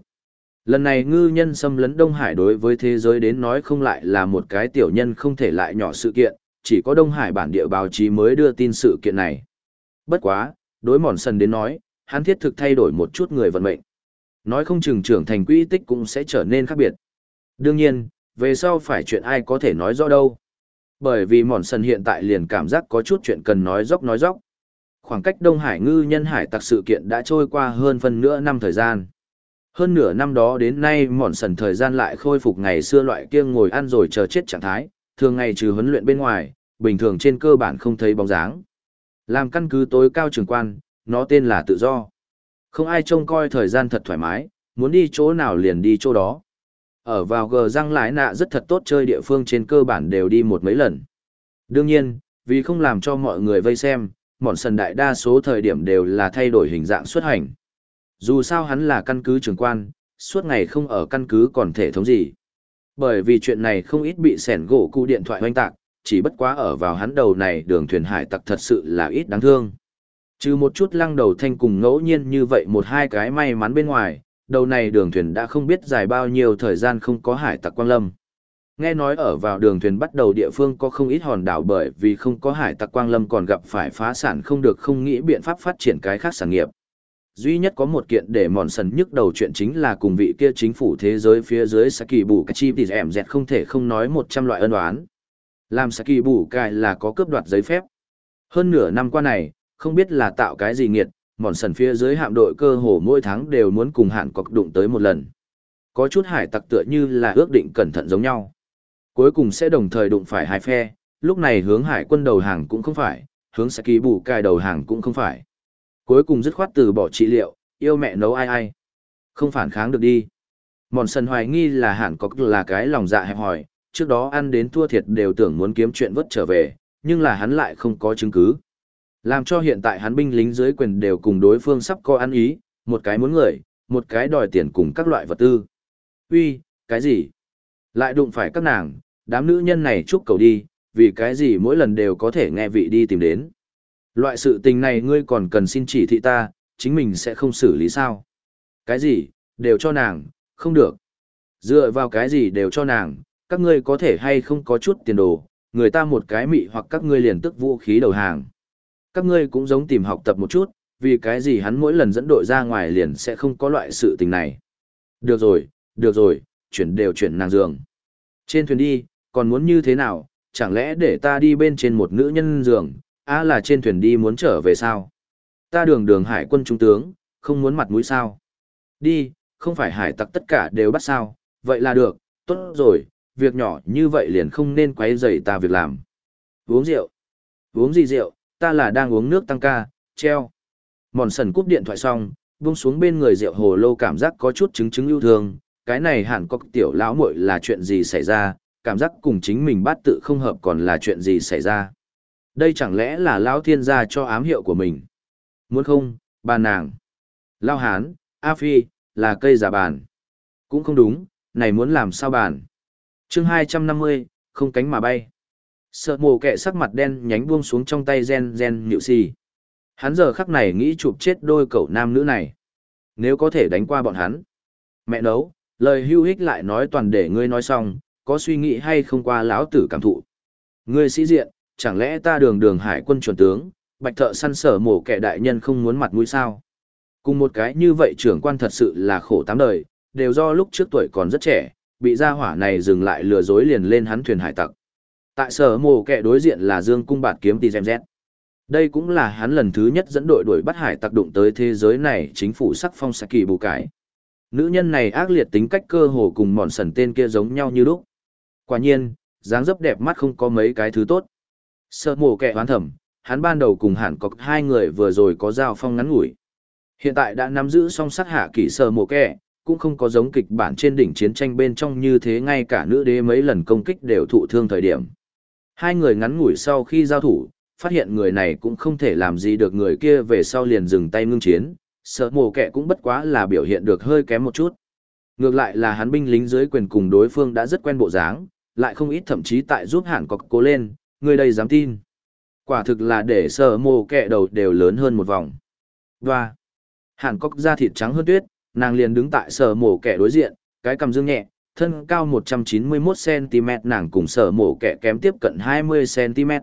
Lần này ngư nhân xâm lấn Đông Hải đối với thế giới đến nói không lại là một cái tiểu nhân không thể lại nhỏ sự kiện, chỉ có Đông Hải bản địa báo chí mới đưa tin sự kiện này. Bất quá, đối mòn sân đến nói, hắn thiết thực thay đổi một chút người vận mệnh. Nói không chừng trưởng thành quỹ tích cũng sẽ trở nên khác biệt. Đương nhiên, về sau phải chuyện ai có thể nói rõ đâu. Bởi vì mòn sần hiện tại liền cảm giác có chút chuyện cần nói dốc nói dốc. Khoảng cách Đông Hải ngư nhân hải tặc sự kiện đã trôi qua hơn phân nửa năm thời gian. Hơn nửa năm đó đến nay mòn sần thời gian lại khôi phục ngày xưa loại kia ngồi ăn rồi chờ chết trạng thái, thường ngày trừ huấn luyện bên ngoài, bình thường trên cơ bản không thấy bóng dáng. Làm căn cứ tối cao trường quan, nó tên là tự do. Không ai trông coi thời gian thật thoải mái, muốn đi chỗ nào liền đi chỗ đó. Ở vào gờ răng lái nạ rất thật tốt chơi địa phương trên cơ bản đều đi một mấy lần. Đương nhiên, vì không làm cho mọi người vây xem, mòn sần đại đa số thời điểm đều là thay đổi hình dạng xuất hành. Dù sao hắn là căn cứ trưởng quan, suốt ngày không ở căn cứ còn thể thống gì. Bởi vì chuyện này không ít bị sẻn gỗ cụ điện thoại hoanh tạc, chỉ bất quá ở vào hắn đầu này đường thuyền hải tặc thật sự là ít đáng thương. Trừ một chút lăng đầu thanh cùng ngẫu nhiên như vậy một hai cái may mắn bên ngoài, đầu này đường thuyền đã không biết dài bao nhiêu thời gian không có hải tặc quang lâm. Nghe nói ở vào đường thuyền bắt đầu địa phương có không ít hòn đảo bởi vì không có hải tặc quang lâm còn gặp phải phá sản không được không nghĩ biện pháp phát triển cái khác sản nghiệp. Duy nhất có một kiện để mòn sần nhức đầu chuyện chính là cùng vị kia chính phủ thế giới phía dưới Saki bù cái chi thì ẻm dẹt không thể không nói một trăm loại ân oán. Làm Saki bù cài là có cướp đoạt giấy phép. Hơn nửa năm qua này, không biết là tạo cái gì nghiệt, mòn sần phía dưới hạm đội cơ hồ mỗi tháng đều muốn cùng hạn cọc đụng tới một lần. Có chút hải tặc tựa như là ước định cẩn thận giống nhau. Cuối cùng sẽ đồng thời đụng phải hai phe, lúc này hướng hải quân đầu hàng cũng không phải, hướng Saki bù cài đầu hàng cũng không phải. Cuối cùng dứt khoát từ bỏ trị liệu, yêu mẹ nấu ai ai. Không phản kháng được đi. Mòn sần hoài nghi là hạn cọc là cái lòng dạ hẹp hòi, trước đó ăn đến thua thiệt đều tưởng muốn kiếm chuyện vớt trở về, nhưng là hắn lại không có chứng cứ. Làm cho hiện tại hắn binh lính dưới quyền đều cùng đối phương sắp có ăn ý, một cái muốn người, một cái đòi tiền cùng các loại vật tư. Uy, cái gì? Lại đụng phải các nàng, đám nữ nhân này chúc cầu đi, vì cái gì mỗi lần đều có thể nghe vị đi tìm đến. Loại sự tình này ngươi còn cần xin chỉ thị ta, chính mình sẽ không xử lý sao. Cái gì, đều cho nàng, không được. Dựa vào cái gì đều cho nàng, các ngươi có thể hay không có chút tiền đồ, người ta một cái mị hoặc các ngươi liền tức vũ khí đầu hàng các ngươi cũng giống tìm học tập một chút, vì cái gì hắn mỗi lần dẫn đội ra ngoài liền sẽ không có loại sự tình này. Được rồi, được rồi, chuyển đều chuyển nàng giường. Trên thuyền đi, còn muốn như thế nào, chẳng lẽ để ta đi bên trên một nữ nhân giường, á là trên thuyền đi muốn trở về sao? Ta đường đường hải quân trung tướng, không muốn mặt mũi sao? Đi, không phải hải tặc tất cả đều bắt sao, vậy là được, tốt rồi, việc nhỏ như vậy liền không nên quấy rầy ta việc làm. Uống rượu. Uống gì rượu, ta là đang uống nước tăng ca, treo. Mòn sần cúp điện thoại xong, buông xuống bên người rượu hồ lô cảm giác có chút chứng chứng yêu thương, cái này hẳn có tiểu lão muội là chuyện gì xảy ra, cảm giác cùng chính mình bát tự không hợp còn là chuyện gì xảy ra. Đây chẳng lẽ là lão thiên gia cho ám hiệu của mình? Muốn không, bà nàng. Lao hán, A Phi, là cây giả bàn. Cũng không đúng, này muốn làm sao bàn. chương 250, không cánh mà bay. Sợ mồ kẹ sắc mặt đen nhánh buông xuống trong tay gen gen nhịu xì. Hắn giờ khắc này nghĩ chụp chết đôi cậu nam nữ này. Nếu có thể đánh qua bọn hắn. Mẹ nấu, lời hưu hích lại nói toàn để ngươi nói xong, có suy nghĩ hay không qua lão tử cảm thụ. Ngươi sĩ diện, chẳng lẽ ta đường đường hải quân chuẩn tướng, bạch thợ săn sở mổ kẻ đại nhân không muốn mặt mũi sao? Cùng một cái như vậy trưởng quan thật sự là khổ tám đời, đều do lúc trước tuổi còn rất trẻ, bị gia hỏa này dừng lại lừa dối liền lên hắn thuyền hải tặc. Tại sở mồ kệ đối diện là Dương Cung Bạt Kiếm Tì Dèm Dẹt. Đây cũng là hắn lần thứ nhất dẫn đội đuổi bắt hải tặc đụng tới thế giới này chính phủ sắc phong Saki bù cải. Nữ nhân này ác liệt tính cách cơ hồ cùng mòn sần tên kia giống nhau như lúc. Quả nhiên, dáng dấp đẹp mắt không có mấy cái thứ tốt. Sợ mồ kệ hoán thẩm, hắn ban đầu cùng hẳn có hai người vừa rồi có giao phong ngắn ngủi. Hiện tại đã nắm giữ song sát hạ kỷ sợ mồ kệ cũng không có giống kịch bản trên đỉnh chiến tranh bên trong như thế ngay cả nữ đế mấy lần công kích đều thụ thương thời điểm. Hai người ngắn ngủi sau khi giao thủ, phát hiện người này cũng không thể làm gì được người kia về sau liền dừng tay ngưng chiến, sợ mồ kẻ cũng bất quá là biểu hiện được hơi kém một chút. Ngược lại là hắn binh lính dưới quyền cùng đối phương đã rất quen bộ dáng, lại không ít thậm chí tại giúp hẳn cọc cố lên, người đây dám tin. Quả thực là để sợ mồ kẻ đầu đều lớn hơn một vòng. Và, hẳn cọc da thịt trắng hơn tuyết, nàng liền đứng tại sở mổ kẻ đối diện, cái cầm dương nhẹ, thân cao 191cm nàng cùng sở mổ kẻ kém tiếp cận 20cm.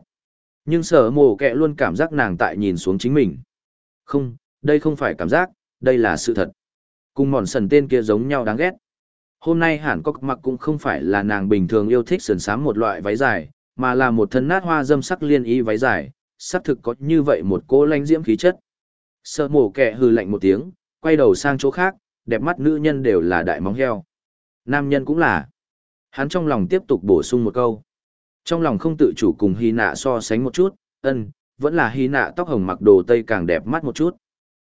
Nhưng sở mổ kẻ luôn cảm giác nàng tại nhìn xuống chính mình. Không, đây không phải cảm giác, đây là sự thật. Cùng mòn sần tên kia giống nhau đáng ghét. Hôm nay hẳn có mặc cũng không phải là nàng bình thường yêu thích sườn sám một loại váy dài, mà là một thân nát hoa dâm sắc liên y váy dài, sắc thực có như vậy một cô lanh diễm khí chất. Sở mổ kẻ hừ lạnh một tiếng, quay đầu sang chỗ khác, đẹp mắt nữ nhân đều là đại móng heo. Nam nhân cũng là. Hắn trong lòng tiếp tục bổ sung một câu. Trong lòng không tự chủ cùng hy nạ so sánh một chút, ân, vẫn là hy nạ tóc hồng mặc đồ tây càng đẹp mắt một chút.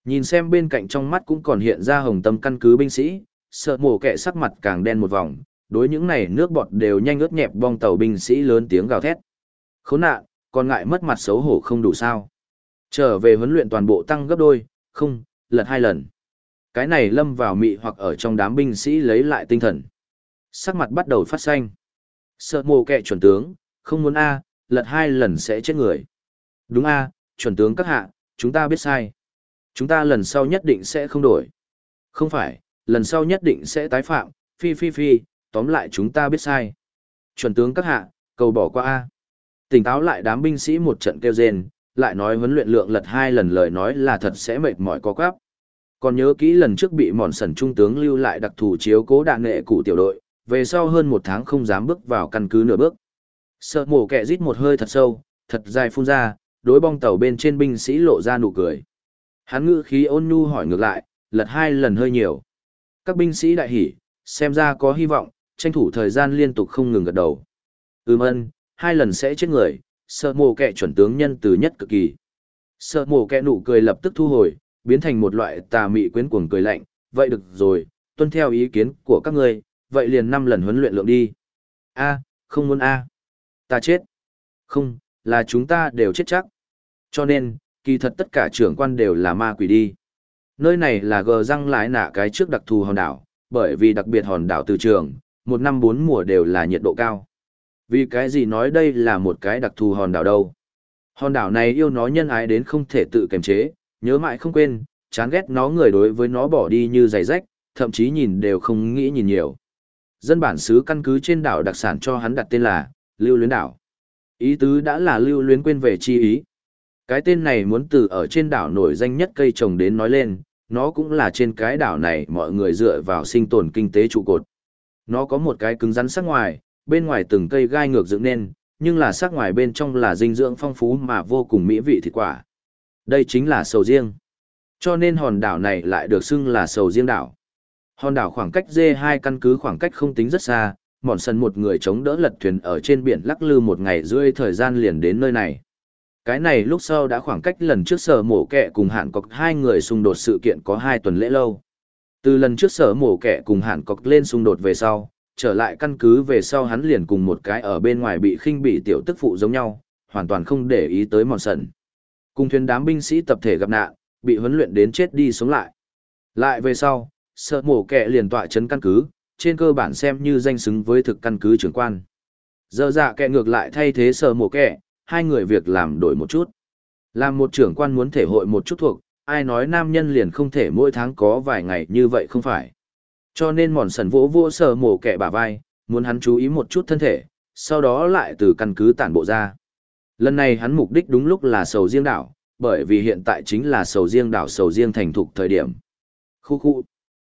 Nhìn xem bên cạnh trong mắt cũng còn hiện ra hồng tâm căn cứ binh sĩ, sợ mổ kẹ sắc mặt càng đen một vòng, đối những này nước bọt đều nhanh ướt nhẹp bong tàu binh sĩ lớn tiếng gào thét. Khốn nạn, còn ngại mất mặt xấu hổ không đủ sao. Trở về huấn luyện toàn bộ tăng gấp đôi, không, lật hai lần. Cái này lâm vào mị hoặc ở trong đám binh sĩ lấy lại tinh thần. Sắc mặt bắt đầu phát xanh. Sợ mồ kệ chuẩn tướng, không muốn A, lật hai lần sẽ chết người. Đúng A, chuẩn tướng các hạ, chúng ta biết sai. Chúng ta lần sau nhất định sẽ không đổi. Không phải, lần sau nhất định sẽ tái phạm, phi phi phi, tóm lại chúng ta biết sai. Chuẩn tướng các hạ, cầu bỏ qua A. Tỉnh táo lại đám binh sĩ một trận kêu rên, lại nói huấn luyện lượng lật hai lần lời nói là thật sẽ mệt mỏi có quáp. Còn nhớ kỹ lần trước bị mòn sần trung tướng lưu lại đặc thù chiếu cố đạn nghệ cụ tiểu đội, về sau hơn một tháng không dám bước vào căn cứ nửa bước. Sợ mổ kẹ rít một hơi thật sâu, thật dài phun ra, đối bong tàu bên trên binh sĩ lộ ra nụ cười. Hắn ngữ khí ôn nhu hỏi ngược lại, lật hai lần hơi nhiều. Các binh sĩ đại hỉ, xem ra có hy vọng, tranh thủ thời gian liên tục không ngừng gật đầu. Ừm ân, hai lần sẽ chết người, sợ mổ kẹ chuẩn tướng nhân từ nhất cực kỳ. Sợ mổ kẹ nụ cười lập tức thu hồi, biến thành một loại tà mị quyến cuồng cười lạnh, vậy được rồi, tuân theo ý kiến của các ngươi, vậy liền năm lần huấn luyện lượng đi. A, không muốn A. Ta chết. Không, là chúng ta đều chết chắc. Cho nên, kỳ thật tất cả trưởng quan đều là ma quỷ đi. Nơi này là gờ răng lái nạ cái trước đặc thù hòn đảo, bởi vì đặc biệt hòn đảo từ trường, một năm bốn mùa đều là nhiệt độ cao. Vì cái gì nói đây là một cái đặc thù hòn đảo đâu? Hòn đảo này yêu nó nhân ái đến không thể tự kiềm chế, nhớ mãi không quên, chán ghét nó người đối với nó bỏ đi như giày rách, thậm chí nhìn đều không nghĩ nhìn nhiều. Dân bản xứ căn cứ trên đảo đặc sản cho hắn đặt tên là Lưu Luyến đảo. Ý tứ đã là Lưu Luyến quên về chi ý. Cái tên này muốn từ ở trên đảo nổi danh nhất cây trồng đến nói lên, nó cũng là trên cái đảo này mọi người dựa vào sinh tồn kinh tế trụ cột. Nó có một cái cứng rắn sắc ngoài, bên ngoài từng cây gai ngược dựng nên, nhưng là sắc ngoài bên trong là dinh dưỡng phong phú mà vô cùng mỹ vị thịt quả. Đây chính là sầu riêng. Cho nên hòn đảo này lại được xưng là sầu riêng đảo. Hòn đảo khoảng cách D2 căn cứ khoảng cách không tính rất xa, mòn sân một người chống đỡ lật thuyền ở trên biển lắc lư một ngày rưỡi thời gian liền đến nơi này. Cái này lúc sau đã khoảng cách lần trước sở mổ kẹ cùng hạn cọc hai người xung đột sự kiện có hai tuần lễ lâu. Từ lần trước sở mổ kẹ cùng hạn cọc lên xung đột về sau, trở lại căn cứ về sau hắn liền cùng một cái ở bên ngoài bị khinh bị tiểu tức phụ giống nhau, hoàn toàn không để ý tới mòn sần. Cùng thuyền đám binh sĩ tập thể gặp nạn, bị huấn luyện đến chết đi sống lại. Lại về sau, sợ mổ kẹ liền tọa chấn căn cứ, trên cơ bản xem như danh xứng với thực căn cứ trưởng quan. Giờ dạ kẹ ngược lại thay thế sợ mổ kẹ, hai người việc làm đổi một chút. Làm một trưởng quan muốn thể hội một chút thuộc, ai nói nam nhân liền không thể mỗi tháng có vài ngày như vậy không phải. Cho nên mòn sần vỗ vỗ sợ mổ kẹ bả vai, muốn hắn chú ý một chút thân thể, sau đó lại từ căn cứ tản bộ ra. Lần này hắn mục đích đúng lúc là sầu riêng đảo, bởi vì hiện tại chính là sầu riêng đảo sầu riêng thành thục thời điểm. Khu khu.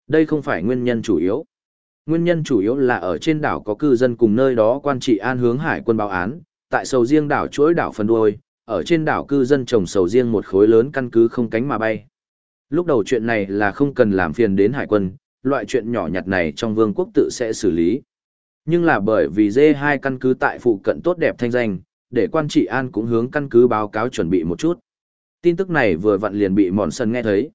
Đây không phải nguyên nhân chủ yếu. Nguyên nhân chủ yếu là ở trên đảo có cư dân cùng nơi đó quan trị an hướng hải quân báo án, tại sầu riêng đảo chuỗi đảo phần đuôi, ở trên đảo cư dân trồng sầu riêng một khối lớn căn cứ không cánh mà bay. Lúc đầu chuyện này là không cần làm phiền đến hải quân, loại chuyện nhỏ nhặt này trong vương quốc tự sẽ xử lý. Nhưng là bởi vì D2 căn cứ tại phụ cận tốt đẹp thanh danh, để quan trị an cũng hướng căn cứ báo cáo chuẩn bị một chút. Tin tức này vừa vặn liền bị mòn sân nghe thấy.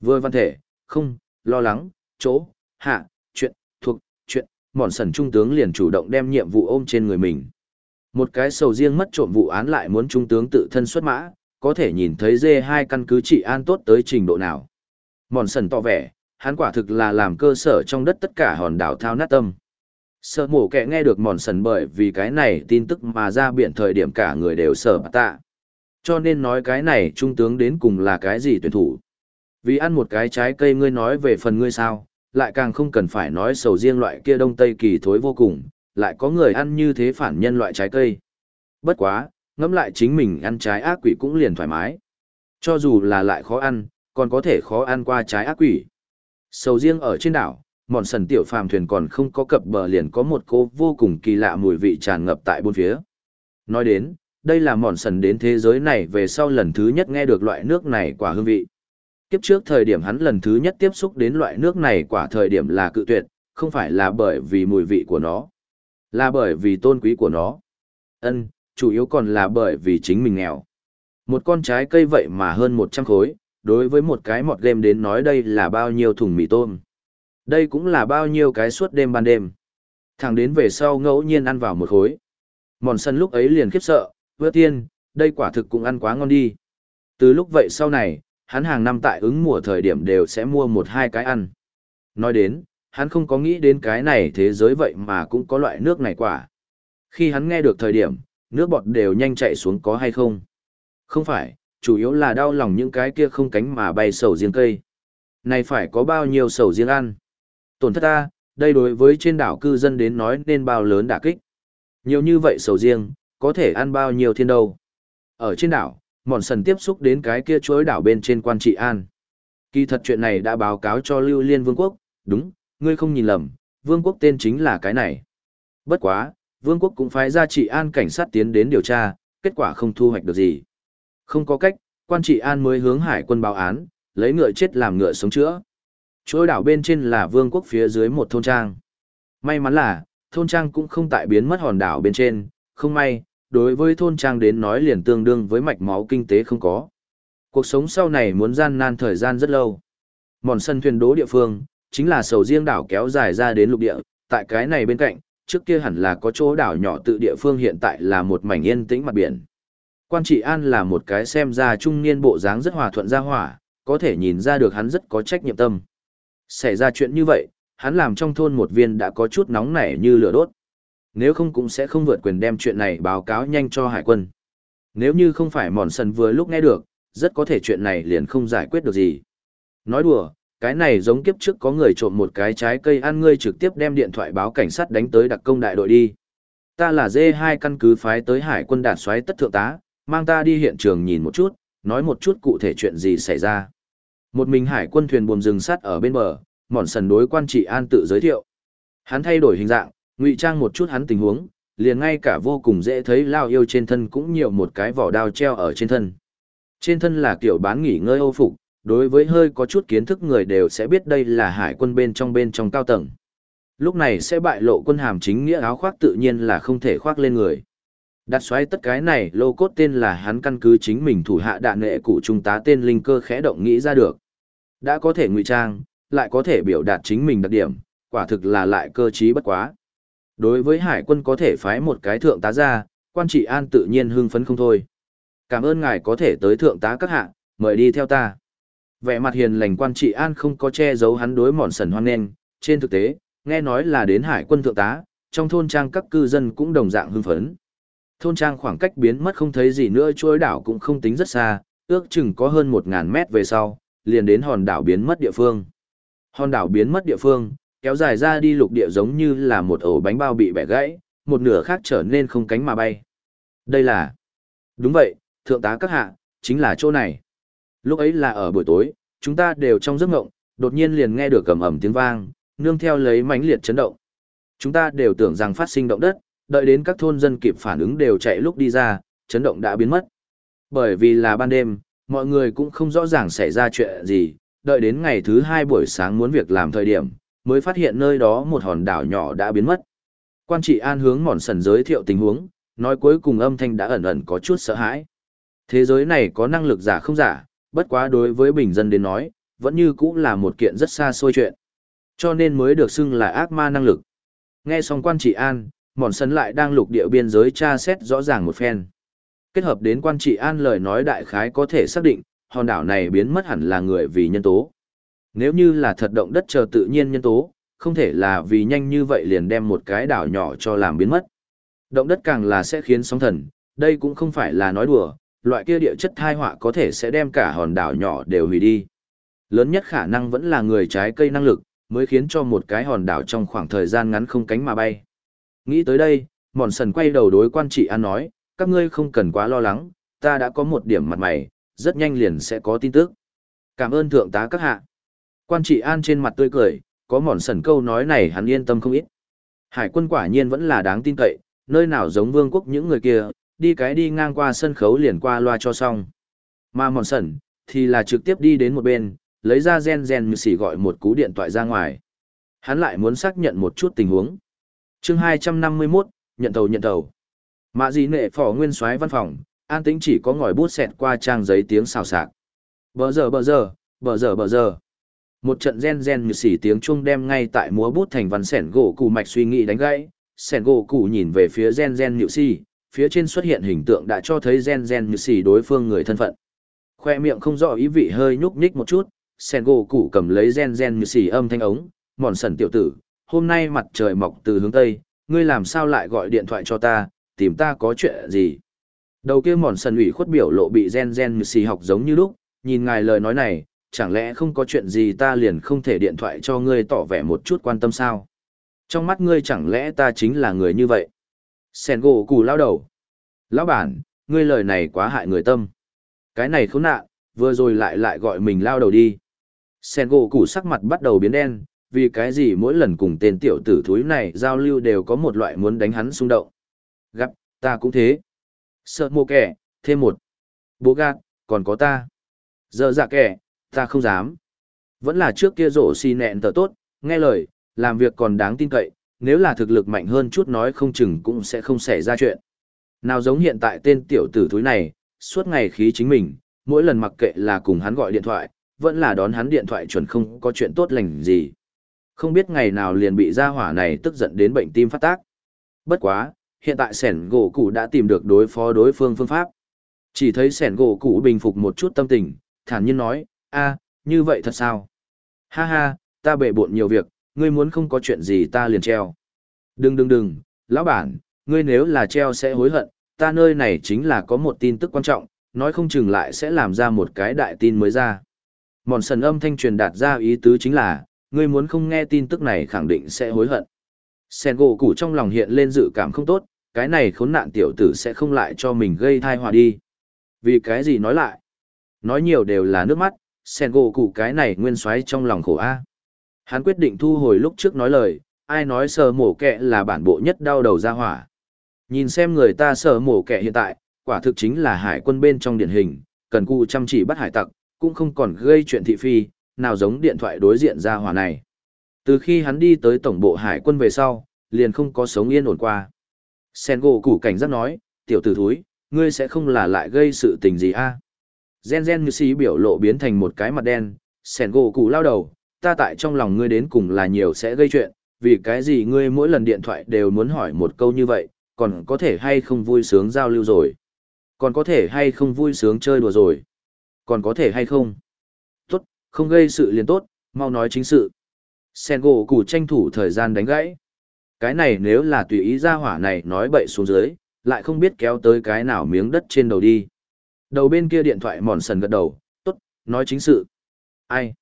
Vừa văn thể, không, lo lắng, chỗ, hạ, chuyện, thuộc, chuyện, mòn sần trung tướng liền chủ động đem nhiệm vụ ôm trên người mình. Một cái sầu riêng mất trộm vụ án lại muốn trung tướng tự thân xuất mã, có thể nhìn thấy dê hai căn cứ trị an tốt tới trình độ nào. Mòn sần tỏ vẻ, hắn quả thực là làm cơ sở trong đất tất cả hòn đảo thao nát tâm. Sợ mổ kẻ nghe được mòn sần bởi vì cái này tin tức mà ra biển thời điểm cả người đều sợ bà tạ. Cho nên nói cái này trung tướng đến cùng là cái gì tuyển thủ. Vì ăn một cái trái cây ngươi nói về phần ngươi sao, lại càng không cần phải nói sầu riêng loại kia đông tây kỳ thối vô cùng, lại có người ăn như thế phản nhân loại trái cây. Bất quá, ngẫm lại chính mình ăn trái ác quỷ cũng liền thoải mái. Cho dù là lại khó ăn, còn có thể khó ăn qua trái ác quỷ. Sầu riêng ở trên đảo, mòn sần tiểu phàm thuyền còn không có cập bờ liền có một cô vô cùng kỳ lạ mùi vị tràn ngập tại bốn phía. Nói đến, đây là mòn sần đến thế giới này về sau lần thứ nhất nghe được loại nước này quả hương vị. Kiếp trước thời điểm hắn lần thứ nhất tiếp xúc đến loại nước này quả thời điểm là cự tuyệt, không phải là bởi vì mùi vị của nó, là bởi vì tôn quý của nó. Ân, chủ yếu còn là bởi vì chính mình nghèo. Một con trái cây vậy mà hơn 100 khối, đối với một cái mọt game đến nói đây là bao nhiêu thùng mì tôm. Đây cũng là bao nhiêu cái suốt đêm ban đêm. Thằng đến về sau ngẫu nhiên ăn vào một khối. Mòn sân lúc ấy liền khiếp sợ, vỡ tiên, đây quả thực cũng ăn quá ngon đi. Từ lúc vậy sau này, hắn hàng năm tại ứng mùa thời điểm đều sẽ mua một hai cái ăn. Nói đến, hắn không có nghĩ đến cái này thế giới vậy mà cũng có loại nước này quả. Khi hắn nghe được thời điểm, nước bọt đều nhanh chạy xuống có hay không? Không phải, chủ yếu là đau lòng những cái kia không cánh mà bay sầu riêng cây. Này phải có bao nhiêu sầu riêng ăn? Tổn thất ta, đây đối với trên đảo cư dân đến nói nên bao lớn đả kích. Nhiều như vậy sầu riêng, có thể ăn bao nhiêu thiên đâu. Ở trên đảo, mòn sần tiếp xúc đến cái kia chuối đảo bên trên quan trị an. Kỳ thật chuyện này đã báo cáo cho Lưu Liên Vương quốc, đúng, ngươi không nhìn lầm, Vương quốc tên chính là cái này. Bất quá, Vương quốc cũng phái ra trị an cảnh sát tiến đến điều tra, kết quả không thu hoạch được gì. Không có cách, quan trị an mới hướng hải quân báo án, lấy ngựa chết làm ngựa sống chữa. Chuỗi đảo bên trên là vương quốc phía dưới một thôn trang. May mắn là, thôn trang cũng không tại biến mất hòn đảo bên trên, không may, đối với thôn trang đến nói liền tương đương với mạch máu kinh tế không có. Cuộc sống sau này muốn gian nan thời gian rất lâu. Mòn sân thuyền đố địa phương, chính là sầu riêng đảo kéo dài ra đến lục địa, tại cái này bên cạnh, trước kia hẳn là có chỗ đảo nhỏ tự địa phương hiện tại là một mảnh yên tĩnh mặt biển. Quan trị an là một cái xem ra trung niên bộ dáng rất hòa thuận ra hỏa, có thể nhìn ra được hắn rất có trách nhiệm tâm. Xảy ra chuyện như vậy, hắn làm trong thôn một viên đã có chút nóng nảy như lửa đốt. Nếu không cũng sẽ không vượt quyền đem chuyện này báo cáo nhanh cho hải quân. Nếu như không phải mòn sần vừa lúc nghe được, rất có thể chuyện này liền không giải quyết được gì. Nói đùa, cái này giống kiếp trước có người trộm một cái trái cây ăn ngươi trực tiếp đem điện thoại báo cảnh sát đánh tới đặc công đại đội đi. Ta là D2 căn cứ phái tới hải quân đạt xoáy tất thượng tá, mang ta đi hiện trường nhìn một chút, nói một chút cụ thể chuyện gì xảy ra. Một mình hải quân thuyền buồm rừng sắt ở bên bờ, mòn sần đối quan trị an tự giới thiệu. Hắn thay đổi hình dạng, ngụy trang một chút hắn tình huống, liền ngay cả vô cùng dễ thấy lao yêu trên thân cũng nhiều một cái vỏ đao treo ở trên thân. Trên thân là kiểu bán nghỉ ngơi âu phục, đối với hơi có chút kiến thức người đều sẽ biết đây là hải quân bên trong bên trong cao tầng. Lúc này sẽ bại lộ quân hàm chính nghĩa áo khoác tự nhiên là không thể khoác lên người. Đặt xoáy tất cái này lô cốt tên là hắn căn cứ chính mình thủ hạ đạn nghệ cụ trung tá tên linh cơ khẽ động nghĩ ra được. Đã có thể ngụy trang, lại có thể biểu đạt chính mình đặc điểm, quả thực là lại cơ trí bất quá. Đối với hải quân có thể phái một cái thượng tá ra, quan trị an tự nhiên hưng phấn không thôi. Cảm ơn ngài có thể tới thượng tá các hạ, mời đi theo ta. Vẻ mặt hiền lành quan trị an không có che giấu hắn đối mòn sần hoan nghênh, trên thực tế, nghe nói là đến hải quân thượng tá, trong thôn trang các cư dân cũng đồng dạng hưng phấn. Thôn trang khoảng cách biến mất không thấy gì nữa chuỗi đảo cũng không tính rất xa, ước chừng có hơn 1.000 mét về sau, liền đến hòn đảo biến mất địa phương. Hòn đảo biến mất địa phương, kéo dài ra đi lục địa giống như là một ổ bánh bao bị bẻ gãy, một nửa khác trở nên không cánh mà bay. Đây là... Đúng vậy, thượng tá các hạ, chính là chỗ này. Lúc ấy là ở buổi tối, chúng ta đều trong giấc ngộng, đột nhiên liền nghe được cầm ẩm tiếng vang, nương theo lấy mãnh liệt chấn động. Chúng ta đều tưởng rằng phát sinh động đất, đợi đến các thôn dân kịp phản ứng đều chạy lúc đi ra, chấn động đã biến mất. Bởi vì là ban đêm, mọi người cũng không rõ ràng xảy ra chuyện gì, đợi đến ngày thứ hai buổi sáng muốn việc làm thời điểm, mới phát hiện nơi đó một hòn đảo nhỏ đã biến mất. Quan trị an hướng mòn sần giới thiệu tình huống, nói cuối cùng âm thanh đã ẩn ẩn có chút sợ hãi. Thế giới này có năng lực giả không giả, bất quá đối với bình dân đến nói, vẫn như cũng là một kiện rất xa xôi chuyện. Cho nên mới được xưng là ác ma năng lực. Nghe xong quan trị an, mòn sân lại đang lục địa biên giới tra xét rõ ràng một phen. Kết hợp đến quan trị an lời nói đại khái có thể xác định, hòn đảo này biến mất hẳn là người vì nhân tố. Nếu như là thật động đất chờ tự nhiên nhân tố, không thể là vì nhanh như vậy liền đem một cái đảo nhỏ cho làm biến mất. Động đất càng là sẽ khiến sóng thần, đây cũng không phải là nói đùa, loại kia địa chất thai họa có thể sẽ đem cả hòn đảo nhỏ đều hủy đi. Lớn nhất khả năng vẫn là người trái cây năng lực, mới khiến cho một cái hòn đảo trong khoảng thời gian ngắn không cánh mà bay. Nghĩ tới đây, mòn sần quay đầu đối quan trị an nói, các ngươi không cần quá lo lắng, ta đã có một điểm mặt mày, rất nhanh liền sẽ có tin tức. Cảm ơn thượng tá các hạ. Quan trị an trên mặt tươi cười, có mòn sần câu nói này hắn yên tâm không ít. Hải quân quả nhiên vẫn là đáng tin cậy, nơi nào giống vương quốc những người kia, đi cái đi ngang qua sân khấu liền qua loa cho xong. Mà mòn sần, thì là trực tiếp đi đến một bên, lấy ra gen gen như xỉ gọi một cú điện thoại ra ngoài. Hắn lại muốn xác nhận một chút tình huống chương 251, nhận tàu nhận tàu. Mạ gì nệ phỏ nguyên soái văn phòng, an tĩnh chỉ có ngòi bút xẹt qua trang giấy tiếng xào xạc. Bờ giờ bờ giờ, bờ giờ bờ giờ. Một trận gen gen như xỉ tiếng chuông đem ngay tại múa bút thành văn sẻn gỗ cụ mạch suy nghĩ đánh gãy. Sẻn gỗ cụ nhìn về phía gen gen nhự xỉ, phía trên xuất hiện hình tượng đã cho thấy gen gen như xỉ đối phương người thân phận. Khoe miệng không rõ ý vị hơi nhúc nhích một chút, sen gỗ cụ cầm lấy gen gen như xỉ âm thanh ống mòn sần tiểu tử hôm nay mặt trời mọc từ hướng tây ngươi làm sao lại gọi điện thoại cho ta tìm ta có chuyện gì? Đầu kia mòn sần ủy khuất biểu lộ bị gen gen như xì học giống như lúc nhìn ngài lời nói này chẳng lẽ không có chuyện gì ta liền không thể điện thoại cho ngươi tỏ vẻ một chút quan tâm sao? Trong mắt ngươi chẳng lẽ ta chính là người như vậy? Sen gỗ cù lao đầu. Lão bản ngươi lời này quá hại người tâm. Cái này khốn nạn vừa rồi lại lại gọi mình lao đầu đi. Sen gỗ cù sắc mặt bắt đầu biến đen, vì cái gì mỗi lần cùng tên tiểu tử thúi này giao lưu đều có một loại muốn đánh hắn xung động. Gặp, ta cũng thế. Sợ mô kẻ, thêm một. Bố gạt, còn có ta. Giờ dạ kẻ, ta không dám. Vẫn là trước kia rổ xì nẹn tờ tốt, nghe lời, làm việc còn đáng tin cậy, nếu là thực lực mạnh hơn chút nói không chừng cũng sẽ không xảy ra chuyện. Nào giống hiện tại tên tiểu tử thúi này, suốt ngày khí chính mình, mỗi lần mặc kệ là cùng hắn gọi điện thoại, vẫn là đón hắn điện thoại chuẩn không có chuyện tốt lành gì. Không biết ngày nào liền bị gia hỏa này tức giận đến bệnh tim phát tác. Bất quá, hiện tại sẻn gỗ cụ đã tìm được đối phó đối phương phương pháp. Chỉ thấy sẻn gỗ cụ bình phục một chút tâm tình, thản nhiên nói, a như vậy thật sao? Ha ha, ta bể bộn nhiều việc, ngươi muốn không có chuyện gì ta liền treo. Đừng đừng đừng, lão bản, ngươi nếu là treo sẽ hối hận, ta nơi này chính là có một tin tức quan trọng, nói không chừng lại sẽ làm ra một cái đại tin mới ra. Mòn sần âm thanh truyền đạt ra ý tứ chính là, ngươi muốn không nghe tin tức này khẳng định sẽ hối hận. Sen gỗ củ trong lòng hiện lên dự cảm không tốt, cái này khốn nạn tiểu tử sẽ không lại cho mình gây thai họa đi. Vì cái gì nói lại? Nói nhiều đều là nước mắt, sen gỗ củ cái này nguyên xoáy trong lòng khổ a. Hắn quyết định thu hồi lúc trước nói lời, ai nói sờ mổ kẹ là bản bộ nhất đau đầu ra hỏa. Nhìn xem người ta sờ mổ kẹ hiện tại, quả thực chính là hải quân bên trong điển hình, cần cụ chăm chỉ bắt hải tặc, cũng không còn gây chuyện thị phi, nào giống điện thoại đối diện ra hỏa này. Từ khi hắn đi tới tổng bộ hải quân về sau, liền không có sống yên ổn qua. Sen gỗ củ cảnh giác nói, tiểu tử thúi, ngươi sẽ không là lại gây sự tình gì a? À? Gen gen như xí biểu lộ biến thành một cái mặt đen, sen gỗ củ lao đầu, ta tại trong lòng ngươi đến cùng là nhiều sẽ gây chuyện, vì cái gì ngươi mỗi lần điện thoại đều muốn hỏi một câu như vậy, còn có thể hay không vui sướng giao lưu rồi? Còn có thể hay không vui sướng chơi đùa rồi? Còn có thể hay không? Không gây sự liền tốt, mau nói chính sự. Sen gỗ củ tranh thủ thời gian đánh gãy. Cái này nếu là tùy ý ra hỏa này nói bậy xuống dưới, lại không biết kéo tới cái nào miếng đất trên đầu đi. Đầu bên kia điện thoại mòn sần gật đầu, tốt, nói chính sự. Ai?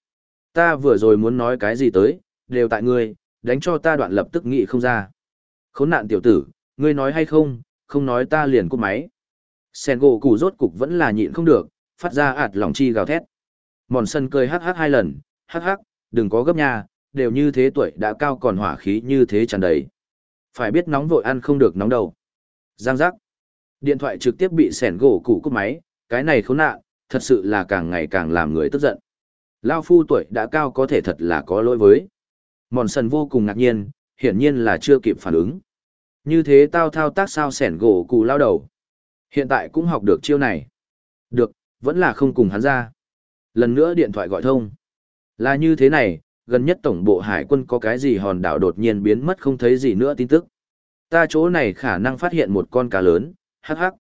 Ta vừa rồi muốn nói cái gì tới, đều tại ngươi, đánh cho ta đoạn lập tức nghị không ra. Khốn nạn tiểu tử, ngươi nói hay không, không nói ta liền cúp máy. Sen gỗ củ rốt cục vẫn là nhịn không được, phát ra ạt lòng chi gào thét. Mòn sân cười hắc hắc hai lần, hắc hắc, đừng có gấp nha, đều như thế tuổi đã cao còn hỏa khí như thế tràn đầy. Phải biết nóng vội ăn không được nóng đầu. Giang giác. Điện thoại trực tiếp bị sẻn gỗ củ cúp máy, cái này khốn nạn, thật sự là càng ngày càng làm người tức giận. Lao phu tuổi đã cao có thể thật là có lỗi với. Mòn sần vô cùng ngạc nhiên, hiển nhiên là chưa kịp phản ứng. Như thế tao thao tác sao sẻn gỗ cụ lao đầu. Hiện tại cũng học được chiêu này. Được, vẫn là không cùng hắn ra. Lần nữa điện thoại gọi thông. Là như thế này, gần nhất tổng bộ hải quân có cái gì hòn đảo đột nhiên biến mất không thấy gì nữa tin tức. Ta chỗ này khả năng phát hiện một con cá lớn, hắc hắc.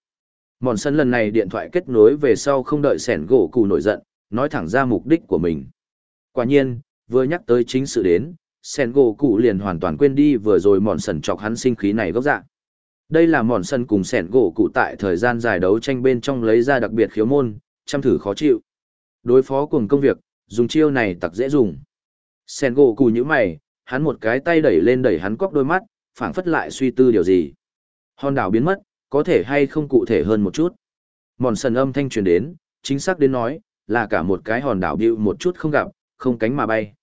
Mòn sân lần này điện thoại kết nối về sau không đợi sẻn gỗ cụ nổi giận, nói thẳng ra mục đích của mình. Quả nhiên, vừa nhắc tới chính sự đến, sẻn gỗ cụ liền hoàn toàn quên đi vừa rồi mòn sần chọc hắn sinh khí này gốc dạng. Đây là mòn sân cùng sẻn gỗ cụ tại thời gian dài đấu tranh bên trong lấy ra đặc biệt khiếu môn, chăm thử khó chịu. Đối phó cùng công việc, dùng chiêu này tặc dễ dùng. Sen gỗ cù như mày, hắn một cái tay đẩy lên đẩy hắn cóc đôi mắt, phảng phất lại suy tư điều gì. Hòn đảo biến mất, có thể hay không cụ thể hơn một chút. Mòn sần âm thanh truyền đến, chính xác đến nói, là cả một cái hòn đảo bịu một chút không gặp, không cánh mà bay.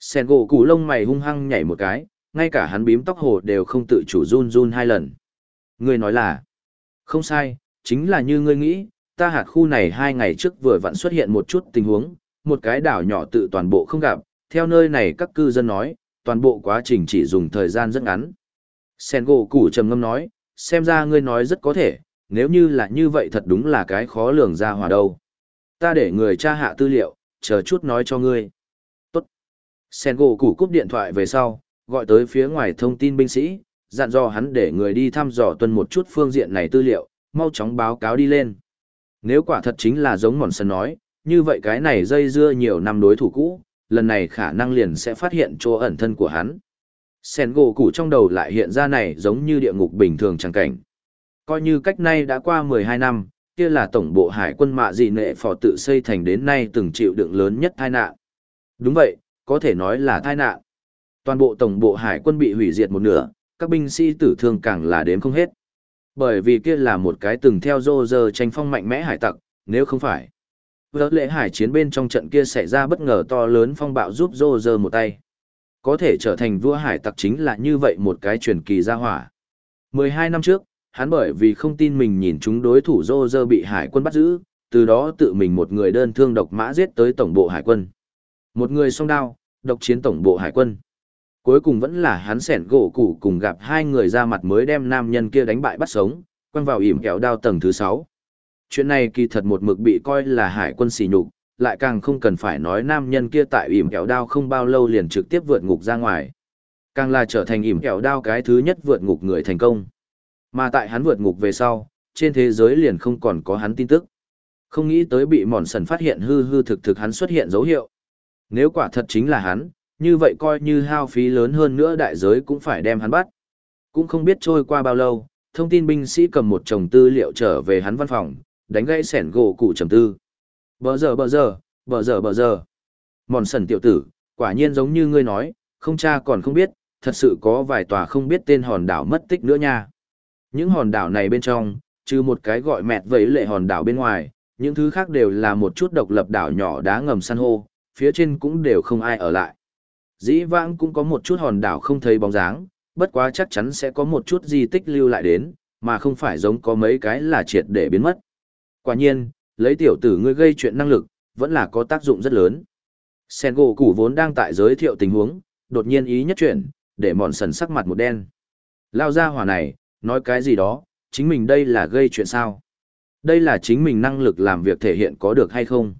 Sen gỗ cù lông mày hung hăng nhảy một cái, ngay cả hắn bím tóc hồ đều không tự chủ run run hai lần. Ngươi nói là, không sai, chính là như ngươi nghĩ, ta hạt khu này hai ngày trước vừa vặn xuất hiện một chút tình huống, một cái đảo nhỏ tự toàn bộ không gặp, theo nơi này các cư dân nói, toàn bộ quá trình chỉ dùng thời gian rất ngắn. Sen gỗ củ trầm ngâm nói, xem ra ngươi nói rất có thể, nếu như là như vậy thật đúng là cái khó lường ra hòa đâu. Ta để người tra hạ tư liệu, chờ chút nói cho ngươi. Tốt. Sen gỗ củ cúp điện thoại về sau, gọi tới phía ngoài thông tin binh sĩ, dặn dò hắn để người đi thăm dò tuân một chút phương diện này tư liệu, mau chóng báo cáo đi lên. Nếu quả thật chính là giống mòn sân nói, như vậy cái này dây dưa nhiều năm đối thủ cũ, lần này khả năng liền sẽ phát hiện chỗ ẩn thân của hắn. Sen gỗ củ trong đầu lại hiện ra này giống như địa ngục bình thường chẳng cảnh. Coi như cách nay đã qua 12 năm, kia là tổng bộ hải quân mạ dị nệ phò tự xây thành đến nay từng chịu đựng lớn nhất tai nạn. Đúng vậy, có thể nói là tai nạn. Toàn bộ tổng bộ hải quân bị hủy diệt một nửa, các binh sĩ tử thương càng là đếm không hết. Bởi vì kia là một cái từng theo rô rơ tranh phong mạnh mẽ hải tặc, nếu không phải. Vỡ lễ hải chiến bên trong trận kia xảy ra bất ngờ to lớn phong bạo giúp rô rơ một tay. Có thể trở thành vua hải tặc chính là như vậy một cái truyền kỳ gia hỏa. 12 năm trước, hắn bởi vì không tin mình nhìn chúng đối thủ rô rơ bị hải quân bắt giữ, từ đó tự mình một người đơn thương độc mã giết tới tổng bộ hải quân. Một người song đao, độc chiến tổng bộ hải quân. Cuối cùng vẫn là hắn sẻn gỗ củ cùng gặp hai người ra mặt mới đem nam nhân kia đánh bại bắt sống, quăng vào ỉm kẹo đao tầng thứ 6. Chuyện này kỳ thật một mực bị coi là hải quân xỉ nhục, lại càng không cần phải nói nam nhân kia tại ỉm kẹo đao không bao lâu liền trực tiếp vượt ngục ra ngoài. Càng là trở thành ỉm kẹo đao cái thứ nhất vượt ngục người thành công. Mà tại hắn vượt ngục về sau, trên thế giới liền không còn có hắn tin tức. Không nghĩ tới bị mòn sần phát hiện hư hư thực thực hắn xuất hiện dấu hiệu. Nếu quả thật chính là hắn, như vậy coi như hao phí lớn hơn nữa đại giới cũng phải đem hắn bắt. Cũng không biết trôi qua bao lâu, thông tin binh sĩ cầm một chồng tư liệu trở về hắn văn phòng, đánh gãy sẻn gỗ cụ trầm tư. Bờ giờ bờ giờ, bờ giờ bờ giờ. Mòn sần tiểu tử, quả nhiên giống như ngươi nói, không cha còn không biết, thật sự có vài tòa không biết tên hòn đảo mất tích nữa nha. Những hòn đảo này bên trong, trừ một cái gọi mẹt vẫy lệ hòn đảo bên ngoài, những thứ khác đều là một chút độc lập đảo nhỏ đá ngầm san hô, phía trên cũng đều không ai ở lại. Dĩ vãng cũng có một chút hòn đảo không thấy bóng dáng, bất quá chắc chắn sẽ có một chút di tích lưu lại đến, mà không phải giống có mấy cái là triệt để biến mất. Quả nhiên, lấy tiểu tử ngươi gây chuyện năng lực, vẫn là có tác dụng rất lớn. Sen gỗ củ vốn đang tại giới thiệu tình huống, đột nhiên ý nhất chuyển, để mòn sần sắc mặt một đen. Lao ra hỏa này, nói cái gì đó, chính mình đây là gây chuyện sao? Đây là chính mình năng lực làm việc thể hiện có được hay không?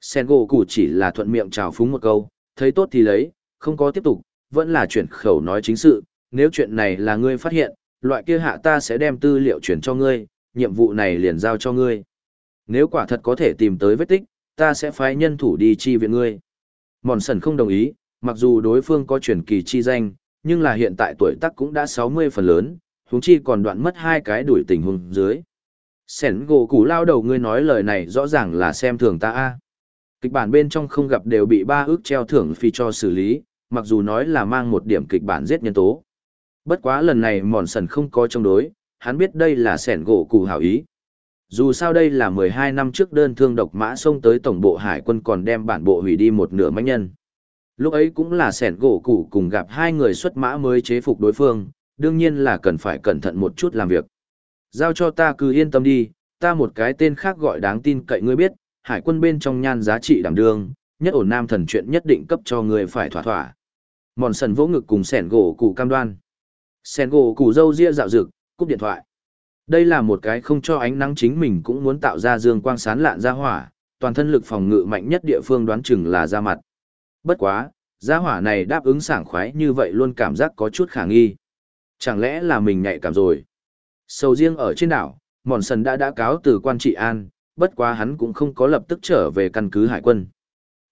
Sen gỗ củ chỉ là thuận miệng chào phúng một câu, thấy tốt thì lấy, không có tiếp tục, vẫn là chuyển khẩu nói chính sự, nếu chuyện này là ngươi phát hiện, loại kia hạ ta sẽ đem tư liệu chuyển cho ngươi, nhiệm vụ này liền giao cho ngươi. Nếu quả thật có thể tìm tới vết tích, ta sẽ phái nhân thủ đi chi viện ngươi. Mòn sần không đồng ý, mặc dù đối phương có truyền kỳ chi danh, nhưng là hiện tại tuổi tác cũng đã 60 phần lớn, huống chi còn đoạn mất hai cái đuổi tình huống dưới. Sẻn gỗ củ lao đầu ngươi nói lời này rõ ràng là xem thường ta a. Kịch bản bên trong không gặp đều bị ba ước treo thưởng phi cho xử lý, mặc dù nói là mang một điểm kịch bản giết nhân tố. Bất quá lần này mòn sần không có chống đối, hắn biết đây là sẻn gỗ cụ hảo ý. Dù sao đây là 12 năm trước đơn thương độc mã xông tới tổng bộ hải quân còn đem bản bộ hủy đi một nửa mánh nhân. Lúc ấy cũng là sẻn gỗ cụ cùng gặp hai người xuất mã mới chế phục đối phương, đương nhiên là cần phải cẩn thận một chút làm việc. Giao cho ta cứ yên tâm đi, ta một cái tên khác gọi đáng tin cậy ngươi biết, hải quân bên trong nhan giá trị đảm đương, nhất ổn nam thần chuyện nhất định cấp cho ngươi phải thỏa thỏa. Mòn sần vỗ ngực cùng sẻn gỗ cụ cam đoan. sẻn gỗ củ dâu ria dạo rực, cúp điện thoại. Đây là một cái không cho ánh nắng chính mình cũng muốn tạo ra dương quang sán lạn ra hỏa, toàn thân lực phòng ngự mạnh nhất địa phương đoán chừng là ra mặt. Bất quá, gia hỏa này đáp ứng sảng khoái như vậy luôn cảm giác có chút khả nghi. Chẳng lẽ là mình nhạy cảm rồi? Sầu riêng ở trên đảo, Mòn Sần đã đã cáo từ quan trị an, bất quá hắn cũng không có lập tức trở về căn cứ hải quân.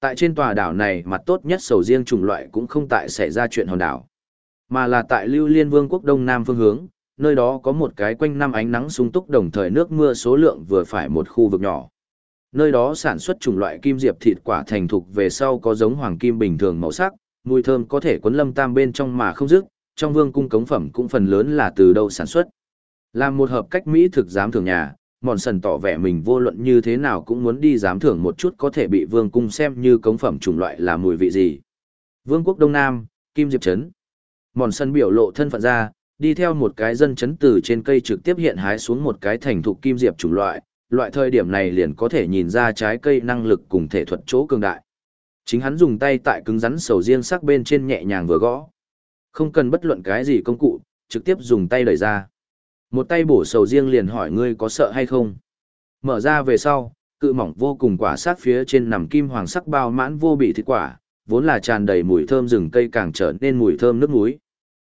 Tại trên tòa đảo này mặt tốt nhất sầu riêng chủng loại cũng không tại xảy ra chuyện hòn đảo, mà là tại Lưu Liên Vương quốc Đông Nam phương hướng, nơi đó có một cái quanh năm ánh nắng sung túc đồng thời nước mưa số lượng vừa phải một khu vực nhỏ. Nơi đó sản xuất chủng loại kim diệp thịt quả thành thục về sau có giống hoàng kim bình thường màu sắc, mùi thơm có thể quấn lâm tam bên trong mà không dứt, trong vương cung cống phẩm cũng phần lớn là từ đâu sản xuất. Làm một hợp cách Mỹ thực giám thường nhà, mòn sần tỏ vẻ mình vô luận như thế nào cũng muốn đi giám thưởng một chút có thể bị vương cung xem như cống phẩm chủng loại là mùi vị gì. Vương quốc Đông Nam, Kim Diệp Trấn. Mòn sần biểu lộ thân phận ra, đi theo một cái dân chấn từ trên cây trực tiếp hiện hái xuống một cái thành thục kim diệp chủng loại, loại thời điểm này liền có thể nhìn ra trái cây năng lực cùng thể thuật chỗ cường đại. Chính hắn dùng tay tại cứng rắn sầu riêng sắc bên trên nhẹ nhàng vừa gõ. Không cần bất luận cái gì công cụ, trực tiếp dùng tay đẩy ra. Một tay bổ sầu riêng liền hỏi ngươi có sợ hay không. Mở ra về sau, cự mỏng vô cùng quả sát phía trên nằm kim hoàng sắc bao mãn vô bị thịt quả, vốn là tràn đầy mùi thơm rừng cây càng trở nên mùi thơm nước muối.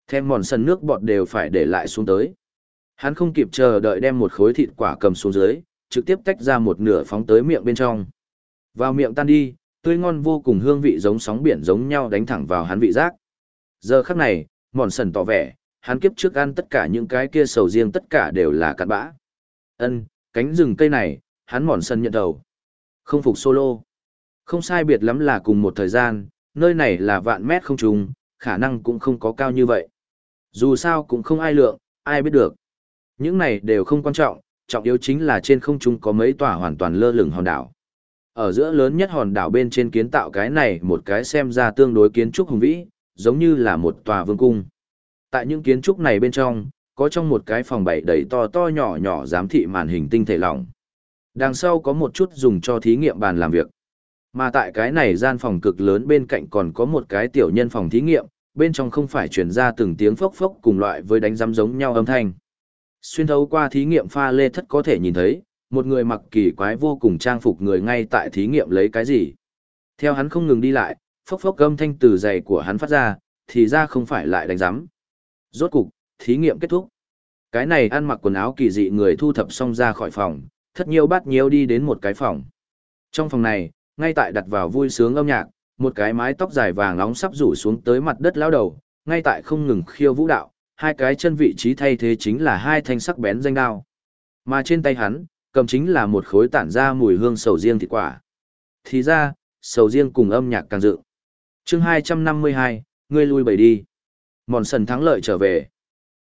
Thêm mòn sân nước bọt đều phải để lại xuống tới. Hắn không kịp chờ đợi đem một khối thịt quả cầm xuống dưới, trực tiếp tách ra một nửa phóng tới miệng bên trong. Vào miệng tan đi, tươi ngon vô cùng hương vị giống sóng biển giống nhau đánh thẳng vào hắn vị giác. Giờ khắc này, mòn sần tỏ vẻ, hắn kiếp trước ăn tất cả những cái kia sầu riêng tất cả đều là cặn bã. Ân, cánh rừng cây này, hắn mòn sân nhận đầu. Không phục solo. Không sai biệt lắm là cùng một thời gian, nơi này là vạn mét không trùng, khả năng cũng không có cao như vậy. Dù sao cũng không ai lượng, ai biết được. Những này đều không quan trọng, trọng yếu chính là trên không trung có mấy tòa hoàn toàn lơ lửng hòn đảo. Ở giữa lớn nhất hòn đảo bên trên kiến tạo cái này một cái xem ra tương đối kiến trúc hùng vĩ, giống như là một tòa vương cung. Tại những kiến trúc này bên trong, có trong một cái phòng bảy đầy to to nhỏ nhỏ giám thị màn hình tinh thể lỏng. Đằng sau có một chút dùng cho thí nghiệm bàn làm việc. Mà tại cái này gian phòng cực lớn bên cạnh còn có một cái tiểu nhân phòng thí nghiệm, bên trong không phải truyền ra từng tiếng phốc phốc cùng loại với đánh giám giống nhau âm thanh. Xuyên thấu qua thí nghiệm pha lê thất có thể nhìn thấy, một người mặc kỳ quái vô cùng trang phục người ngay tại thí nghiệm lấy cái gì. Theo hắn không ngừng đi lại, phốc phốc âm thanh từ giày của hắn phát ra, thì ra không phải lại đánh giám. Rốt cục, thí nghiệm kết thúc. Cái này ăn mặc quần áo kỳ dị người thu thập xong ra khỏi phòng, thất nhiêu bát nhiêu đi đến một cái phòng. Trong phòng này, ngay tại đặt vào vui sướng âm nhạc, một cái mái tóc dài vàng nóng sắp rủ xuống tới mặt đất lao đầu, ngay tại không ngừng khiêu vũ đạo, hai cái chân vị trí thay thế chính là hai thanh sắc bén danh đao. Mà trên tay hắn, cầm chính là một khối tản ra mùi hương sầu riêng thịt quả. Thì ra, sầu riêng cùng âm nhạc càng dự. chương 252, ngươi lui bầy đi. Mòn sần thắng lợi trở về.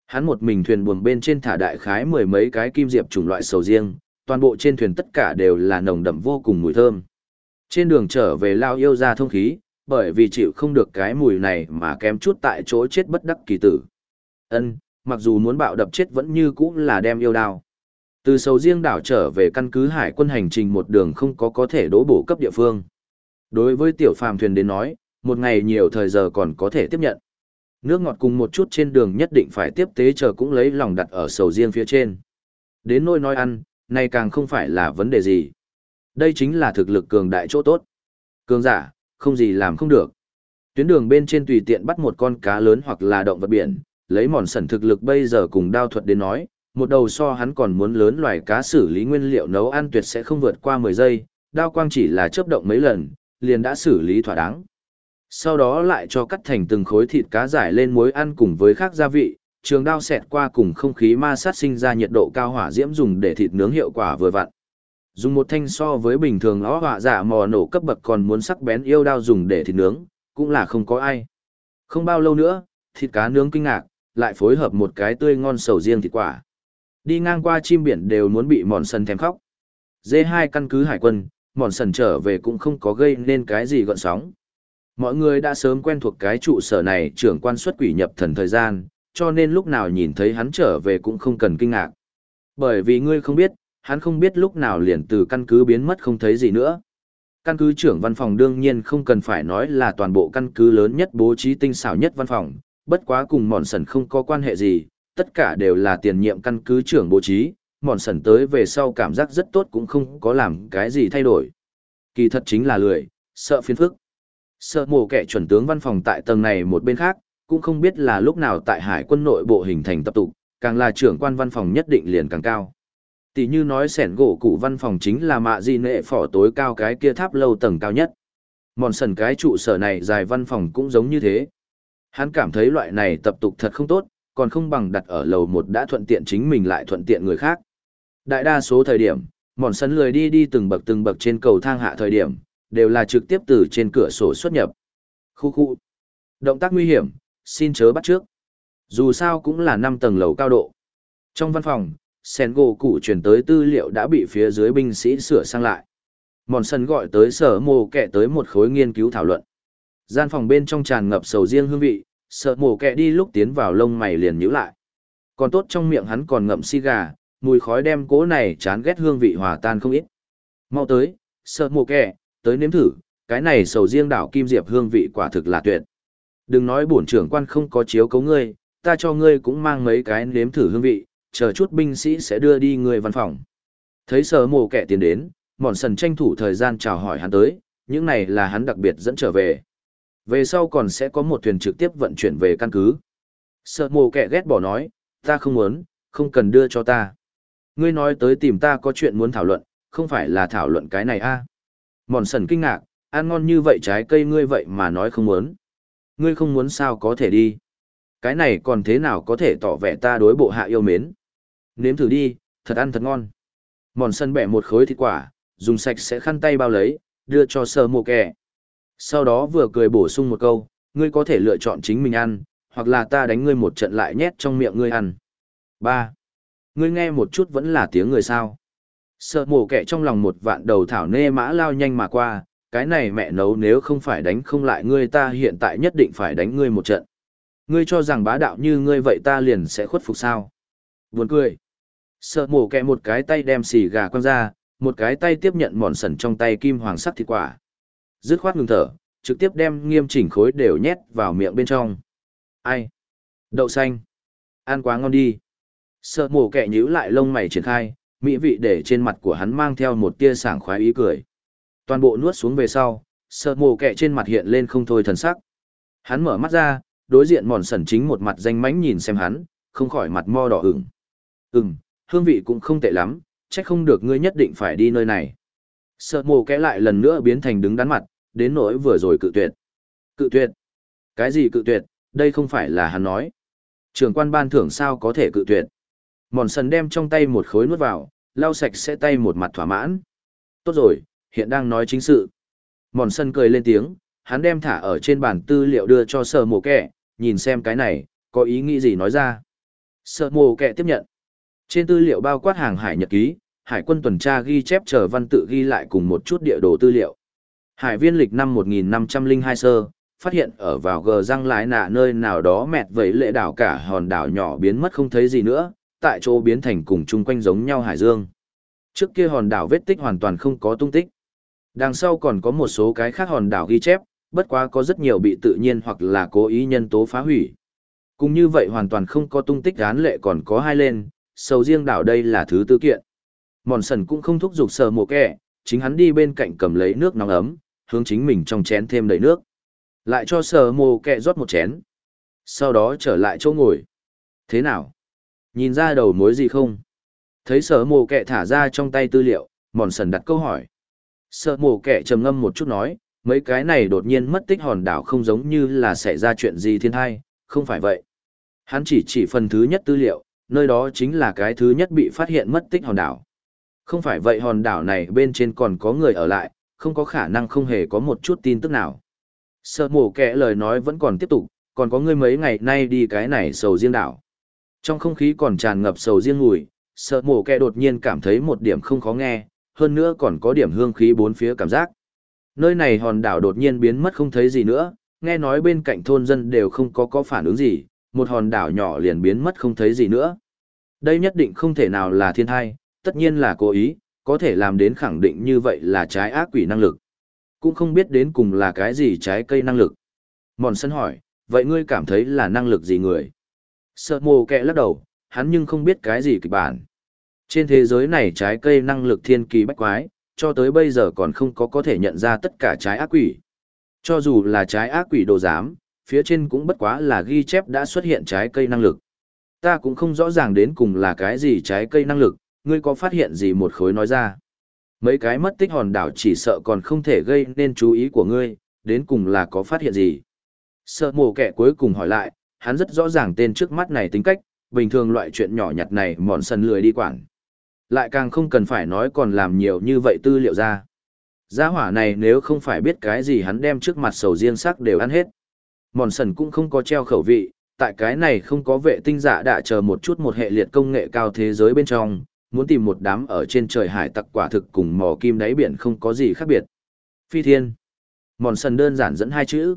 Hắn một mình thuyền buồm bên trên thả đại khái mười mấy cái kim diệp chủng loại sầu riêng, toàn bộ trên thuyền tất cả đều là nồng đậm vô cùng mùi thơm. Trên đường trở về lao yêu ra thông khí, bởi vì chịu không được cái mùi này mà kém chút tại chỗ chết bất đắc kỳ tử. Ân, mặc dù muốn bạo đập chết vẫn như cũ là đem yêu đao. Từ sầu riêng đảo trở về căn cứ hải quân hành trình một đường không có có thể đỗ bổ cấp địa phương. Đối với tiểu phàm thuyền đến nói, một ngày nhiều thời giờ còn có thể tiếp nhận. Nước ngọt cùng một chút trên đường nhất định phải tiếp tế chờ cũng lấy lòng đặt ở sầu riêng phía trên. Đến nôi nói ăn, này càng không phải là vấn đề gì. Đây chính là thực lực cường đại chỗ tốt. Cường giả, không gì làm không được. Tuyến đường bên trên tùy tiện bắt một con cá lớn hoặc là động vật biển, lấy mòn sẩn thực lực bây giờ cùng đao thuật đến nói, một đầu so hắn còn muốn lớn loài cá xử lý nguyên liệu nấu ăn tuyệt sẽ không vượt qua 10 giây, đao quang chỉ là chớp động mấy lần, liền đã xử lý thỏa đáng. Sau đó lại cho cắt thành từng khối thịt cá giải lên muối ăn cùng với khác gia vị, trường đao xẹt qua cùng không khí ma sát sinh ra nhiệt độ cao hỏa diễm dùng để thịt nướng hiệu quả vừa vặn. Dùng một thanh so với bình thường nó họa giả dạ mò nổ cấp bậc còn muốn sắc bén yêu đao dùng để thịt nướng, cũng là không có ai. Không bao lâu nữa, thịt cá nướng kinh ngạc, lại phối hợp một cái tươi ngon sầu riêng thịt quả. Đi ngang qua chim biển đều muốn bị mòn sần thèm khóc. D2 căn cứ hải quân, mòn sần trở về cũng không có gây nên cái gì gọn sóng. Mọi người đã sớm quen thuộc cái trụ sở này trưởng quan xuất quỷ nhập thần thời gian, cho nên lúc nào nhìn thấy hắn trở về cũng không cần kinh ngạc. Bởi vì ngươi không biết, hắn không biết lúc nào liền từ căn cứ biến mất không thấy gì nữa. Căn cứ trưởng văn phòng đương nhiên không cần phải nói là toàn bộ căn cứ lớn nhất bố trí tinh xảo nhất văn phòng, bất quá cùng mòn sần không có quan hệ gì, tất cả đều là tiền nhiệm căn cứ trưởng bố trí, mòn sần tới về sau cảm giác rất tốt cũng không có làm cái gì thay đổi. Kỳ thật chính là lười, sợ phiền phức. Sợ mổ kẻ chuẩn tướng văn phòng tại tầng này một bên khác, cũng không biết là lúc nào tại hải quân nội bộ hình thành tập tụ, càng là trưởng quan văn phòng nhất định liền càng cao. Tỷ như nói sẻn gỗ cụ văn phòng chính là mạ di nệ phỏ tối cao cái kia tháp lâu tầng cao nhất. Mòn sần cái trụ sở này dài văn phòng cũng giống như thế. Hắn cảm thấy loại này tập tục thật không tốt, còn không bằng đặt ở lầu một đã thuận tiện chính mình lại thuận tiện người khác. Đại đa số thời điểm, mòn sần lười đi đi từng bậc từng bậc trên cầu thang hạ thời điểm, đều là trực tiếp từ trên cửa sổ xuất nhập. Khu khu. Động tác nguy hiểm, xin chớ bắt trước. Dù sao cũng là 5 tầng lầu cao độ. Trong văn phòng, sen gỗ cụ chuyển tới tư liệu đã bị phía dưới binh sĩ sửa sang lại. Mòn sân gọi tới sở mồ kẹ tới một khối nghiên cứu thảo luận. Gian phòng bên trong tràn ngập sầu riêng hương vị, sợ mồ kẹ đi lúc tiến vào lông mày liền nhíu lại. Còn tốt trong miệng hắn còn ngậm xi gà, mùi khói đem cố này chán ghét hương vị hòa tan không ít. Mau tới, sợ mồ kẹ, tới nếm thử, cái này sầu riêng đảo kim diệp hương vị quả thực là tuyệt. Đừng nói bổn trưởng quan không có chiếu cấu ngươi, ta cho ngươi cũng mang mấy cái nếm thử hương vị, chờ chút binh sĩ sẽ đưa đi ngươi văn phòng. Thấy sở mồ kẻ tiến đến, mòn sần tranh thủ thời gian chào hỏi hắn tới, những này là hắn đặc biệt dẫn trở về. Về sau còn sẽ có một thuyền trực tiếp vận chuyển về căn cứ. Sợ mồ kẻ ghét bỏ nói, ta không muốn, không cần đưa cho ta. Ngươi nói tới tìm ta có chuyện muốn thảo luận, không phải là thảo luận cái này a à. Mòn sần kinh ngạc, ăn ngon như vậy trái cây ngươi vậy mà nói không muốn. Ngươi không muốn sao có thể đi. Cái này còn thế nào có thể tỏ vẻ ta đối bộ hạ yêu mến. Nếm thử đi, thật ăn thật ngon. Mòn sần bẻ một khối thịt quả, dùng sạch sẽ khăn tay bao lấy, đưa cho sơ mộ kẹ. Sau đó vừa cười bổ sung một câu, ngươi có thể lựa chọn chính mình ăn, hoặc là ta đánh ngươi một trận lại nhét trong miệng ngươi ăn. 3. Ngươi nghe một chút vẫn là tiếng người sao. Sợ mổ kẻ trong lòng một vạn đầu thảo nê mã lao nhanh mà qua, cái này mẹ nấu nếu không phải đánh không lại ngươi ta hiện tại nhất định phải đánh ngươi một trận. Ngươi cho rằng bá đạo như ngươi vậy ta liền sẽ khuất phục sao. Buồn cười. Sợ mổ kẻ một cái tay đem xì gà quăng ra, một cái tay tiếp nhận mòn sần trong tay kim hoàng sắc thịt quả. Dứt khoát ngừng thở, trực tiếp đem nghiêm chỉnh khối đều nhét vào miệng bên trong. Ai? Đậu xanh. Ăn quá ngon đi. Sợ mổ kẻ nhíu lại lông mày triển khai, mỹ vị để trên mặt của hắn mang theo một tia sảng khoái ý cười. Toàn bộ nuốt xuống về sau, sợ mồ kẹ trên mặt hiện lên không thôi thần sắc. Hắn mở mắt ra, đối diện mòn sẩn chính một mặt danh mánh nhìn xem hắn, không khỏi mặt mo đỏ ửng. Ừm, hương vị cũng không tệ lắm, chắc không được ngươi nhất định phải đi nơi này. Sợ mồ kẽ lại lần nữa biến thành đứng đắn mặt, đến nỗi vừa rồi cự tuyệt. Cự tuyệt? Cái gì cự tuyệt, đây không phải là hắn nói. Trường quan ban thưởng sao có thể cự tuyệt. Mòn sần đem trong tay một khối nuốt vào, lau sạch sẽ tay một mặt thỏa mãn. Tốt rồi, hiện đang nói chính sự. Mòn sần cười lên tiếng, hắn đem thả ở trên bản tư liệu đưa cho sở mồ kẹ, nhìn xem cái này, có ý nghĩ gì nói ra. Sở mồ kẹ tiếp nhận. Trên tư liệu bao quát hàng hải nhật ký, hải quân tuần tra ghi chép chờ văn tự ghi lại cùng một chút địa đồ tư liệu. Hải viên lịch năm 1502 sơ, phát hiện ở vào gờ răng lái nạ nơi nào đó mẹt vấy lệ đảo cả hòn đảo nhỏ biến mất không thấy gì nữa, tại chỗ biến thành cùng chung quanh giống nhau hải dương. Trước kia hòn đảo vết tích hoàn toàn không có tung tích. Đằng sau còn có một số cái khác hòn đảo ghi chép, bất quá có rất nhiều bị tự nhiên hoặc là cố ý nhân tố phá hủy. Cũng như vậy hoàn toàn không có tung tích án lệ còn có hai lên, sầu riêng đảo đây là thứ tư kiện mòn sần cũng không thúc giục sờ mộ kẻ, chính hắn đi bên cạnh cầm lấy nước nóng ấm hướng chính mình trong chén thêm đầy nước lại cho sờ mộ kẻ rót một chén sau đó trở lại chỗ ngồi thế nào nhìn ra đầu mối gì không thấy sở mộ kệ thả ra trong tay tư liệu mòn sần đặt câu hỏi Sở mộ kệ trầm ngâm một chút nói mấy cái này đột nhiên mất tích hòn đảo không giống như là xảy ra chuyện gì thiên thai không phải vậy hắn chỉ chỉ phần thứ nhất tư liệu nơi đó chính là cái thứ nhất bị phát hiện mất tích hòn đảo không phải vậy hòn đảo này bên trên còn có người ở lại, không có khả năng không hề có một chút tin tức nào. Sợ mổ kẻ lời nói vẫn còn tiếp tục, còn có người mấy ngày nay đi cái này sầu riêng đảo. Trong không khí còn tràn ngập sầu riêng ngùi, sợ mổ kẹ đột nhiên cảm thấy một điểm không khó nghe, hơn nữa còn có điểm hương khí bốn phía cảm giác. Nơi này hòn đảo đột nhiên biến mất không thấy gì nữa, nghe nói bên cạnh thôn dân đều không có có phản ứng gì, một hòn đảo nhỏ liền biến mất không thấy gì nữa. Đây nhất định không thể nào là thiên thai, tất nhiên là cố ý, có thể làm đến khẳng định như vậy là trái ác quỷ năng lực. Cũng không biết đến cùng là cái gì trái cây năng lực. Mòn sân hỏi, vậy ngươi cảm thấy là năng lực gì người? Sợ mồ kẹ lắc đầu, hắn nhưng không biết cái gì kịch bản. Trên thế giới này trái cây năng lực thiên kỳ bách quái, cho tới bây giờ còn không có có thể nhận ra tất cả trái ác quỷ. Cho dù là trái ác quỷ đồ giám, phía trên cũng bất quá là ghi chép đã xuất hiện trái cây năng lực. Ta cũng không rõ ràng đến cùng là cái gì trái cây năng lực, ngươi có phát hiện gì một khối nói ra. Mấy cái mất tích hòn đảo chỉ sợ còn không thể gây nên chú ý của ngươi, đến cùng là có phát hiện gì. Sợ mồ kẻ cuối cùng hỏi lại, hắn rất rõ ràng tên trước mắt này tính cách, bình thường loại chuyện nhỏ nhặt này mòn sần lười đi quản. Lại càng không cần phải nói còn làm nhiều như vậy tư liệu ra. Gia hỏa này nếu không phải biết cái gì hắn đem trước mặt sầu riêng sắc đều ăn hết. Mòn sần cũng không có treo khẩu vị, tại cái này không có vệ tinh dạ giả đã chờ một chút một hệ liệt công nghệ cao thế giới bên trong, muốn tìm một đám ở trên trời hải tặc quả thực cùng mò kim đáy biển không có gì khác biệt. Phi thiên. Mòn sần đơn giản dẫn hai chữ.